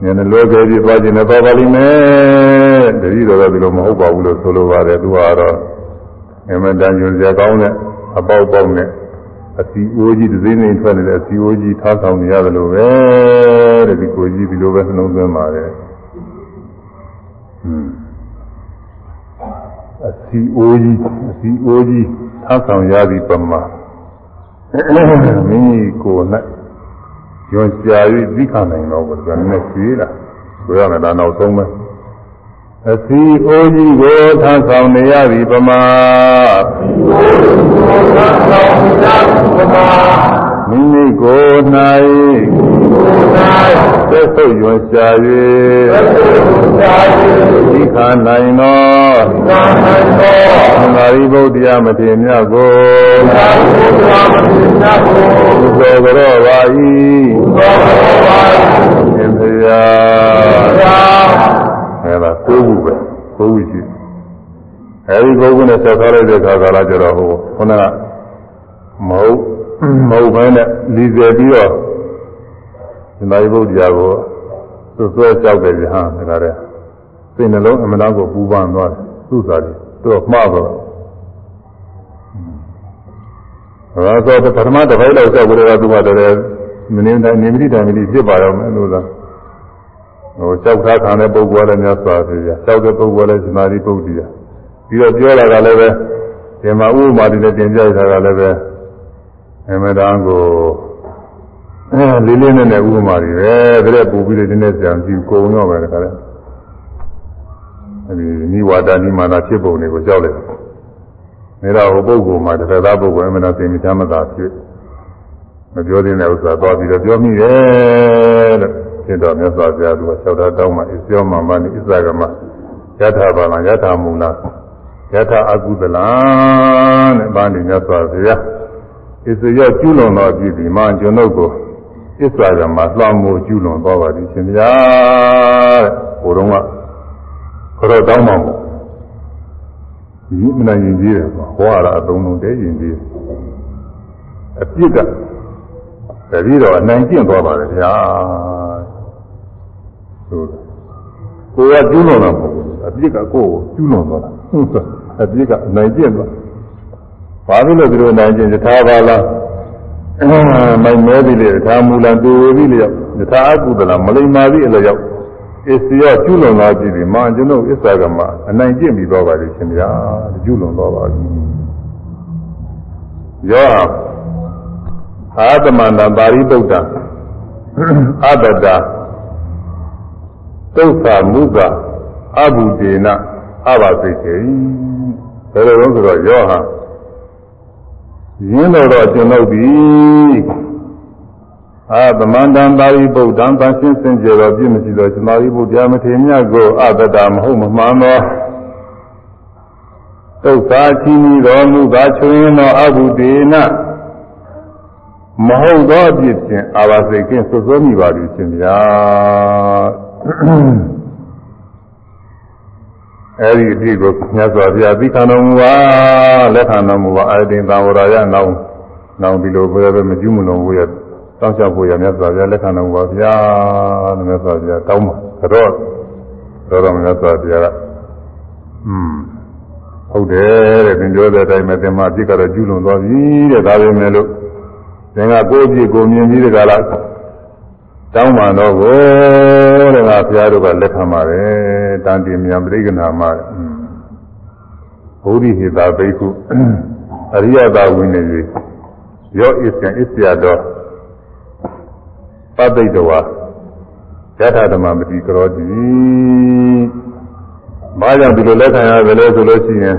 ဉာဏ်လွယ်ကြပြီးသွားခြင်းနဲ့သွားပါလိမ့်မယ်တတိတော်တော့ဒီလိုမဟုတ်ပါဘူးလို့ဆိုလိုပါတယ်သူကတော့အမှန်တန်ညွန်စရာကောင်းတဲ့အပေါက်ပေါက်နဲ့အစီအိုးကြီးတစ်စိမ့်စိမ့်ထွက်နေတဲ့အစီအိုးကြီးထားဆောင်နေရတယ်လို့ပဲတဲ့ဒီကိုကြီးဒီလိုပဲနှလုံးသွင်းပါတယ်အစီအိုးကြီးအစီအိုးကြီးထားဆောင်ရသည့်ပမာ မိမိကိုယ်၌ညွန်ကြာ၍သိခံနိုင်တော့ဘုရားနဲ့ရှိလာဆိုရမယ်ဒါနောက်ဆုံးပဲအစီအိုးကြီးကိုထားဆောင်နေရသည်ပမာမိမိကိုယ်၌ သက်ဆုပ်ရွှင်ရှာ၍သိခာနိုင်သောသံဃာရိဗုဒ္ဓယမထေမြတ်ကိုဘုသောကြောပါ၏ရှင်ဘုရားအဲဒါကိုးခုပဲကိုးခုရှိအဲဒီကိုးခုနဲ့ဆက်ထားလိုက်တဲ့အခါကလာကြတော့ဟိုခုနကမဟုတ်မဟုတ်ဘဲနဲ့လီစေပြီးတော့ ရှင်သာရိပုတ္တရာကိုသူ့ဆွဲကြောက်တယ်ကြဟာဒါကြတဲ့စိတ်နှလုံးအမှန်တော့ကိုပူပန်သွားတယ်သူ့စားတယ်သူ့မှားတော့ဒါဆိုပထမတစ်ပိုက်လောက်ကြောက်ကြတဲ့ကသူကတည်းကမင်းတိုင်းနေမတိတိုင်းမတိဖြစ်ပါရောမယ်လို့သာဟိုကြောက်ထားခံတဲ့ပုဂ္ဂိုလ်လည်းများစွာဖြစ်ကြကြောက်တဲ့ပုဂ္ဂိုလ်လည်းရှင်သာရိပုတ္တရာပြီးတော့ပြောလာတာလည်းပဲဒီမှာဥပမာတွေနဲ့တင်ပြထားတာလည်းပဲအမှန်တန်ကို အဲလေးလေးနဲ့နဲ့ဥပမာတွေပဲဒါလည်းပူပြီးတော့ဒီနေ့ကြံကြည့်ကိုုံတော့ပဲတခါလဲအဲဒီနိဝါဒနိမာနဖြစ်ပုံတွေကိုကြောက်လိုက်တယ်ဒါတော့ဟိုပုဂ္ဂိုလ်မှာတစ်သက်သားပုဂ္ဂိုလ်အမှန်တန်သိမြတ်မသာဖြစ်မပြောသေးတဲ့ဥစ္စာသွားပြီးတော့ပြောမိတယ်လို့ဖြစ်တော့မြတ်စွာဘုရားသူကလျှောက်တာတောင်းမှဣဇောမမနိဣဇဂမယထာဘာလယထာမူလာယထာအကုသလံတဲ့ဘာနေမြတ်စွာဘုရားဣဇောကျူးလွန်တော်ပြီဒီမှာကျွန်ုပ်ကို ဣဇဂမလွှမ်းမိုးကျူးလွန်တော်ပါသည်ရှင်ဗျာတဲ့ဟိုတုန်းကခရောတောင်းမှမို့ဒီမနိုင်ရင်ကြီးတယ်ဟောရတာအသုံးလုံးတဲရင်ကြီးအပြစ်ကတတိတော့အနိုင်ကျင့်သွားပါတယ်ဗျာဆိုကိုယ်ကကျူးလွန်တာမဟုတ်ဘူးအပြစ်ကကိုယ်ကိုကျူးလွန်သွားတာအပြစ်ကအနိုင်ကျင့်သွားဘာလို့လဲဒီလိုနိုင်ကျင့်ယထာဘာလား မိုင်မဲပြီလေယထာမူလတူဝေပြီလေယထာအကုသလမလိမ္မာပြီအလျောက်အစ္စယကျူးလွန်သွားပြီဒီမှာကျွန်ုပ်အစ္ဆာကမအနိုင်ကျင့်ပြီးသွားပါလိမ့်ရှင်ဗျာကျူးလွန်သွားပါပြီယောအာသမန္တပါရိပုတ္တအတ္တသုခမုကအဘုဒေနအဘသိခေဘယ်လိုလဲဆိုတော့ယောဟာ ရင်းတော်တော့ကျွန်ုပ်သည်အာသမန္တံပါရိပုတ္တံတန်ရှင်းစင်ကြယ်တော်ပြည့်မရှိသောရှင်သာရိပုတ္တရာမထေရမြတ်ကိုအတ္တမဟုတ်မမှန်သောသုခာချီးမီတော်မူကားချွင်းသောအဘုဒေနမဟုတ်သောအဖြစ်ဖြင့်အာဘာစိတ်ကင်းဆွဆွမိပါသည်ရှင်ဗျာ အဲဒီအဖြစ်ကိုမြတ်စွာဘုရားသိခံတော်မူပါလက်ခံတော်မူပါအရင်သာဝရယနောင်နောင်ဒီလိုပဲပဲမကျူးမလွန်ဘူးရတောင်းချဖို့ရမြတ်စွာဘုရားလက်ခံတော်မူပါဗျာလို့မြတ်စွာဘုရားတောင်းပါတော့တော့တော့မြတ်စွာဘုရားကอืมဟုတ်တယ်တဲ့သင်ပြောတဲ့အတိုင်းပဲသင်မအပြစ်ကတော့ကျူးလွန်သွားပြီတဲ့ဒါပဲမဲ့လို့သင်ကကိုယ့်အပြစ်ကိုမြင်ပြီးတကလားတောင်းပန်တော့ကို တဲ့ငါဘုရားတို့ကလက်ခံပါတယ်တန်တိမြန်ပြိကနာမှာဘုဒ္ဓဟိတာဘိက္ခုအရိယသာဝိနည်းရောဣစ္ဆံဣစ္ဆယတော်ပဋိတဝါယထာဓမ္မမတိကရောတိဘာကြောင့်ဒီလိုလက်ခံရတယ်လဲဆိုလို့ရှိရင်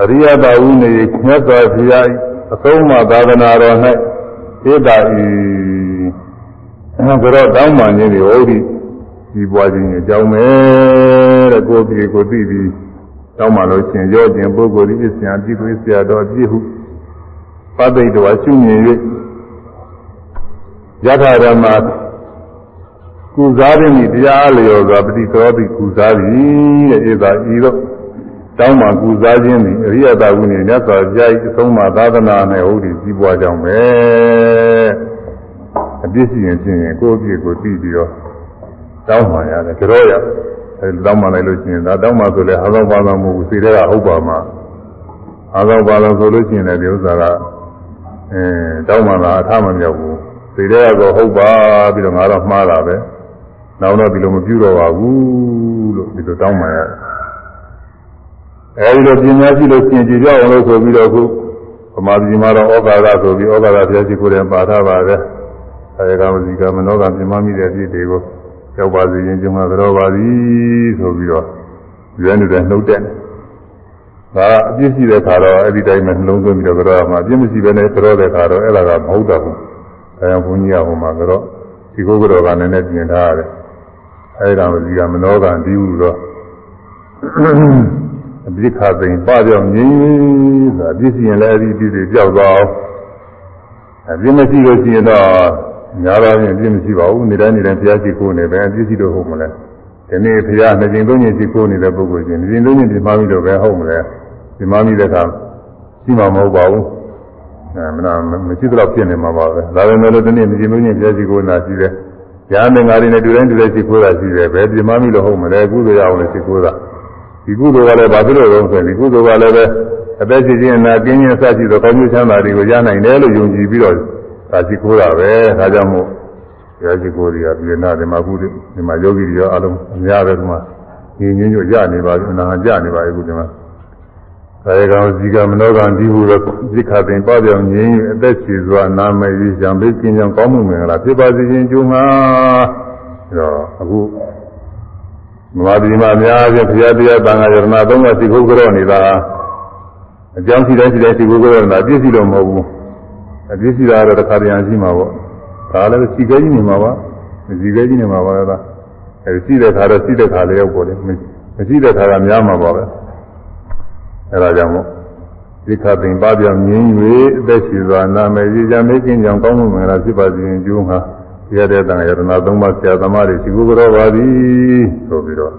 အရိယသာဝိနည်းမြတ်စွာဘုရားအဆုံးအမသာသနာတော်၌ဧတာဤ ဘုရောတောင်းပန်ခြင်းတွေဟောဒီဒီပွားခြင်းအကြောင်းပဲတဲ့ကိုယ်ပြေကိုသိပြီးတောင်းပန်လို့ရှင်ရောခြင်းပုဂ္ဂိုလ်ဤအစဉ်အပြည့်ကိုဆရာတော်ပြည့်ဟုပဋိတဝါရှုမြင်၍ယထာဓမ္မကုစားခြင်းဤတရားလျော်စွာပฏิသောတိကုစားသည်တဲ့ဧတာဤတော့တောင်းမှကုစားခြင်းသည်အရိယတာဝိနည်းမြတ်စွာဘုရား၏အဆုံးအမသာသနာနဲ့ဟုတ်ဒီကြီးပွားကြောင်းပဲ အပြစ်ရှိရင်ဖြစ်ရင်ကိုယ့်အပြစ်ကိုသိပြီးတော့တောင်းမှရတယ်ကြောရအဲတောင်းမှလိုက်လို့ရှိရင်ဒါတောင်းမှဆိုလဲအာသောပါသောမဟုတ်ဘူးစိတ်ထဲကဟုတ်ပါမှာအာသောပါသောဆိုလို့ရှိရင်လည်းဒီဥစ္စာကအဲတောင်းမှလာအထမမြောက်ဘူးစိတ်ထဲကတော့ဟုတ်ပါပြီးတော့ငါတော့မှားတာပဲနောက်တော့ဒီလိုမပြုတော့ပါဘူးလို့ဒီလိုတောင်းမှရတယ်အဲဒီလိုပညာရှိလို့ရှင်ကြည်ပြောင်းအောင်လို့ဆိုပြီးတော့အခုဗမာပြည်မှာတော့ဩကာသဆိုပြီးဩကာသဘုရားရှိခိုးတယ်ပါထားပါတယ် အဲဒီကမစီကမနောကပြမမိတဲ့ဖြစ်တွေကိုရောက်ပါစေရင်ကျုံမှာကြောပါသည်ဆိုပြီးတော့ရွေးနေတဲ့နှုတ်တဲ့ဒါအပြစ်ရှိတဲ့ခါတော့အဲ့ဒီတိုင်းမှာနှလုံးသွင်းပြီးတော့ကြောမှာအပြစ်မရှိဘဲနဲ့ကြောတဲ့ခါတော့အဲ့ဒါကမဟုတ်တော့ဘူးအဲဘုန်းကြီးကဟိုမှာကြောဒီကိုကြောကလည်းနဲ့ပြင်ထားရတယ်အဲဒီကမစီကမနောကဒီဟုတော့အပြစ်ခါသိရင်ပပြောင်းငြင်းဆိုတာအပြစ်ရှိရင်လည်းအပြစ်တွေကြောက်သွားအောင်အပြစ်မရှိလို့ရှိရင်တော့ များတော့ရင်အပြစ်မရှိပါဘူးနေတိုင်းနေတိုင်းဘုရားရှိခိုးနေပဲအပြစ်ရှိလို့ဟုတ်မလဲဒီနေ့ဘုရားနှစ်ကျင်သုံးကျင်ရှိခိုးနေတဲ့ပုဂ္ဂိုလ်ချင်းနှစ်ကျင်သုံးကျင်ဒီမှပြီးတော့ပဲဟုတ်မလဲဒီမှပြီးတဲ့အခါရှိမှာမဟုတ်ပါဘူးအဲမနာမရှိတော့ဖြစ်နေမှာပါပဲဒါပေမဲ့လို့ဒီနေ့နှစ်ကျင်သုံးကျင်ဘုရားရှိခိုးနာရှိတယ်။ညာနေငါတွေနဲ့တူတိုင်းတူတိုင်းရှိခိုးတာရှိတယ်ပဲဒီမှပြီးတော့ဟုတ်မလဲကုသိုလ်ရအောင်လည်းရှိခိုးတာ။ဒီကုသိုလ်ကလည်းဘာဖြစ်လို့လဲဆိုရင်ဒီကုသိုလ်ကလည်းပဲအသက်ရှင်ခြင်းနာကင်းခြင်းစသဖြင့်သောကောင်းကျိုးချမ်းသာတွေကိုရနိုင်တယ်လို့ယုံကြည်ပြီးတော့ သာရှိခိုးတာပဲဒါကြောင့်မို့ဘုရားရှိခိုးတွေကပြည်နာဓမ္မကုသိုလ်ဒီမှာယောဂီတွေရောအလုံးအများပဲဒီမှာညီညွတ်ညွတ်ရနေပါပြီအနာကြနေပါပြီအခုဒီမှာကာယကံဇီကမနောကံဒီဟုသောသိခပင်ပေါ့ပြောင်ငြင်းအသက်ရှိစွာနာမည်ရံဘိကင်းကြောင့်ကောင်းမှုမင်္ဂလာဖြစ်ပါစေခြင်းကျိုးမှာအဲတော့အခုမမဒီမှာအများကြီးဘုရားတရားတန်ခါယရဏသုံးပါးသိခုကြောနေတာအကြောင်းရှိတိုင်းရှိတိုင်းသိခုကြောနေတာပြည့်စုံလို့မဟုတ်ဘူး အပြည့်စုံတာတော့တစ်ခါတည်းရှိမှာပေါ့ဒါလည်းစီကဲကြီးနေမှာပါစီကဲကြီးနေမှာပါလားအဲဒီစီတဲ့ခါတော့စီတဲ့ခါလေးရောက်ပေါ်တယ်မရှိတဲ့ခါကများမှာပါပဲအဲဒါကြောင့်မို့ဒီခါပင်ပါပြောင်းငင်း၍အသက်ရှိစွာနာမည်ကြီးကြမေးကင်းကြောင်ကောင်းမှုမင်္ဂလာဖြစ်ပါစေခြင်းကျိုးမှာရတဲ့တန်ရတနာသုံးပါးဆရာသမားတွေရှိခိုးကြောပါသည်ဆိုပြီးတော့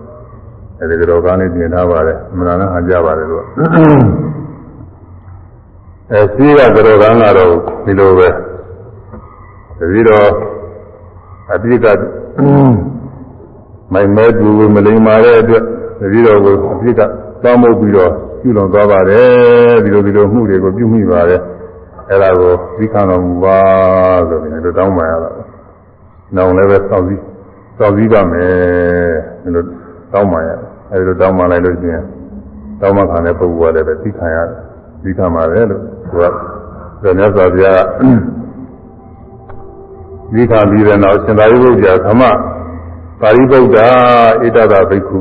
အဲဒီကြောကလေးပြင်ထားပါတယ်အမှန်တမ်းဟန်ကြပါတယ်လို့ အဲရှိကကြောကကတော့ဒီလိုပဲတတိတော့အပြစ်ကမိုင်မဲတူမလိမ္မာတဲ့အတွက်တတိတော့ကိုအပြစ်ကတောင်းမှုပြီးတော့ပြုလွန်သွားပါတယ်ဒီလိုဒီလိုမှုတွေကိုပြုမိပါတယ်အဲ့ဒါကိုသိခံတော်မူပါဆိုပြီးတော့တောင်းပန်ရတာနောင်လည်းပဲစောင့်စည်းစောင့်စည်းပါမယ်ဒီလိုတောင်းပန်ရအဲဒီလိုတောင်းပန်လိုက်လို့ရှိရင်တောင်းပန်ခံတဲ့ပုဂ္ဂိုလ်ကလည်းပဲသိခံရတယ်သိခံပါတယ်လို့ သူကဒါမြတ်စွာဘုရားသိခံပြီးတဲ့နောက်ရှင်သာရိပုတ္တရာသမပါရိပုတ္တဣတဒဘိက္ခု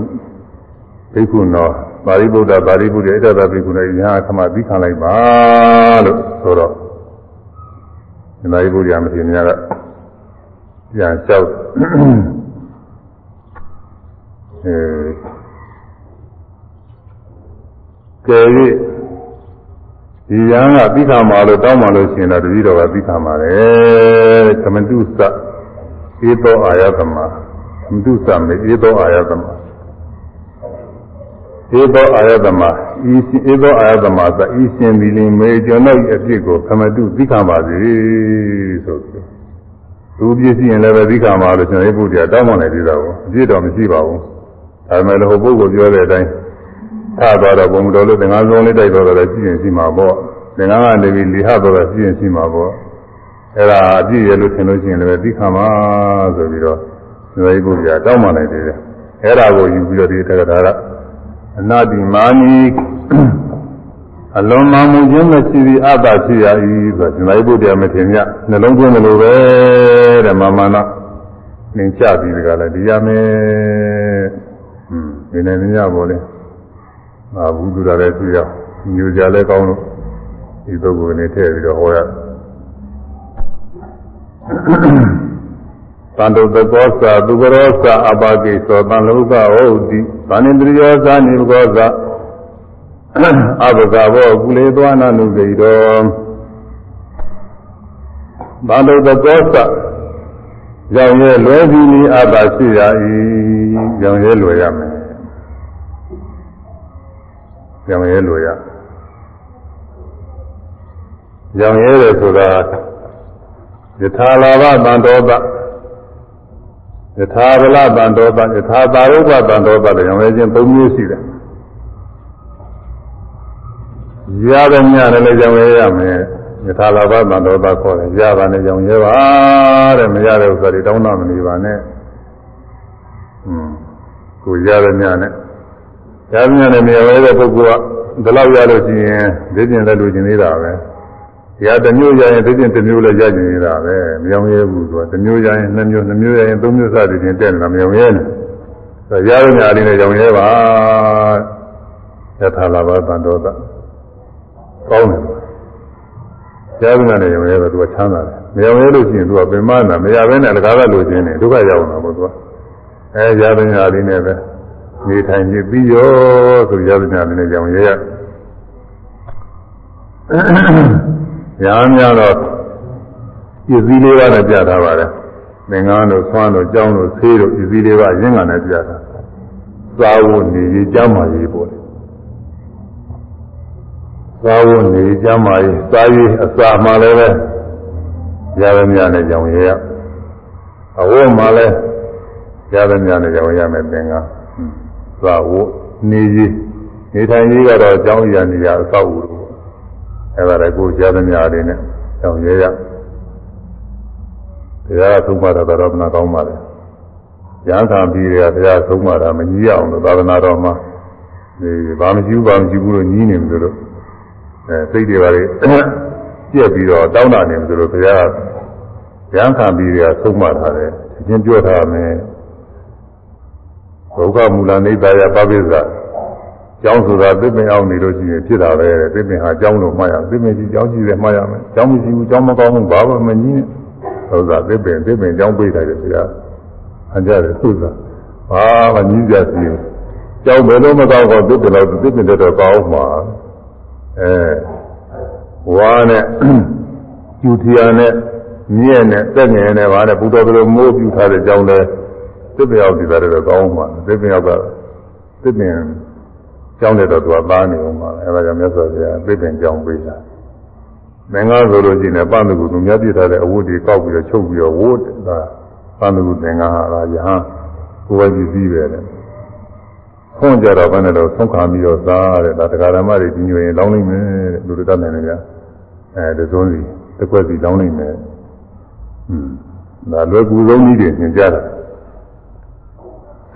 ဘိက္ခုနောပါရိပုတ္တပါရိပုတ္တဣတဒဘိက္ခုနဲ့ညာသမသိခံလိုက်ပါလို့ဆိုတော့ရှင်သာရိပုတ္တရာမထေရမြတ်ကပြန်လျှောက်အဲကဲ၍ ဒီရန်ကသိခါမှာလို့တောင်းမှလို့ရှိရင်တော့တတိတော်ကသိခါမှာတယ်သမတုသဧသောအာယသမသမတုသမေဧသောအာယသမဧသောအာယသမဤဧသောအာယသမသဤရှင်ဒီလင်မေကျွန်ုပ်အဖြစ်ကိုသမတုသိခါပါစေဆိုပြီးသူပြည့်စည်ရင်လည်းပဲသိခါမှာလို့ကျွန်တော်ဘုရားတောင်းပန်နေသေးတာကိုအပြည့်တော်မရှိပါဘူးဒါပေမဲ့လည်းဟိုပုဂ္ဂိုလ်ပြောတဲ့အတိုင်း ထားသွားတော့ဘုံတော်လို့သင်္ကန်းဆုံးလေးတိုက်တော့လည်းကြည့်ရင်ရှိမှာပေါ့သင်္ကန်းကနေပြီးလိဟတော့လည်းကြည့်ရင်ရှိမှာပေါ့အဲ့ဒါအပြည့်ရလို့ထင်လို့ရှိရင်လည်းသိခါမှာဆိုပြီးတော့ကျွန်တော်ဘုရားတောင်းပန်နေသေးတယ်အဲ့ဒါကိုယူပြီးတော့ဒီတက္ကရာကအနာတိမာနီအလုံးမမှုခြင်းမရှိသည်အတ္တရှိရ၏ဆိုတော့ရှင်သာရိပုတ္တရာမထေရမြတ်နှလုံးသွင်းတယ်လို့ပဲတဲ့မာမနာသင်ချပြီးဒီကလည်းဒီရမယ်ဟွန်းဒီနေ့ညပေါ်လေ အာဘုဒ္ဓရာလည်းတွေ့ရညူကြလည်းကောင်းလို့ဒီပုဂ္ဂိုလ်နဲ့ထည့်ပြီးတော့ဟောရတန်တုတကောသာသူကရောသာအပါကိသောတန်လောကဟုတ်တိဗာဏိတရိယောသာနိဘကောသာအဘဂဘောကုလေသွားနာနုဂိတောဘာလို့တကောသရောင်ရဲလွယ်ပြီးနီးအပါရှိရ၏ရောင်ရဲလွယ်ရမယ် ရောင်ရဲလွယ်ရရောင်ရဲတယ်ဆိုတာယထာလာဘတန်တော်သယထာဗလတန်တော်သယထာသာရုပ္ပတန်တော်သလည်းရောင်ရဲခြင်း၃မျိုးရှိတယ်ရတဲ့ညလည်းကြောင်ရဲရမယ်ယထာလာဘသံတော်သာခေါ်တယ်ရတာနဲ့ကြောင်ရဲပါတဲ့မရတဲ့ဥစ္စာတွေတောင်းတမနေပါနဲ့อืมကိုရတဲ့ညနဲ့ ရားမြတ်နဲ့မြေဝဲတဲ့ပုဂ္ဂိုလ်ကဒီလောက်ရလို့ရှိရင်သိကျင်လည်းလိုချင်နေတာပဲ။ရာတစ်မျိုးရရင်သိကျင်တစ်မျိုးလည်းရကျင်နေတာပဲ။မယောင်ရဲဘူးသူကတစ်မျိုးရရင်နှစ်မျိုးနှစ်မျိုးရရင်သုံးမျိုးစသည်ဖြင့်တက်နေတာမယောင်ရဲနဲ့။ဆိုရရမြလေးနဲ့ယောင်ရဲပါ။ယထာလာဘသံတော်သကောင်းတယ်။ရားမြတ်နဲ့ယောင်ရဲတော့သူကချမ်းသာတယ်။မယောင်ရဲလို့ရှိရင်သူကပင်မနာမရဘဲနဲ့တကားကလိုချင်တယ်ဒုက္ခရောက်နေတာပေါ့သူက။အဲရရမြလေးနဲ့ပဲ။ နေထိုင်နေပြီးရောဆိုရသညာလည်းကြောင်ရရရာများတော့ပစ္စည်းလေးပါးနဲ့ပြထားပါတယ်သင်္ကန်းတို့ဆွမ်းတို့ကြောင်းတို့ဆေးတို့ပစ္စည်းလေးပါးရင်းကနဲ့ပြထားသာဝနေရေးကြမ်းမာရေးပေါ့သာဝနေကြမ်းမာရေးစာရေးအစာမှလည်းပဲရသညာနဲ့ကြောင်ရရအဝတ်မှလည်းရသညာနဲ့ကြောင်ရမယ်သင်္ကန်း သာဝနေရေးနေထိုင်ရေးကတော့အကြောင်းအရာနေရာအဆောက်အဦတို့အဲ့ဒါလည်းကိုယ်ကြားသမျှလေးနဲ့ကြောင်ရဲရတရားသုံးပါတာတော့မနာကောင်းပါလေရဟန်းခံပြီးရတရားသုံးပါတာမကြီးအောင်လို့သာသနာတော်မှာဒီဘာမရှိဘူးဘာမရှိဘူးလို့ကြီးနေမှာလို့အဲစိတ်တွေပါလေပြက်ပြီးတော့တောင်းတာနေမှာလို့ဘုရားရဟန်းခံပြီးရသုံးပါထားတယ်အချင်းပြောထားမယ် ဒုက္ခမူလနိဗ္ဗာယပပိစ္ဆာကျောင်းဆိုတာသစ်ပင်အောင်နေလို့ရှိရင်ဖြစ်တာပဲသစ်ပင်ဟာကျောင်းလို့မှတ်ရသစ်ပင်ကြီးကျောင်းကြီးလည်းမှတ်ရမယ်ကျောင်းမရှိဘူးကျောင်းမကောင်းဘူးဘာမှမကြီးနဲ့ဆိုတာသစ်ပင်သစ်ပင်ကျောင်းပိတ်တယ်ဆရာအကြတယ်ဆိုတာဘာမှကြီးကြစီကျောင်းဘယ်လိုမကောင်းတော့သစ်ပင်တော့သစ်ပင်တော့ကောင်းမှာအဲဝါနဲ့ကျူထီယာနဲ့မြည့်နဲ့တက်ငယ်နဲ့ဗာနဲ့ဘုတော်ဘယ်လိုမိုးပြူထားတဲ့ကျောင်းလဲ သစ်ပင်ရောက်ဒီသားတော့ကောင်းမှာသစ်ပင်ရောက်ကသစ်ပင်ကျောင်းတဲ့တော့သူကသားနေအောင်ပါအဲဒါကြောင့်မြတ်စွာဘုရားသစ်ပင်ကျောင်းပေးတာမင်္ဂလာဆိုလို့ရှိရင်ပန်းတကူသူများပြထားတဲ့အဝတ်တွေကောက်ပြီးတော့ချုပ်ပြီးတော့ဝတ်တာပန်းတကူသင်္ကန်းဟာလားယဟန်ကိုယ်ပဲကြည့်ပြီးပဲတဲ့ခွန်ကြတော့ဘယ်နဲ့တော့ဆုံးခံပြီးတော့သားတဲ့ဒါတရားဓမ္မတွေကြီးညိုရင်လောင်းလိုက်မယ်တဲ့လူတွေတတ်နိုင်တယ်ကြအဲတစုံစီတစ်ခွက်စီလောင်းလိုက်မယ်อืมဒါလွယ်ကူဆုံးနည်းတွေသင်ကြတာ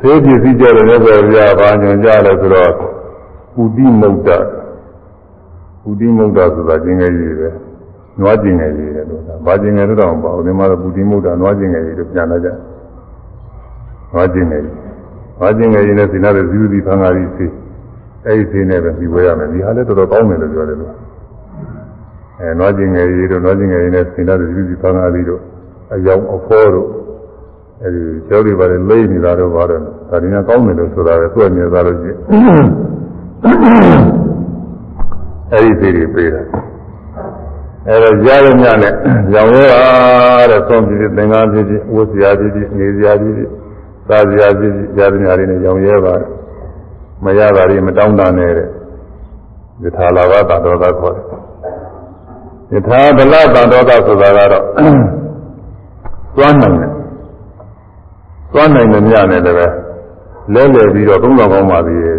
သေပစ္စည်းကြတယ်လည်းဆိုပြဘာညွန်ကြလဲဆိုတော့ပုတိမုဒ္ဒပုတိမုဒ္ဒဆိုတာကျင်ငယ်ကြီးပဲနွားကျင်ငယ်ကြီးတယ်လို့ဒါဘာကျင်ငယ်တော့မပေါ့ဒီမှာတော့ပုတိမုဒ္ဒနွားကျင်ငယ်ကြီးလို့ပြန်လာကြနွားကျင်ငယ်ကြီးနွားကျင်ငယ်ကြီးနဲ့စိနာတဲ့ဇီဝတိဖန်ဃာကြီးစီအဲ့ဒီစီနဲ့ပဲပြီးဝဲရမယ်ဒီဟာလည်းတော်တော်ကောင်းတယ်လို့ပြောတယ်လို့အဲနွားကျင်ငယ်ကြီးတို့နွားကျင်ငယ်ကြီးနဲ့စိနာတဲ့ဇီဝတိဖန်ဃာကြီးတို့အယောင်အဖောတို့ အဲဒီကျောင်းတွေပါလေလိမ့်နေတာတော့ပါတယ်ဒါဒီကကောင်းတယ်လို့ဆိုတာပဲသူ့အမြင်သားလို့ရှိရင်အဲဒီသေးတွေပေးတာအဲတော့ကြားရမြနဲ့ရောင်ရဲတာတဲ့ဆုံးပြည့်သင်္ကန်းပြည့်ဝတ်စရာပြည့်နေစရာပြည့်စားစရာပြည့်ကြားရမြလေးနဲ့ရောင်ရဲပါမရတာတွေမတောင်းတနဲ့တဲ့ယထာလာဘတတော်သာခေါ်တယ်ယထာဗလတတော်သာဆိုတာကတော့သွားနိုင်တယ် သွားနိုင်တယ်မြနဲ့လည်းပဲလဲလှယ်ပြီးတော့သုံးဆောင်ကောင်းပါသေးရဲ့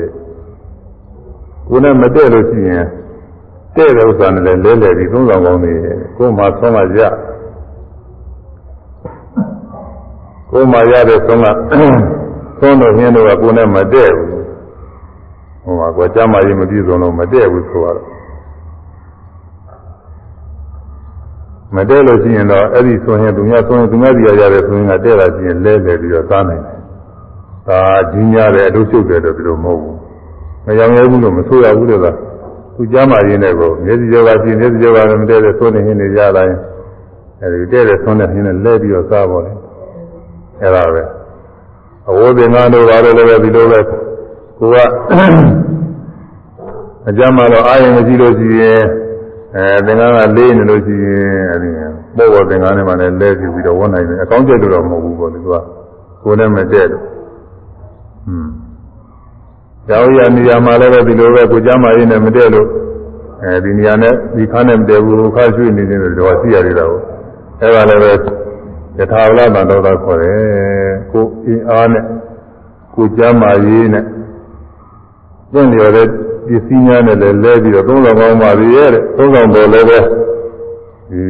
ကိုယ်နဲ့မတည့်လို့ရှိရင်တဲ့တဲ့ဥစ္စာနဲ့လည်းလဲလှယ်ပြီးသုံးဆောင်ကောင်းသေးရဲ့ကိုယ်မှဆုံးမရကိုယ်မှရတဲ့ဆုံးကသုံးတော့ညင်းတော့ကိုယ်နဲ့မတည့်ဘူးဟိုမှာကိုယ်ကြမ်းမာရေးမပြည့်စုံလို့မတည့်ဘူးဆိုတော့ မတည့်လို့ရှိရင်တော့အဲ့ဒီဆိုရင်သူများဆိုရင်သူများစီရရတယ်ဆိုရင်ကတဲ့တာရှိရင်လဲလဲပြီးတော့သားနိုင်တယ်။ဒါကြီးများတယ်အလုပ်ရှုပ်တယ်တော့ဒီလိုမဟုတ်ဘူး။မရောင်ရဲဘူးလို့မဆိုရဘူးလို့ကသူကြားမှရင်းတဲ့ကိုမျက်စိကြောကရှိမျက်စိကြောကလည်းမတည့်တဲ့ဆိုနေရင်နေကြတိုင်းအဲ့ဒီတဲ့တဲ့ဆိုနေရင်လဲပြီးတော့စားပါလေ။အဲ့ဒါပဲ။အဝိသင်္ကန်းတို့ဘာလို့လဲဒီလိုပဲကိုကအကြမ်းမှတော့အာရုံမရှိလို့ရှိရင် အဲသင်္ကန်းကလေးနေလို့ရှိရင်အဲဒီပို့ပေါ်သင်္ကန်းထဲမှာလည်းလဲပြပြီးတော့ဝတ်နိုင်တယ်အကောင်းကျက်လို့တော့မဟုတ်ဘူးပေါ့လေသူကကိုယ်နဲ့မတည့်တော့ဟွန်းကျောင်းရနေရာမှာလည်းပဲဒီလိုပဲကိုကြမ်းမာရင်းနဲ့မတည့်လို့အဲဒီနေရာနဲ့ဒီခါနဲ့မတည့်ဘူးခါရွှေ့နေနေတော့ရှိရသေးတာကိုအဲဒါလည်းပဲယထာဝလတန်တော်သာခေါ်တယ်ကိုအင်းအားနဲ့ကိုကြမ်းမာရင်းနဲ့သင်လျော်တဲ့ ပစ္စည်းများနဲ့လည်းလဲပြီးတော့သုံးဆောင်ကောင်းပါပြီရဲ့သုံးဆောင်တော်လည်းပဲဒီ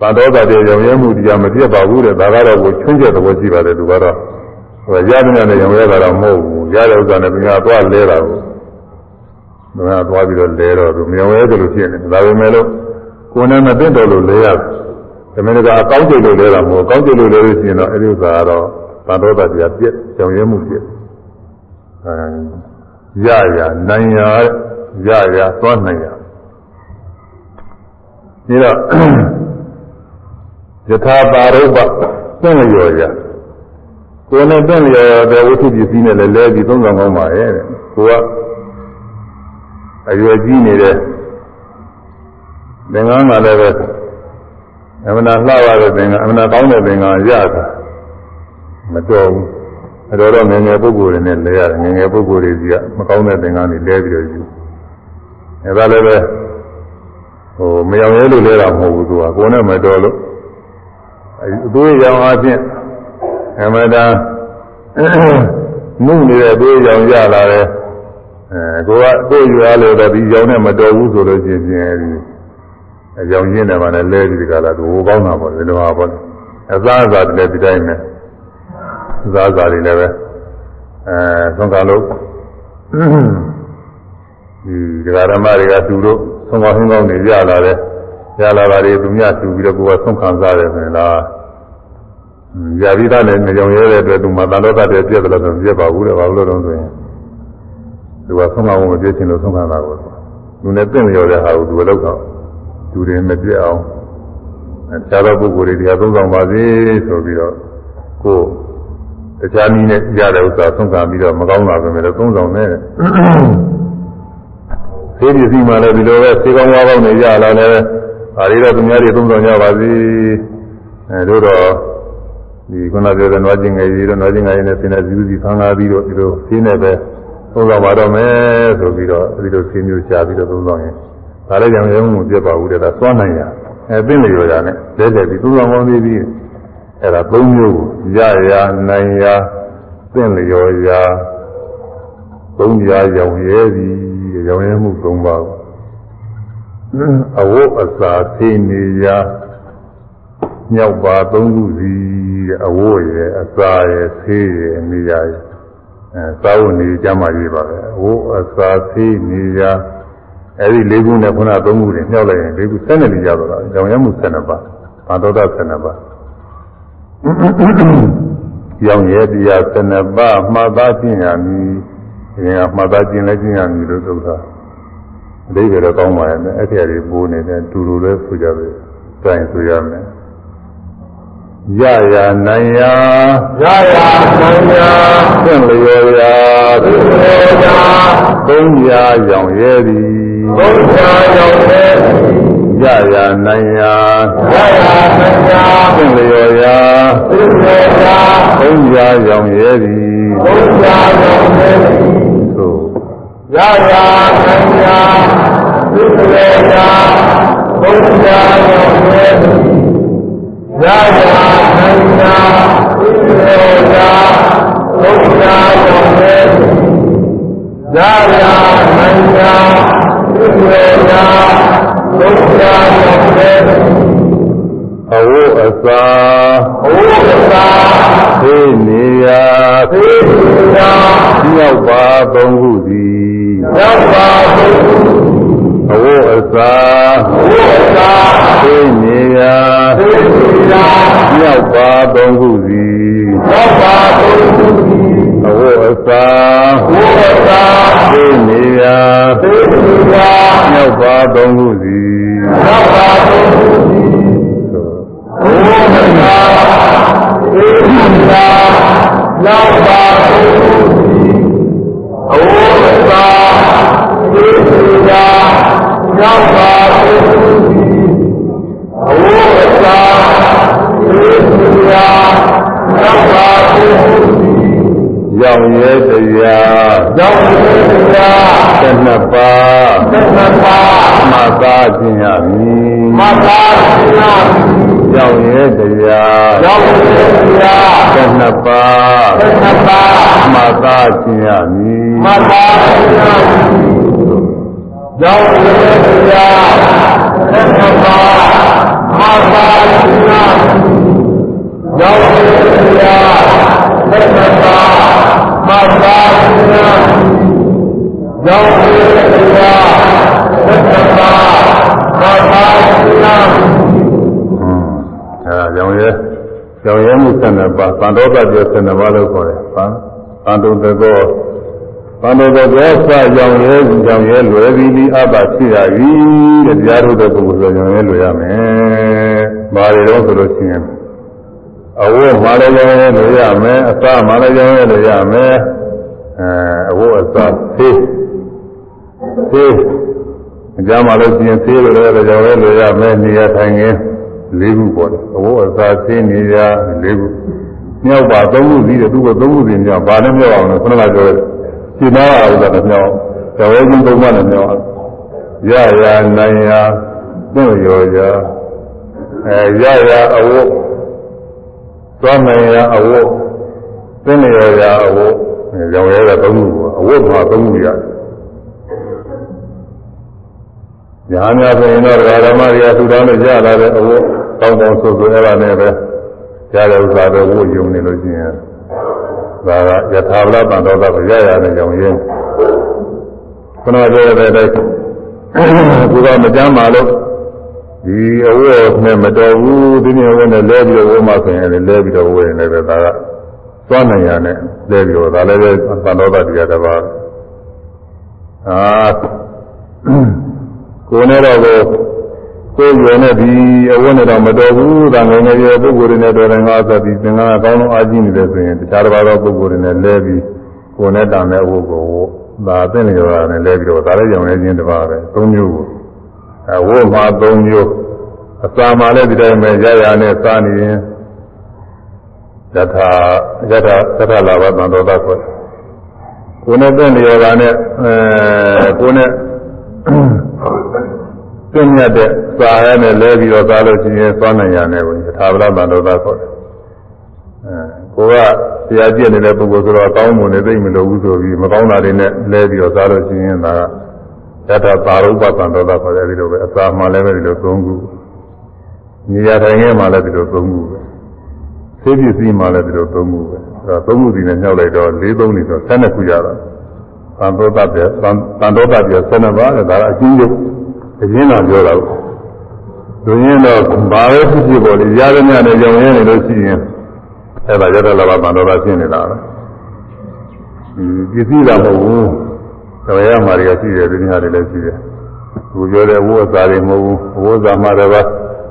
ပါတော်တာတဲ့ရောင်ရဲမှုတရားမပြတ်ပါဘူးတဲ့ဒါကတော့ကိုချွန်းချက်သဘောရှိပါတယ်သူကတော့ဟိုရတဲ့နဲ့ရောင်ရဲတာတော့မဟုတ်ဘူးရတဲ့ဥစ္စာနဲ့သူများသွားလဲတာကိုသူများသွားပြီးတော့လဲတော့သူမြောင်ရဲတယ်လို့ဖြစ်နေတယ်ဒါပေမဲ့လို့ကိုယ်နဲ့မသိတော့လို့လဲရတယ်ဒါမင်းကအကောင်းကျိတ်လို့လဲတာမဟုတ်ကောင်းကျိတ်လို့လဲလို့ရှိရင်တော့အဲ့ဒီဥစ္စာကတော့သာတော်တာတရားပြည့်ကြောင်ရဲမှုပြည့်အဲ ရရနိုင်ရရရသွားနိုင်ရဒီတော့ယထာပါရုပ္ပသင်လျော်ရကိုယ်နဲ့သင်လျော်တဲ့ဝိသုပစ္စည်းနဲ့လည်းလဲပြီးသုံးဆောင်ကောင်းပါရဲ့တဲ့ကိုကအရွယ်ကြီးနေတဲ့သင်္ကန်းကလည်းပဲအမနာလှရတဲ့သင်္ကန်းအမနာကောင်းတဲ့သင်္ကန်းရတာမတော်ဘူး အတော်တော့ငယ်ငယ်ပုဂ္ဂိုလ်တွေနဲ့လဲရတယ်ငယ်ငယ်ပုဂ္ဂိုလ်တွေကြီးကမကောင်းတဲ့သင်္ကန်းတွေလဲပြီးတော့ယူအဲဒါလည်းပဲဟိုမယောင်ရဲလို့လဲတာမဟုတ်ဘူးသူကကိုယ်နဲ့မတော်လို့အသွေးရောင်အချင်းအမတာနုနေတဲ့သွေးရောင်ရလာတယ်အဲကိုကကိုယ်ရွာလို့တော့ဒီရောင်နဲ့မတော်ဘူးဆိုလို့ရှိရင်အဲဒီအရောင်ရင်းတယ်မှလည်းလဲပြီးဒီကလာသူဟိုကောင်းတာပေါ့ဒီလိုပါပေါ့အစားအစာတွေလည်းဒီတိုင်းနဲ့ အစားအစာတွေလည်းပဲအဲသုံးကလို့ဒီဒကာဓမ္မတွေကသူတို့သုံးကဟင်းကောင်းတွေရလာတယ်ရလာတာတွေသူများသူပြီးတော့ကိုယ်ကဆုံးခံစားတယ်ဆိုရင်လားရပြီးသားလည်းမကြောင်ရဲတဲ့အတွက်သူမှတန်တော့တတ်ပြည့်တယ်လို့ဆိုပြည့်ပါဘူးတဲ့ဘာလို့လဲဆိုရင်သူကဆုံးခံဖို့မပြည့်ချင်လို့ဆုံးခံတာကိုသူနဲ့တင့်လျော်တဲ့ဟာကိုသူကလောက်တော့သူတွေမပြည့်အောင်တခြားသောပုဂ္ဂိုလ်တွေတရားသုံးဆောင်ပါစေဆိုပြီးတော့ကို တခြားနည်းနဲ့ရတဲ့ဥစ္စာဆုံးခံပြီးတော့မကောင်းတာပဲလေသုံးဆောင်နေတယ်သေပစ္စည်းမှလည်းဒီလိုပဲသေကောင်းဝါးကောင်းနေရလာတယ်ဒါတွေတော့သူများတွေသုံးဆောင်ကြပါစေအဲတို့တော့ဒီခုနပြောတဲ့နွားကျင်ငယ်ကြီးတို့နွားကျင်ငယ်ကြီးနဲ့ဆင်းတဲ့ဇီဝစီဖန်ကားပြီးတော့ဒီလိုဆင်းနေပဲသုံးဆောင်ပါတော့မယ်ဆိုပြီးတော့ဒီလိုဆင်းမျိုးရှားပြီးတော့သုံးဆောင်ရင်ဒါလည်းကြောင့်ရုံးမှုပြတ်ပါဘူးတဲ့ဒါသွားနိုင်ရအဲသိနေရတာနဲ့လဲလဲပြီးသုံးဆောင်ပေါင်းသေးပြီး အဲဒါသုံးမျိုးကိုရရနိုင်ရသိလျော်ရာသုံးရာရောင်ရဲသည်ရောင်ရဲမှုသုံးပါးအဝတ်အစာသိနေရာမြောက်ပါသုံးခုစီအဝတ်ရဲ့အစာရဲ့ဆေးရဲ့နေရာရဲ့အဲသာဝနေကြမှာရေးပါပဲအဝတ်အစာဆေးနေရာအဲဒီလေးခုနဲ့ခုနသုံးခုတွေမြောက်လိုက်ရင်လေးခုဆက်နေနေကြတော့ကြောင်ရမှုဆက်နေပါဘာတော်တာဆက်နေပါ ရောင်ရဲတရားဆက်နေပါမှတ်သားခြင်းရမည်အရင်ကမှတ်သားခြင်းလည်းခြင်းရမည်လို့သုသာအတိတ်ကတော့ကောင်းပါရဲ့အဲ့ဒီအရေးပိုးနေတယ်တူတူလည်းဆိုကြပဲစိုင်းဆိုရမယ်ရရနိုင်ရာရရနိုင်ရာသင်လျော်ရာသင်လျော်ရာသုံးရာရောင်ရဲသည်သုံးရာရောင်ရဲသည် ရရနိုင်ရာရရနိုင်ရာသင်လျော်ရာသင်လျော်ရာသုံးရာရောင်ရဲသည်သုံးရာရောင်ရဲသည်သို့ရရနိုင်ရာသင်လျော်ရာသုံးရာရောင်ရဲသည်ရရာနိုင်ရာဣသေရာဘုရားတော်ရဲ့ရရာနိုင်ရာဣ သေရာဘုရားတော်ရဲ့အဝိအစာအဝိအစာသိနေရာသိနေရာမြောက်ပါသုံးခုသည်မြောက်ပါသုံးခုအဝတ်အစာအဝတ်အစာသိနေရာသိနေရာမြောက်ပါသုံးခုစီမြောက်ပါသုံးခုစီအဝတ်အစာအဝတ်အစာသိနေရာသိနေရာမြောက်ပါသုံးခုစီမြော နေရာမြောက်ပါသုံးခုစီအဝတ်အစာသိနေရာမြောက်ပါသိသူသည်အဝိအစာသိသူရာမြောက်ပါသိသူသည်ရောက်ရဲတရားရောက်ရဲတရားတစ်နှစ်ပါးတစ်နှစ်ပါးမှတ်သားခြင်းရမည်မှတ်သားခြင်းရမည် ရောက်ရဲတရားရောက်ရဲတရားတစ်နှစ်ပါးတစ်နှစ်ပါးမှတ်သားခြင်းရမည်မှတ်သားခြင်းရမည်ရောက်ရတဲ့တရားသက်သပါအာသာနာရောက်ရတဲ့တရားသက်သပါမသာနာကြောင့်ဒီတရားသတ္တပါမသာနာအဲဒါ ကြောင့်ရဲကြောင့်ရဲမှု12ပါးသံတော်ကပြော12ပါးလို့ခေါ်တယ်။သံသံတုတကောသံတော်ကပြောစကြောင့်ရဲကြောင့်ရဲလွယ်ပြီးပြီးအပ္ပဖြစ်ရပြီတဲ့တရားထုတ်တဲ့ပုဂ္ဂိုလ်ဆိုကြောင့်ရဲလွယ်ရမယ်။ဘာတွေတော့ဆိုလို့ရှိရင်အဝတ်မာလည်းကြောင့်ရဲလွယ်ရမယ်အစာမာလည်းကြောင့်ရဲလွယ်ရမယ်အဲအဝတ်အစာသေးသေးအကြမ်းမှလို့ရှိရင်သေးလို့လည်းကြောင့်ရဲလွယ်ရမယ်နေရာထိုင်ခင်း လေးခုပေါ်တယ်အဝတ်အစားသင်းနေရလေးခုမြောက်ပါသုံးခုစီးတယ်သူကသုံးခုစီးမြောက်ဘာနဲ့မြောက်အောင်လဲခုနကပြောတယ်ရှင်းသားအောင်လို့မြောက်တော်ရဲချင်းသုံးပါးနဲ့မြောက်ရရနိုင်ရသို့ရောရအဲရရအဝတ်သွားနိုင်ရအဝတ်သိနေရရအဝတ်ရောင်ရဲတဲ့သုံးခုပေါ့အဝတ်မှာသုံးခုရတယ်ညာများဆိုရင်တော့ဓမ္မတွေကသူတော်နဲ့ရလာတဲ့အဝတ် တောင်းတောင်းဆိုဆိုအဲ့ဒါနဲ့ပဲရတဲ့ဥစ္စာတွေဝတ်ယုံနေလို့ရှိရင်ဒါကယထာဝလတန်တော်ကရရတဲ့ကြောင့်ရင်းခုနကပြောတဲ့အတိုင်းသူကမကြမ်းပါလို့ဒီအဝတ်နဲ့မတော်ဘူးဒီနေ့ဝတ်နဲ့လဲပြီးတော့ဝတ်မှဆိုရင်လည်းလဲပြီးတော့ဝတ်ရင်လည်းပဲဒါကသွားနိုင်ရနဲ့လဲပြီးတော့ဒါလည်းပဲသံတော်ကတရားတစ်ပါးအာကိုယ်နဲ့တော့ ကိုကိုယ်ရွယ်နဲ့ဒီအဝတ်နဲ့တော့မတော်ဘူးဒါငယ်ငယ်ရွယ်ပုဂ္ဂိုလ်တွေနဲ့တော်တယ်ငါဆိုပြီးသင်္ကန်းအကောင်းဆုံးအားကြီးနေတယ်ဆိုရင်တခြားတစ်ပါးသောပုဂ္ဂိုလ်တွေနဲ့လဲပြီးကိုယ်နဲ့တန်တဲ့အဝတ်ကိုဝတ်ဒါအသိဉာဏ်ရနဲ့လဲပြီးတော့ဒါလည်းကြောင်လဲခြင်းတစ်ပါးပဲသုံးမျိုးကိုအဝတ်မှာသုံးမျိုးအစာမှာလည်းဒီတိုင်းပဲရရနဲ့စားနေရင်ယထာယထာသတ္တလာဘသံတော်တာဆိုကိုယ်နဲ့တဲ့နေရာကနဲ့အဲကိုယ်နဲ့ သိမြတ်တဲ့စာရဲနဲ့လဲပြီးတော့သားလို့ရှိရင်သွားနိုင်ရမယ်ဝင်သာဗလာတန်တော်သားဆိုတယ်အဲကိုကတရားကျင့်နေတဲ့ပုဂ္ဂိုလ်ဆိုတော့ကောင်းမွန်နေသိမလို့ဘူးဆိုပြီးမကောင်းတာတွေနဲ့လဲပြီးတော့သားလို့ရှိရင်ဒါကယထာသာရုပ္ပတန်တော်သားဆိုတယ်ဒီလိုပဲအစာမှလည်းပဲဒီလိုသုံးခုနေရာထိုင်ခင်းမှလည်းဒီလိုသုံးခုပဲသိပစ္စည်းမှလည်းဒီလိုသုံးခုပဲအဲသုံးခုစီနဲ့ညှောက်လိုက်တော့၄သုံးနေဆို12ခုရတာသံတော်တပ်ပြသံတော်တပ်ပြ12ပါးဒါကအချင်းချုပ် အရင်တော့ပြောတာကိုသူရင်းတော့ဘာပဲဖြစ်ဖြစ်ပေါ်လေရသမျှနဲ့ကြောင်ရင်းနေလို့ရှိရင်အဲ့ဒါရတလာဘတန်တော်တာရှင်းနေတာပဲပစ္စည်းတာမဟုတ်ဘူးတော်ရမှာတွေကရှိတယ်ဒီနေ့ဟာတွေလည်းရှိတယ်သူပြောတဲ့ဝိုးအစာတွေမဟုတ်ဘူးဝိုးစာမှတော့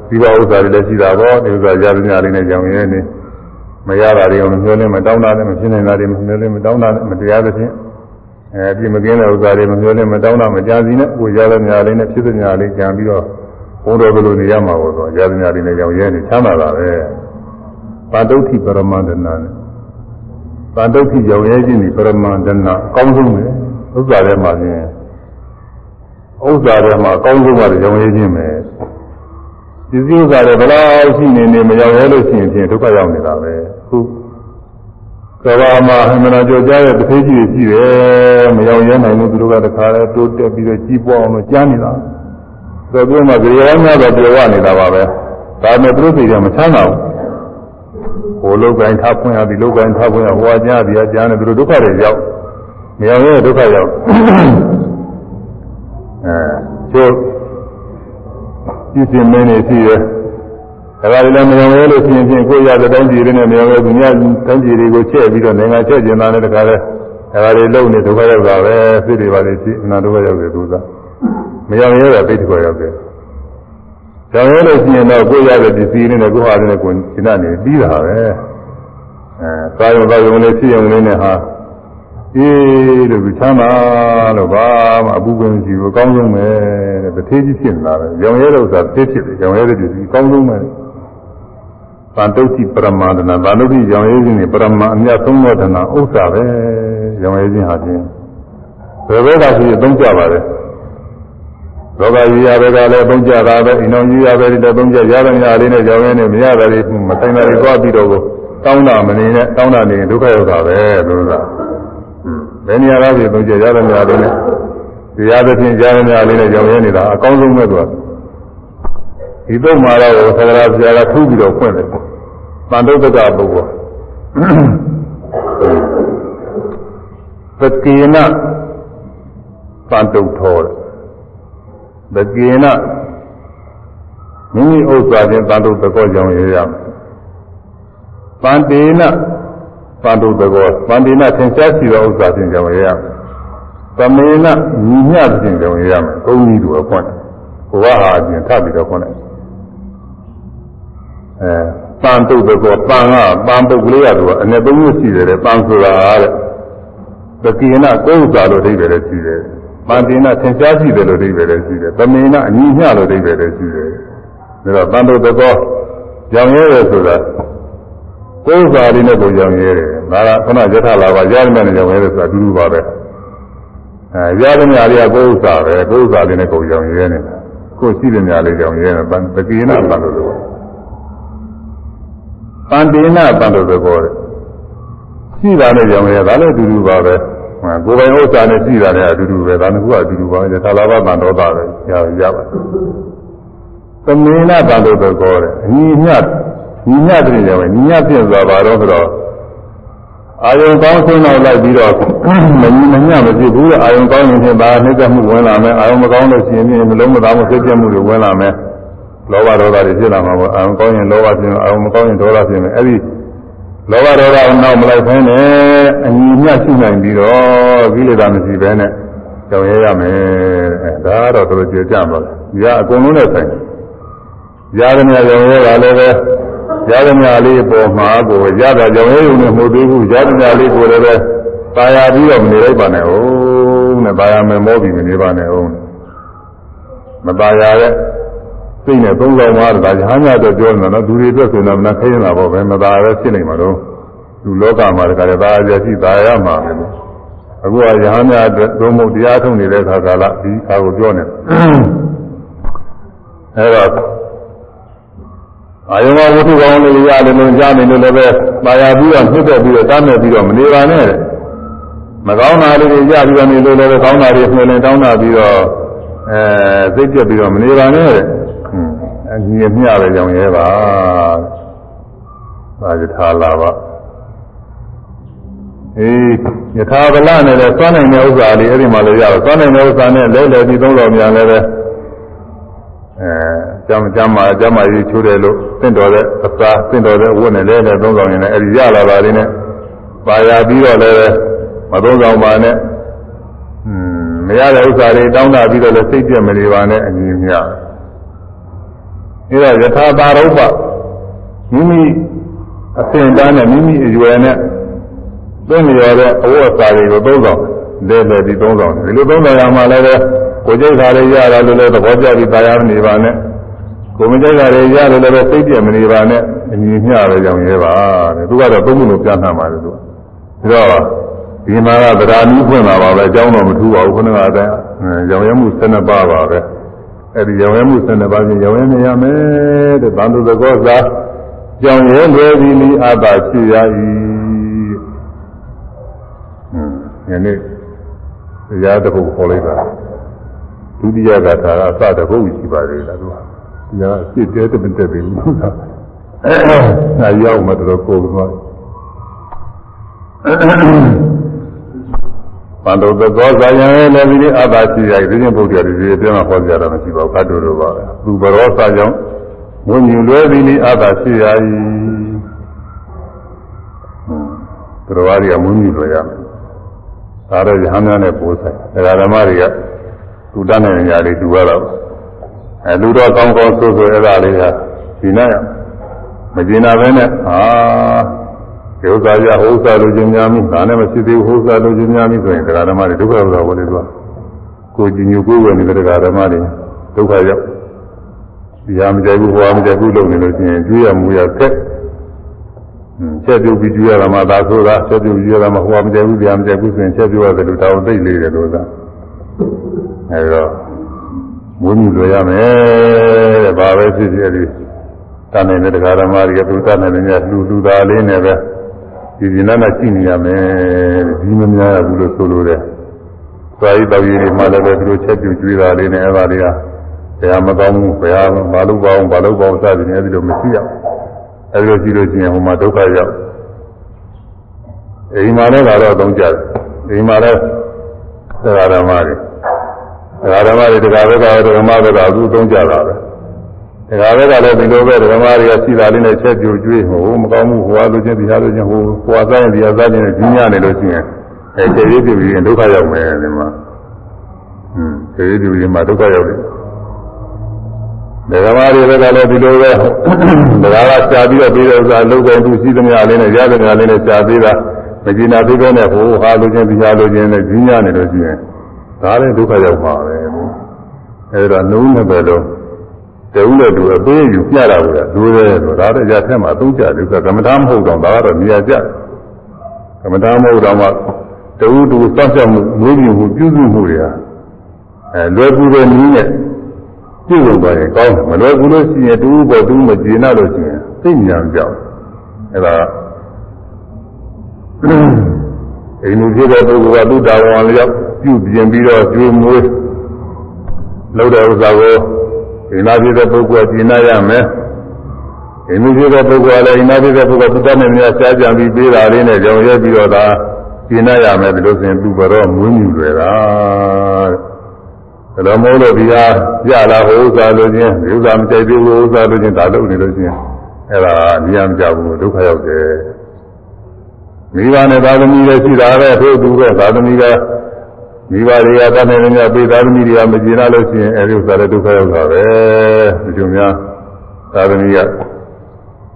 ဒီပါဥစ္စာတွေလည်းရှိတာပေါ့ဒီဥစ္စာရသမျှလေးနဲ့ကြောင်ရင်းနေမရတာတွေမမျှော်လင့်မတောင်းတာနဲ့မဖြစ်နိုင်တာတွေမမျှော်လင့်မတောင်းတာနဲ့မတရားသဖြင့် အဲပြမကင်းတဲ့ဥစ္စာတွေမမျှော်လင့်မတောင်းတာမကြားစီနဲ့ကိုရတဲ့ညာလေးနဲ့ဖြစ်တဲ့ညာလေးကြံပြီးတော့ဘုံတော်ကလေးနေရမှာပေါ့ဆိုရတဲ့ညာလေးနဲ့ကြောင်ရဲနေချမ်းသာတာပဲပါတုဋ္ဌိပရမန္တနာနဲ့ပါတုဋ္ဌိကြောင်ရဲခြင်းဒီပရမန္တနာအကောင်းဆုံးပဲဥစ္စာထဲမှာချင်းဥစ္စာထဲမှာအကောင်းဆုံးကကြောင်ရဲခြင်းပဲဒီစည်းဥစ္စာတွေဘယ်လောက်ရှိနေနေမရောက်ရဲလို့ရှိရင်ဖြင့်ဒုက္ခရောက်နေတာပဲခု ကဘာမှာအမှန်တရားကြားတဲ့တစ်သေးကြီးရှိတယ်မရောက်ရဲနိုင်ဘူးသူတို့ကတခါလဲတိုးတက်ပြီးတော့ကြီးပွားအောင်လို့ကြားနေတာဆိုတော့မှကြရောများတော့ပြောရနေတာပါပဲဒါနဲ့သူတို့သိတယ်မချမ်းသာဘူးဟိုလောကိုင်းထားဖွင့်ရသည်လောကိုင်းထားဖွင့်ရဟိုအကြားဒီအကြားနဲ့သူတို့ဒုက္ခတွေရောက်မရောက်ရဲဒုက္ခရောက်အဲကျိုးပြည့်စင်မင်းနေရှိတယ် ဒါကြလည်းမယုံရဲလို့ရှိရင်ဖြင့်ကိုယ်ရတဲ့တိုင်းပြည်တွေနဲ့မယုံရဲသူများတိုင်းပြည်တွေကိုချက်ပြီးတော့နိုင်ငံချက်ကျင်တာနဲ့တခါလဲဒါကြလည်းလုံနေဒုက္ခရောက်တာပဲစိတ်တွေပါလေရှိအနာဒုက္ခရောက်တယ်သူကမယုံရဲတာသိတဲ့ခေါ်ရောက်တယ်။ကြောင်ရဲလို့ရှိရင်တော့ကိုယ်ရတဲ့ပစ္စည်းလေးနဲ့ကိုယ်ဟာနဲ့ကိုယ်ရှင်းနေပြီးတာပဲ။အဲသာယုံသာယုံလေးဖြစ်ယုံလေးနဲ့ဟာအေးလို့ချမ်းသာလို့ဘာမှအပူပင်ရှိဘူးအကောင်းဆုံးပဲတဲ့တထေးကြီးဖြစ်နေတာပဲ။ကြောင်ရဲတဲ့ဥစ္စာသိဖြစ်တယ်ကြောင်ရဲတဲ့ပစ္စည်းအကောင်းဆုံးပဲ။ဗ န္တုတိပရမန္တနာဗန္တုတိရောင်ရဲခြင်းနဲ့ပရမအမြတ်သုံးသောတနာဥစ္စာပဲရောင်ရဲခြင်းဟာချင်းဘယ်ဘက်ကရှိအသုံးကြပါလဲလောကကြီးရဘက်ကလည်းအသုံးကြတာပဲအိမ်တော်ကြီးရပဲလည်းသုံးကြရတဲ့ညလေးနဲ့ရောင်ရဲနဲ့မရတာလေးမဆိုင်တာတွေသွားပြီးတော့တောင်းတာမနေနဲ့တောင်းတာနေဒုက္ခရောက်တာပဲလို့လားဘယ်နေရာကဖြစ်သုံးကြရတဲ့ညလေးနဲ့တရားသဖြင့်ကြားရတဲ့ညလေးနဲ့ရောင်ရဲနေတာအကောင်းဆုံးပဲသူကဒီတော့မှာတော့သက္ကရာဆရာကထူးပြီးတော့ဖွင့်တယ် တန်တုတ်တကပုဂ္ဂိုလ်သကေနပန်တုတ်ထောသကေနမိမိဥစ္စာချင်းပန်တုတ်သကောကြောင့်ရရမယ်ပန်တေနပန်တုတ်သကောပန်တေနသင်္ချာရှိသောဥစ္စာချင်းကြောင့်ရရမယ်သမေနညီမျှခြင်းကြောင့်ရရမယ်ကုန်းကြီးတို့အခွင့်ဘဝဟာအပြင်ထပ်ပြီးတော့ခွင့်တယ်အဲ ပန်တုတ်သကောပန်ကပန်ပုတ်ကလေးရတော့အနေသုံးမျိုးရှိတယ်တဲ့ပန်ဆိုတာတဲ့သကေနကိုယ်ဥစ္စာလို့အဓိပ္ပာယ်လည်းရှိတယ်ပန်တေနသင်္ချာရှိတယ်လို့အဓိပ္ပာယ်လည်းရှိတယ်သမေနအညီမျှလို့အဓိပ္ပာယ်လည်းရှိတယ်ဒါတော့ပန်တုတ်သကောကြောင့်ရဲတယ်ဆိုတာကိုယ်ဥစ္စာလေးနဲ့ကိုကြောင့်ရဲတယ်ဒါကခဏယထလာပါရရမယ်နဲ့ကြောင့်ရဲတယ်ဆိုတာအတူတူပါပဲအဲရရမြလေးကကိုယ်ဥစ္စာပဲကိုယ်ဥစ္စာလေးနဲ့ကိုကြောင့်ရဲနေတာကိုယ်ရှိတဲ့ညာလေးကြောင့်ရဲတယ်သကေနပန်တုတ်သကော ပန္တိနာပန္တုသကောတဲ့ရှိတာနဲ့ကြောင့်ရဲဒါလည်းအတူတူပါပဲကိုယ်ပိုင်ဥစ္စာနဲ့ရှိတာနဲ့အတူတူပဲဒါနှစ်ခုကအတူတူပါပဲသာလာဘပန္တောတာပဲရရပါသမင်းနာပန္တုသကောတဲ့အညီမျှညီမျှတဲ့ကြောင့်ညီမျှပြည့်စွာပါတော့ဆိုတော့အာယုံကောင်းဆုံးတော့လိုက်ပြီးတော့မညီမမျှမဖြစ်ဘူးအာယုံကောင်းရင်ဖြင့်ဒါနှိမ့်သက်မှုဝင်လာမယ်အာယုံမကောင်းလို့ရှိရင်မလုံးမသားမှုဖြစ်ပြမှုတွေဝင်လာမယ် လောဘဒေါသတွေဖြစ်လာမှာပေါ့အာရုံကောင်းရင်လောဘဖြစ်မယ်အာရုံမကောင်းရင်ဒေါသဖြစ်မယ်အဲ့ဒီလောဘဒေါသကိုနောက်မလိုက်ဖဲနဲ့အညီမျှရှိနိုင်ပြီးတော့ကိလေသာမရှိဘဲနဲ့ကြောင်ရရမယ်အဲဒါတော့တော်တော်ကျေကြပါလားဒီကအကုန်လုံးနဲ့ဆိုင်ရာဇမြကြောင်ရတာလည်းပဲရာဇမြလေးပေါ်မှာကိုရတာကြောင်ရရုံနဲ့မဟုတ်သေးဘူးရာဇမြလေးကိုလည်းပဲပါရပြီးတော့မနေလိုက်ပါနဲ့ဟုတ်နဲ့ပါရမယ်မောပြီးမနေပါနဲ့ဟုတ်မပါရတဲ့ စိတ်နဲ့သုံးဆောင်သွားတာရဟန်းများတော့ပြောနေတာနော်လူတွေအတွက်ဆိုတော့မနာခရင်တာပေါ့ပဲမသာပဲဖြစ်နေမှာတော့လူလောကမှာတခါတည်းသာရရှိသာရမှာပဲအခုကရဟန်းများအတွက်သုံးဖို့တရားထုတ်နေတဲ့ခါကာလဒီအားကိုပြောနေအဲတော့အာယုံဝဝတ္ထုကောင်းလေးရတယ်လို့ကြားနေလို့လည်းပဲပါရပြီးတော့နှိမ့်သက်ပြီးတော့တမ်းမဲ့ပြီးတော့မနေပါနဲ့မကောင်းတာလေးတွေရပြီးတော့နေလို့လည်းကောင်းတာတွေနှိမ့်လင်တောင်းတာပြီးတော့အဲစိတ်ပြက်ပြီးတော့မနေပါနဲ့တဲ့ အညီအမျှပဲကြောင်ရဲပါသာယထာလာပါအေးယထာဗလနဲ့လည်းသွားနိုင်တဲ့ဥစ္စာလေးအဲ့ဒီမှာလည်းရတော့သွားနိုင်တဲ့ဥစ္စာနဲ့လဲလဲပြီးသုံးတော်များလည်းပဲအဲကျမ်းကျမ်းမှာကျမ်းမာရေးချိုးတယ်လို့သင့်တော်တဲ့အစာသင့်တော်တဲ့အဝတ်နဲ့လဲလဲသုံးတော်ရင်လည်းအဲ့ဒီရလာပါလိမ့်နဲ့ပါရပြီးတော့လည်းမသုံးဆောင်ပါနဲ့อืมမရတဲ့ဥစ္စာတွေတောင်းတပြီးတော့လည်းစိတ်ပြက်မနေပါနဲ့အညီအမျှ အဲဒါယထာပါရုပ္ပမိမိအစဉ်တန်းနဲ့မိမိအရွယ်နဲ့သိနေရတဲ့အဝတ်အစားတွေကိုသုံးဆောင်လဲလဲပြီးသုံးဆောင်ဒီလိုသုံးဆောင်ရမှာလည်းပဲကိုယ်ကြိုက်တာတွေရတာလို့လည်းသဘောကျပြီးတရားမနေပါနဲ့ကိုယ်မကြိုက်တာတွေရလို့လည်းစိတ်ပြည့်မနေပါနဲ့အညီမျှပဲကြောင်ရဲပါတဲ့သူကတော့သုံးခုလို့ပြန်နှံပါတယ်သူကဒါတော့ဒီမှာကဗราဏီဖွင့်လာပါပဲအကြောင်းတော့မထူပါဘူးခုနကအတိုင်းကြောင်ရဲမှု12ပါးပါပဲ အဲ့ဒီရောင်ရဲမှုဆန္ဒပါးဖြင့်ရောင်ရဲနေရမယ်တဲ့သံသူသကောသာကြောင်ရဲလွယ်ပြီးလီအပ်ပါရှိရ၏ဟွန်းယနေ့တရားတစ်ခုခေါ်လိုက်တာဒုတိယကထာအစတစ်ခုရှိပါသေးလားသူကဒီကအစ်တဲတမတက်ပြီလို့ဆိုတာအဲရောက်မှတော့ကိုယ်ကတော့ ပန္တုသကောဇာယံလည်းဒီအသာရှိရဒီချင်းဘုရားဒီဒီအတွင်းမှာဟောကြတာမရှိပါဘူးကတ်တူတို့ပါပဲသူဘရောစာကြောင့်ဝိညာဉ်လွဲပြီးအသာရှိရ၏သူတော်ဘာတွေကမွန်းမြူလွယ်ရမယ်ဒါတော့ယဟန်များနဲ့ပိုးဆိုင်ဒါဓမ္မတွေကသူတတ်တဲ့နေရာတွေတူရတော့အဲလူတော်ကောင်းကောင်းဆိုးဆိုးအဲ့ဒါလေးကဒီနိုင်မကျင်နာပဲနဲ့ဟာ ဒီဥစ္စာရဥစ္စာလိုချင်များမိဒါနဲ့မရှိသေးဘူးဥစ္စာလိုချင်များမိဆိုရင်တရားဓမ္မတွေဒုက္ခဥစ္စာဝင်နေသွားကိုကြည်ညိုကိုယ်ဝယ်နေတဲ့တရားဓမ္မတွေဒုက္ခရောက်ဒီဟာမကြိုက်ဘူးဟိုဟာမကြိုက်ဘူးလုပ်နေလို့ရှိရင်ကျွေးရမူရဆက်ချက်ပြုတ်ပြီးကျွေးရတာမှသာဆိုတာချက်ပြုတ်ကျွေးရတာမှဟိုဟာမကြိုက်ဘူးဒီဟာမကြိုက်ဘူးဆိုရင်ချက်ပြုတ်ရတယ်လို့တောင်းသိလေးတယ်လို့သာအဲတော့မွေးမြူလွယ်ရမယ်တဲ့ဘာပဲဖြစ်ဖြစ်ဒီတန်နေတဲ့တရားဓမ္မတွေကသူတတ်နေတဲ့ညလူလူသားလေးနဲ့ပဲ ဒီဒီနာနာရှိနေရမယ်ဒီမများရဘူးလို့ဆိုလိုတယ်။သာယတော်ကြီးတွေမှလည်းပဲသူတို့ချက်ပြကျွေးတာလေးနဲ့အဲ့ဒါတွေကဘယ်ဟာမကောင်းဘူးဘယ်ဟာမလုပ်ပါအောင်မလုပ်ပါအောင်စသည်နဲ့အဲ့ဒီလိုမရှိရဘူး။အဲ့ဒီလိုရှိလို့ရှိရင်ဟိုမှာဒုက္ခရောက်အိမ်မှာလည်းကတော့သုံးကြတယ်ဒီမှာလဲတရားဓမ္မတွေတရားဓမ္မတွေတရားဘက်ကဓမ္မဘက်ကအခုသုံးကြတာပဲ တရားဘက်ကလည်းဒီလိုပဲဓမ္မတွေကရှိတာလေးနဲ့ချက်ပြူကျွေးဟိုမကောင်းမှုဟိုအားလို့ချင်းဒီအားလို့ချင်းဟိုဟိုအားဆိုင်ဒီအားဆိုင်နဲ့ကြီးညာနေလို့ရှိရင်အဲခြေရည်ပြပြီးဒုက္ခရောက်မယ်ဒီမှာဟွန်းခြေရည်ပြပြီးမှဒုက္ခရောက်တယ်ဓမ္မတွေဘက်ကလည်းဒီလိုပဲတရားကရှားပြီးတော့ပြီးတဲ့ဥစ္စာလုံးကုန်သူရှိသမျှလေးနဲ့ရသမျှလေးနဲ့ရှားပြီးတာမကျင်နာသေးပဲနဲ့ဟိုဟာလိုချင်းတရားလိုချင်းနဲ့ကြီးညာနေလို့ရှိရင်ဒါလည်းဒုက္ခရောက်ပါပဲအဲဒါနှုံးနေပဲလို့ တဦးနဲ့တူအပေးယူပြတာကဒိုးတယ်ဆိုဒါတော့ရထက်မှာသုံးကြတယ်ဆိုကမ္မထာမဟုတ်တော့ဒါကတော့နေရာကျကမ္မထာမဟုတ်တော့မှတဦးတူစောင့်ရှောက်မှုမွေးမြူမှုပြုစုမှုတွေဟာအဲလွယ်ကူတဲ့နည်းနဲ့ပြုလုပ်ပါရင်ကောင်းတယ်မလွယ်ကူလို့ရှိရင်တူဘောတူမကျေနပ်လို့ရှိရင်သိဉာဏ်ကြောက်အဲဒါအိမ်လူဖြစ်တဲ့ပုဂ္ဂိုလ်ကသူ့တာဝန်လျောက်ပြုပြင်ပြီးတော့ကျွေးမွေးလုပ်တဲ့ဥစ္စာကို အိမ်လာဖြစ်တဲ့ပုဂ္ဂိုလ်ကကျင့်ရမယ်အိမ်လူဖြစ်တဲ့ပုဂ္ဂိုလ်ကလည်းအိမ်လာဖြစ်တဲ့ပုဂ္ဂိုလ်သူတတ်နေများရှားကြံပြီးပေးတာလေးနဲ့ကြောင်ရဲပြီးတော့သာကျင့်ရမယ်ဒီလိုဆိုရင်သူ့ဘရောမွေးမြူတွေတာတဲ့ဒါတော့မို့လို့ဒီဟာရလာဟိုဥစ္စာလို့ချင်းဒီဥစ္စာမကြိုက်သေးဘူးဥစ္စာလို့ချင်းဒါလုပ်နေလို့ချင်းအဲ့ဒါနေရာမကြဘူးဒုက္ခရောက်တယ်မိဘနဲ့သာသမီလည်းရှိတာပဲထို့သူပဲသာသမီက မိဘတွေကတတ်နေနေပေးသာသမီတွေကမကျေနပ်လို့ရှိရင်အဲဒီဥစ္စာလည်းဒုက္ခရောက်တာပဲဒီလိုများသာသမီက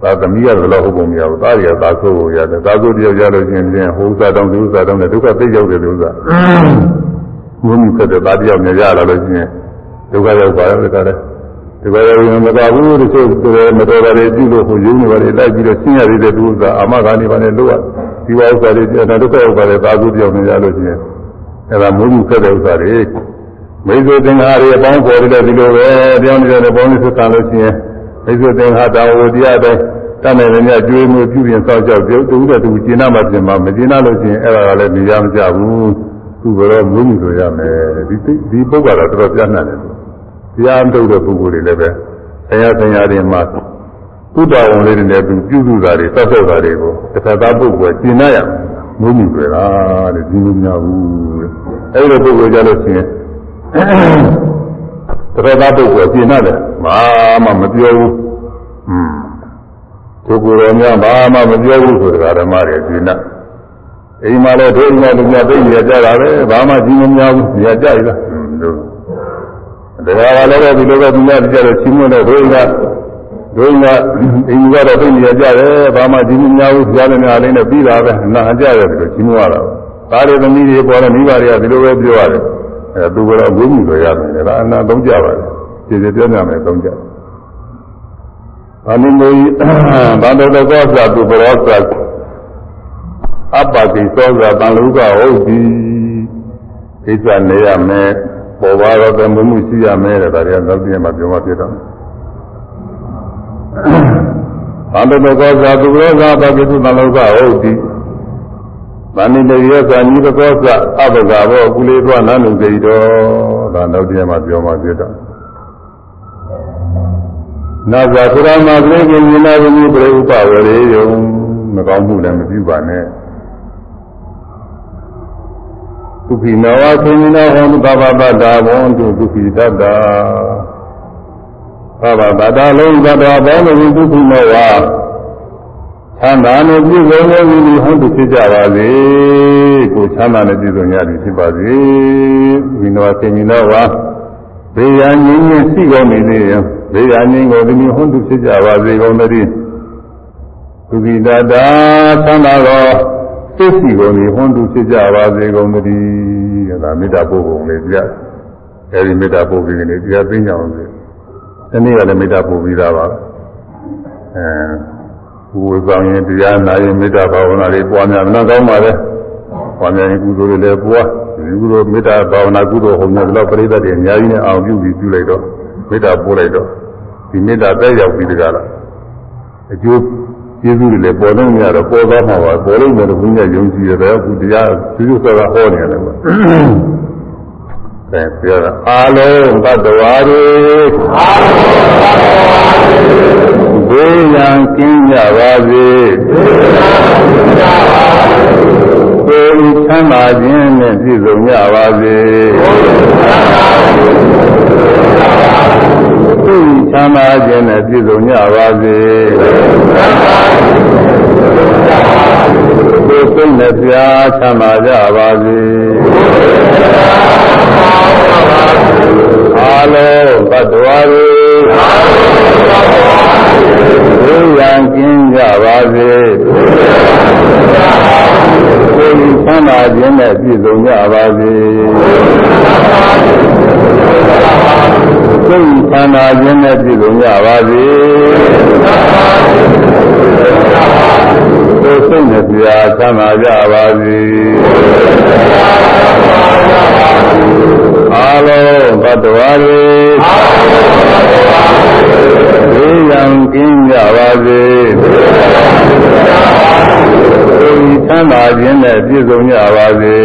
သာသမီကတော့ဟုတ်ပုံမရဘူးသားတွေကသာဆိုးကိုရတယ်သာဆိုးတယောက်ရလို့ရှိရင်ဟိုဥစ္စာတောင်းဒီဥစ္စာတောင်းနဲ့ဒုက္ခသိရောက်တယ်လို့ဥစ္စာဘုံမြတ်တဲ့သားတယောက်နဲ့ရလာလို့ရှိရင်ဒုက္ခရောက်ပါရဲ့ဒါလည်းဒီဘက်ရောမသာဘူးတချို့မတော်တာတွေပြုလို့ဟိုယုံနေပါလေလိုက်ပြီးတော့ရှင်းရသေးတဲ့သူဥစ္စာအာမဂါနေပါနဲ့လို့ဒီဝါဥစ္စာတွေဒါဒုက္ခရောက်ပါလေသာဆိုးတယောက်နဲ့ရလို့ရှိရင် အဲဒါမိုးမှုဆက်တဲ့ဥစ္စာတွေမိစ္ဆေသင်္ဃာတွေအပေါင်းပေါ်တယ်ဒီလိုပဲပြောင်းနေတဲ့ပေါင်းလေးဆက်တာလို့ရှိရင်မိစ္ဆေသင်္ဃာတာဝတရားတဲ့တတ်နိုင်တဲ့ကျွေးမှုပြုပြင်ဆောက်ကြောက်ပြုတူတဲ့သူကျင့်နာမှပြင်မှာမကျင့်နာလို့ရှိရင်အဲ့ဒါကလည်းနေရမကြဘူးသူကတော့မိုးမှုဆိုရမယ်ဒီဒီပုဂ္ဂိုလ်ကတော့တော်တော်ပြတ်နှံ့တယ်တရားမထုတ်တဲ့ပုဂ္ဂိုလ်တွေလည်းပဲဆရာဆရာတွေမှာသုတ္တဝန်လေးတွေနဲ့သူပြုစုတာတွေသတ်တော့တာတွေကိုတစ်ခါသားပုဂ္ဂိုလ်ကျင့်နာရမိုး မှုတွေလားတဲ့ဒီလိုများဘူးအဲ့လိုပုဂ္ဂိုလ်ကြလို့ရှိရင်သရသားပုဂ္ဂိုလ်ကျင့်ရတယ်ဘာမှမပြောဘူးอืมပုဂ္ဂိုလ်တော်များဘာမှမပြောဘူးဆိုတာဓမ္မတွေကျင့်တတ်အိမ်မှာလည်းဒုညတို့များသိနေကြတာပဲဘာမှကြီးမများဘူးနေရာကြရလားတို့တရားကလည်းဒီလိုပဲဒီများကြတော့ချင်းမလို့ဒုည ဒုညအိမ်ကတော့သိနေကြတယ်ဘာမှကြီးမများဘူးကြားနေရလေးနဲ့ပြီးတာပဲနာကြရတယ်ဒီလိုချင်းမရတာသားတွေသမီးတွေပေါ်တော့မိဘတွေကဒီလိုပဲပြောရတယ်အဲသူကတော့ဝိမှုတွေရတယ်ဒါအနာသုံးကြပါတယ်ခြေခြေပြောကြမယ်သုံးကြဘာနိမေဘာတော်တော်ကောသာသူဘရောသာအပ္ပတိသောသာတန်လူကဟုတ်ပြီကိစ္စနေရမယ်ပေါ်ပါတော့တမှုမှုရှိရမယ်တဲ့ဒါတွေကနောက်ပြန်မှပြောမှဖြစ်တော့ ဘာတော်တော်ကောသာသူဘရောသာအပ္ပတိသူတန်လူကဟုတ်ပြီဗန္နိတရေသာနိဘကောသအဘဂဘောကုလေသွားနန္ဒုစေတောဒါနောက်တည်းမှာပြောမှပြတော့နာဇာသုရမကလေးကမြင်လာပြီးပြိဥပဝရေယုံမကောင်းမှုလည်းမပြုပါနဲ့သုခိနဝသေနိနောဟောသဗ္ဗတတာဘွန်တုသုခိတတ္တာ သဗ္ဗတတာလုံးသတ္တဘောမဝိသုခိနောဝချမ်းသာနဲ့ပြည့်စုံတဲ့ဝိနည်းဟုတ်ဖြစ်ကြပါစေကိုချမ်းသာနဲ့ပြည့်စုံရသည်ဖြစ်ပါစေဝိနောသေမိနောဝါဘေးရန်ငြင်းငြင်းရှိကုန်နေသေးရင်ဘေးရန်ငြင်းကိုဒီမျိုးဟုတ်ဖြစ်ကြပါစေကုန်သတည်းသုခိတတာချမ်းသာသောသိရှိကုန်နေဟုတ်ဖြစ်ကြပါစေကုန်သတည်းဒါမေတ္တာပို့ပုံလေးပြအဲဒီမေတ္တာပို့ပြီးနေတရားသိကြအောင်စေ ဒီနေ့ကလည်းမေတ္တာပို့ပြီးသားပါအဲဝေဆောင်ရင်တရားနာရင်မေတ္တာဘာဝနာတွေပွားများမကောင်းပါလေပွားများရင်ကုသိုလ်တွေလည်းပွားဒီကုသိုလ်မေတ္တာဘာဝနာကုသိုလ်ဟောနေတော့ပရိသတ်တွေအများကြီးနဲ့အောင်ပြုပြီးပြုလိုက်တော့မေတ္တာပို့လိုက်တော့ဒီမေတ္တာတက်ရောက်ပြီးတကားလားအကျိုးကျေးဇူးတွေလည်းပေါ်လို့မရတော့ပေါ်သွားမှာပါပေါ်လို့လည်းဘုရားယုံကြည်ရတယ်အခုတရားကျူးကျူးဆောတာဟောနေတယ်ကွာ အဲပြောတာအာလုံးသတ္တဝါတွေအာလုံးသတ္တဝါတွေဘေးရန်ကင်းကြပါစေဘေးရန်ကင်းကြပါစေကိုယ်ချမ်းသာခြင်းည့်စုံကြပါစေသိချမ်းသာခြင်းနဲ့ပြည့်စုံကြပါစေသိစိတ်နဲ့ပြားချမ်းသာကြပါစေ အာလုံးသတ္တဝါတွေဘုရားကင်းကြပါစေသိချမ်းသာခြင်းနဲ့ပြည့်စုံကြပါစေသိချမ်းသာခြင်းနဲ့ပြည့်စုံကြပါစေသိစိတ်နဲ့ပြာချမ်းသာကြပါစေ အာလုံးသတ္တဝါတွေဘေးရန်ကင်းကြပါစေသိချမ်းသာခြင်းနဲ့ပြည့်စုံကြပါစေ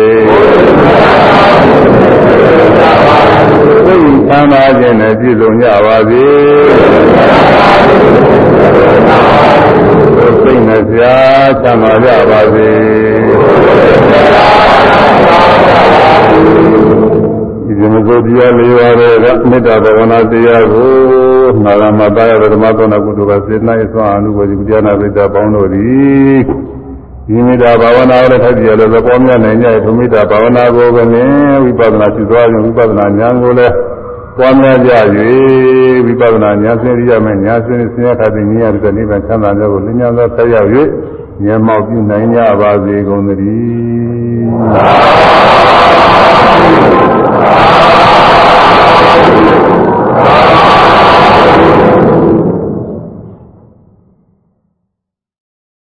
သိချမ်းသာခြင်းနဲ့ပြည့်စုံကြပါစေစိတ်နဲ့ပြာချမ်းသာကြပါစေ ဒီဇမဇောတရားလေးပါးတဲ့မေတ္တာဘဝနာတရားကိုနာဂမတာယဓမ္မသောနာကုတုကစေတနာ၏သွားအနုဘောဇိကုတရားနာပိတ္တပေါင်းတို့သည်ဒီမေတ္တာဘာဝနာကိုလည်းထပ်ကြည့်ရလို့သဘောမြတ်နိုင်ကြထုမေတ္တာဘာဝနာကိုပဲနဲ့ဝိပဿနာရှိသွားရင်ဝိပဿနာဉာဏ်ကိုလည်းပွားများကြ၍ဝိပဿနာဉာဏ်စင်ရမယ်ဉာဏ်စင်ဆင်းရဲတဲ့ဉာဏ်ရတဲ့နိဗ္ဗာန်ချမ်းသာတဲ့ကိုလင်းညာသောဆက်ရောက်၍ဉာဏ်မောက်ပြုနိုင်ကြပါစေကုန်သတည်း